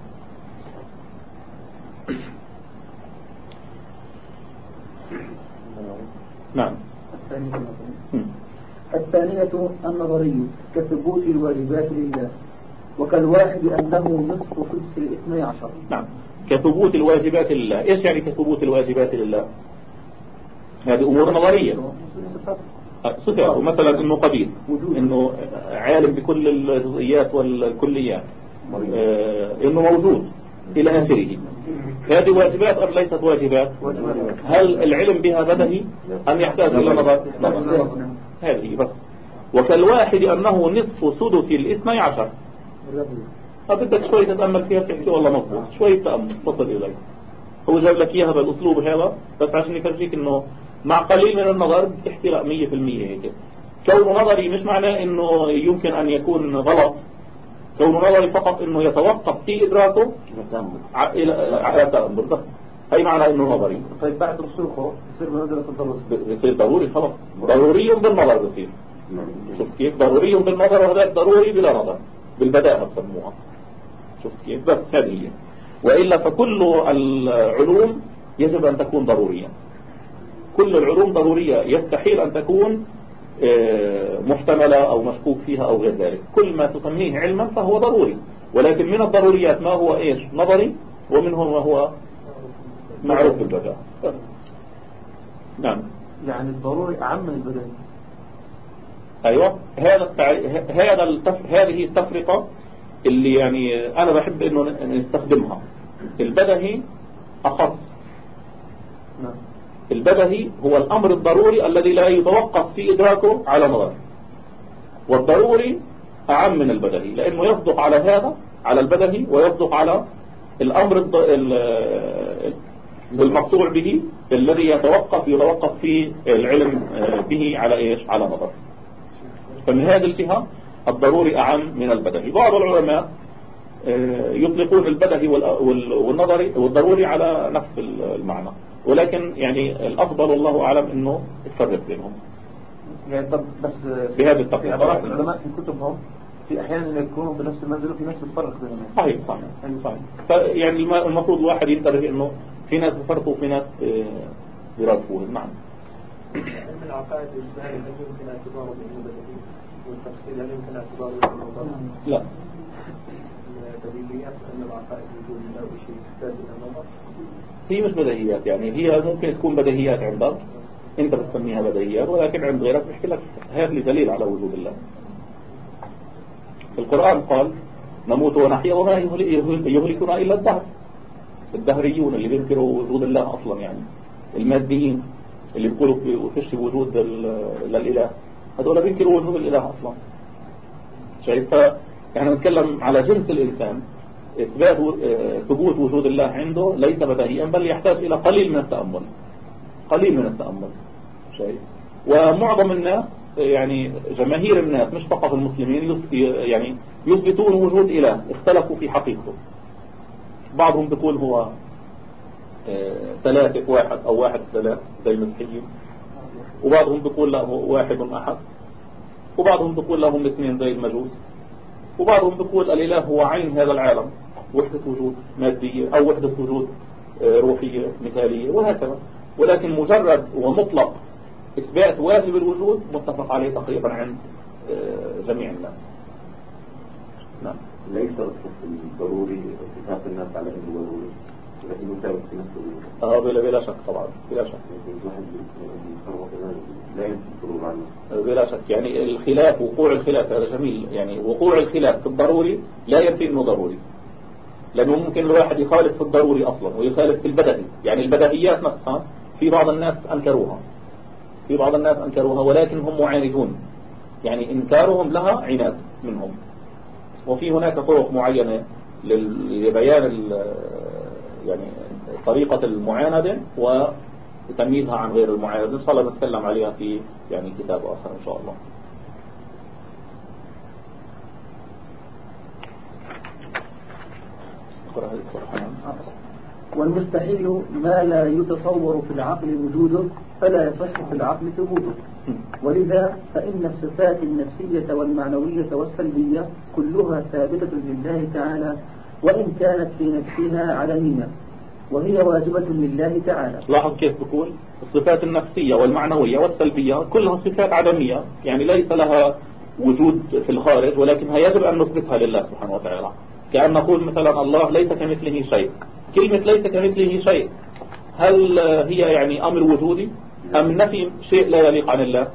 نعم. الثانية النظرية كثبوت الواجبات لله وكالواحد أنه نصف قدس الاثني عشر. نعم. كثبوت الواجبات لله. إيش يعني كثبوت الواجبات لله؟ هذه أمور نظرية. صفات. مثلا إنه قدير إنه عالم بكل الجزئيات والكليات. آه، إنه موجود. إلى آخره. هذه واجبات أم ليست واجبات؟ هل العلم بها بدهي أم يحتاج إلى نظر؟ هذه بس. وكالواحد أنه نصف سدس الاثني عشر. بدك شوي تتأمل فيها تحكي والله مضبوط شوي تأمل تصل إليه هو جاب لك إياها بالأسلوب هذا بس عشان يفرجيك إنه مع قليل من النظر بتحكي لا 100% هيك. كونه نظري مش معناه إنه يمكن أن يكون غلط. كونه نظري فقط إنه يتوقف في إدراكه على تأمل بس هي معنى إنه نظري؟ طيب بعد رسوخه يصير بمنزلة الضروري بصير ضروري خلاص. ضروري بالنظر بصير شوف كيف؟ ضروري بالنظر وهذا ضروري بلا نظر. بالبداهة بسموها شفت كيف؟ بس هذه هي. وإلا فكل العلوم يجب أن تكون ضرورية. كل العلوم ضرورية. يستحيل أن تكون محتملة أو مشكوك فيها أو غير ذلك. كل ما تسميه علما فهو ضروري ولكن من الضروريات ما هو إيش؟ نظري ومنه ما هو معروف بالبداء نعم. يعني الضروري أعم من البداية. أيوة. هذا هذا التف... هذه التفرقة اللي يعني أنا بحب إنه نستخدمها. البدهي أخص. البدهي هو الأمر الضروري الذي لا يتوقف في إدراكه على نظر والضروري أعم من البدهي لأنه يصدق على هذا على البدهي ويصدق على الأمر الض... المقطوع به الذي يتوقف يتوقف في العلم به على إيش؟ على نظر فمن هذه الجهة الضروري أعم من البدهي. بعض العلماء آه، يطلقون البدهي والنظري والضروري على نفس المعنى. ولكن يعني الأفضل والله أعلم أنه تفرق بينهم. يعني طب بس بهذا عبارات العلماء في كتبهم في أحيانا يكونوا بنفس المنزل وفي ناس بتفرق بينهم. صحيح صحيح صحيح. فيعني المفروض الواحد ينتبه أنه في ناس بفرقوا وفي ناس آه، بيرادفوه نعم. علم العقائد الإسلامي هل يمكن اعتباره بأنه بدهي والتفصيل هل يمكن اعتباره لا. بديهيات أن العقائد وجود الله شيء تحتاج إلى نظر هي مش بديهيات يعني هي ممكن تكون بديهيات عندك أنت بتسميها بديهيات ولكن عند غيرك بيحكي لك هذا لي دليل على وجود الله. القرآن قال نموت ونحيا وما يهلكنا إلا الدهر. الدهريون اللي بينكروا وجود الله أصلا يعني. الماديين اللي بيقولوا فيش وجود للإله. هذول بينكروا وجود الإله أصلا. شايف يعني نتكلم على جنس الإنسان. إثبات آه، ثبوت وجود الله عنده ليس بديهيا بل يحتاج إلى قليل من التأمل. قليل من التأمل. شايف ومعظم الناس يعني جماهير الناس مش فقط المسلمين يعني يثبتون وجود إله. اختلفوا في حقيقته. بعضهم بيقول هو آه، ثلاثة واحد أو واحد ثلاث زي المسيحيين وبعضهم بيقول له واحد أحد. وبعضهم بيقول لهم اثنين زي المجوس. وبعضهم بيقول الإله هو عين هذا العالم. وحدة وجود مادية أو وحدة وجود آه، روحية مثالية وهكذا. ولكن مجرد ومطلق إثبات واجب الوجود متفق عليه تقريبا عند آه، جميع الناس. نعم. ليس الضروري اتفاق الناس على إنه ضروري لكنه ثابت في نفسه آه بلا بلا شك طبعا بلا شك. لا ينفي عنه. بلا شك. يعني الخلاف وقوع الخلاف هذا جميل. يعني وقوع الخلاف في الضروري لا ينفي إنه ضروري. لأنه ممكن الواحد يخالف في الضروري أصلا ويخالف في البدهي. يعني البدهيات نفسها في بعض الناس أنكروها. في بعض الناس أنكروها ولكن هم معاندون. يعني إنكارهم لها عناد منهم. وفي هناك طرق معينة لبيان يعني طريقة المعاندة وتمييزها عن غير المعاندة إن شاء الله نتكلم عليها في يعني كتاب آخر إن شاء الله. والمستحيل ما لا يتصور في العقل وجوده فلا يصح في العقل ثبوته. ولذا فإن الصفات النفسية والمعنوية والسلبية كلها ثابتة لله تعالى وإن كانت في نفسها عدمية وهي واجبة لله تعالى. لاحظ كيف بقول الصفات النفسية والمعنوية والسلبية كلها صفات عدمية يعني ليس لها وجود في الخارج ولكنها يجب أن نثبتها لله سبحانه وتعالى. كأن نقول مثلا الله ليس كمثله شيء. كلمة ليس كمثله شيء هل هي يعني أمر وجودي؟ أم نفي شيء لا يليق عن الله؟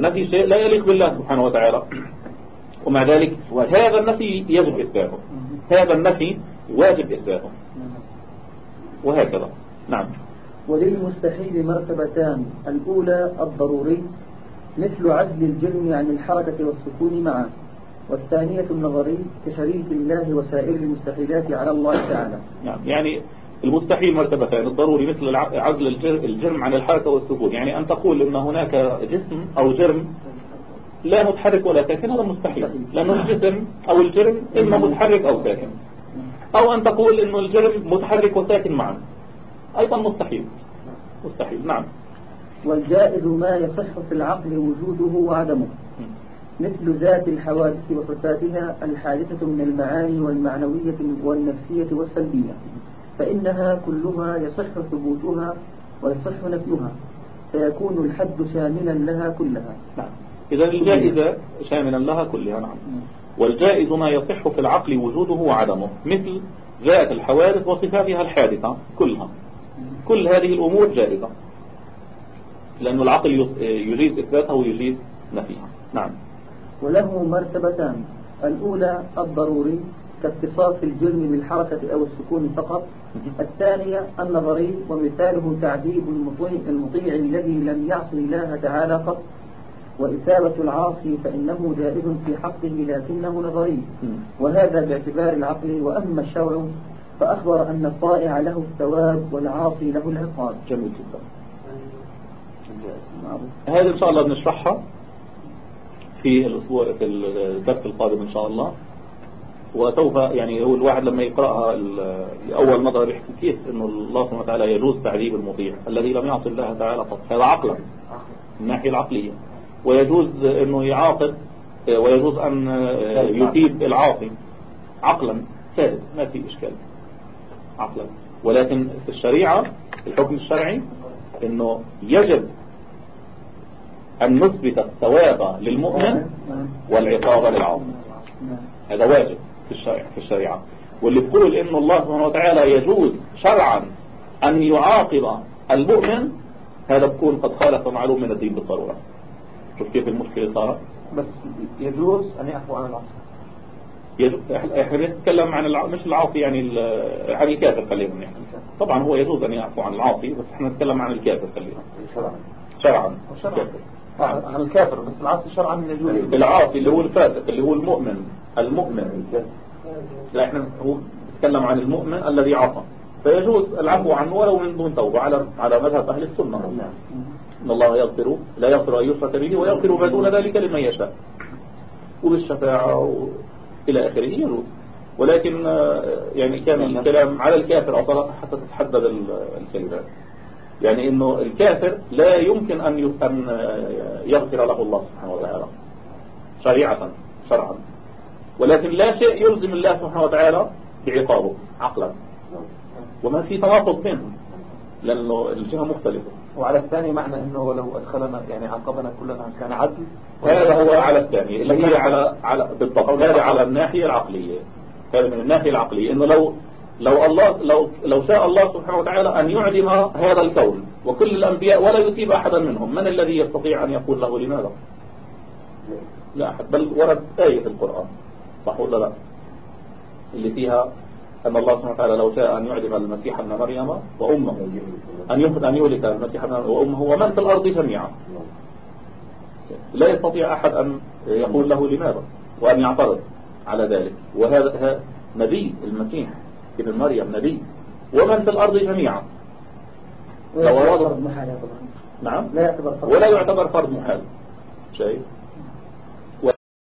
نفي شيء لا يليق بالله سبحانه وتعالى. ومع ذلك هذا النفي يجب إثباته. هذا النفي واجب إثباته. وهكذا. نعم. وللمستحيل مرتبتان. الأولى الضروري مثل عزل الجرم عن الحركة والسكون معا. والثانية النظري كشريك الله وسائر المستحيلات على الله تعالى. نعم يعني المستحيل مرتبتان الضروري مثل عزل الجرم عن الحركة والسكون. يعني أن تقول أن هناك جسم أو جرم لا متحرك ولا ساكن هذا مستحيل. لأن الجسم أو الجرم إما متحرك أو ساكن. أو أن تقول أن الجرم متحرك وساكن معا. أيضا مستحيل. مستحيل نعم. والجائز ما يصح في العقل وجوده وعدمه. مثل ذات الحوادث وصفاتها الحادثة من المعاني والمعنوية والنفسية والسلبية فإنها كلها يصح ثبوتها ويصح نفيها فيكون الحد شاملا لها كلها. نعم. إذا الجائزة شاملا لها كلها نعم. والجائز ما يصح في العقل وجوده وعدمه مثل ذات الحوادث وصفاتها الحادثة كلها. كل هذه الأمور جائزة لأن العقل يجيز إثباتها ويجيز نفيها. نعم. وله مرتبتان. الأولى الضروري كاتصاف الجرم بالحركة أو السكون فقط. الثانية النظري ومثاله تعذيب المطيع, المطيع الذي لم يعصي الله تعالى قط وإثابة العاصي فإنه جائز في حقه لكنه نظري. وهذا باعتبار العقل وأما الشرع فأخبر أن الطائع له الثواب والعاصي له العقاب. جميل جدا. هذه إن شاء الله بنشرحها. في الأسبوع في الدرس القادم إن شاء الله. وسوف يعني هو الواحد لما يقرأها لأول مرة بيحكي كيف إنه الله سبحانه وتعالى يجوز تعذيب المطيع الذي لم يعصي الله تعالى قط هذا عقلا من الناحية العقلية. ويجوز إنه يعاقب ويجوز أن يثيب العاصي عقلا ثابت ما في إشكال عقلا. ولكن في الشريعة الحكم الشرعي إنه يجب أن نثبت الثواب للمؤمن والعقاب للعاصي. هذا واجب في الشريعة, في الشريعة. واللي بيقول إن الله سبحانه وتعالى يجوز شرعا أن يعاقب المؤمن هذا بكون قد خالف معلوم من الدين بالضرورة. شوف كيف المشكلة صارت. بس يجوز أن يعفو عن العصر يجوز. إحنا بنتكلم عن الع... مش العاصي يعني عن الكافر خلينا نحكي. طبعا هو يجوز أن يعفو عن العاصي بس إحنا نتكلم عن الكافر خلينا شرعا. شرعا. شرعا عن الكافر بس العاصي شرعا يجوز. العاصي اللي هو الفاسق اللي هو المؤمن. المؤمن. لا إحنا هو نتكلم عن المؤمن الذي عصى. فيجوز العفو عنه ولو من دون توبة على على مذهب أهل السنة. إن الله يغفر لا يغفر أن يشرك به ويغفر ما دون ذلك لمن يشاء. وبالشفاعة. إلى آخره يجوز. ولكن يعني كان الكلام على الكافر أصلا حتى تتحدد الكلمات. يعني إنه الكافر لا يمكن أن أن يغفر له الله سبحانه وتعالى. شريعة شرعا. ولكن لا شيء يلزم الله سبحانه وتعالى بعقابه عقلا. وما في تناقض بينهم لأنه الجهة مختلفة. وعلى الثاني معنى إنه لو أدخلنا يعني عاقبنا كلنا كان عدل. هذا هو على الثاني اللي هي على على بالضبط. هذا على الناحية العقلية. هذا من الناحية العقلية. إنه لو لو الله لو لو شاء الله سبحانه وتعالى أن يعدم هذا الكون وكل الأنبياء ولا يثيب أحدا منهم من الذي يستطيع أن يقول له لماذا؟ لا أحد بل ورد آية في القرآن صح ولا لا؟ اللي فيها أن الله سبحانه وتعالى لو شاء أن يعدم المسيح ابن مريم وأمه أن يمكن أن يهلك المسيح ابن وأمه ومن في الأرض جميعا. لا يستطيع أحد أن يقول له لماذا؟ وأن يعترض على ذلك. وهذا نبي المسيح. ابن مريم نبي. ومن في الأرض جميعا. ولا يعتبر محال نعم. لا يعتبر فرض. ولا يعتبر فرض محال. شيء.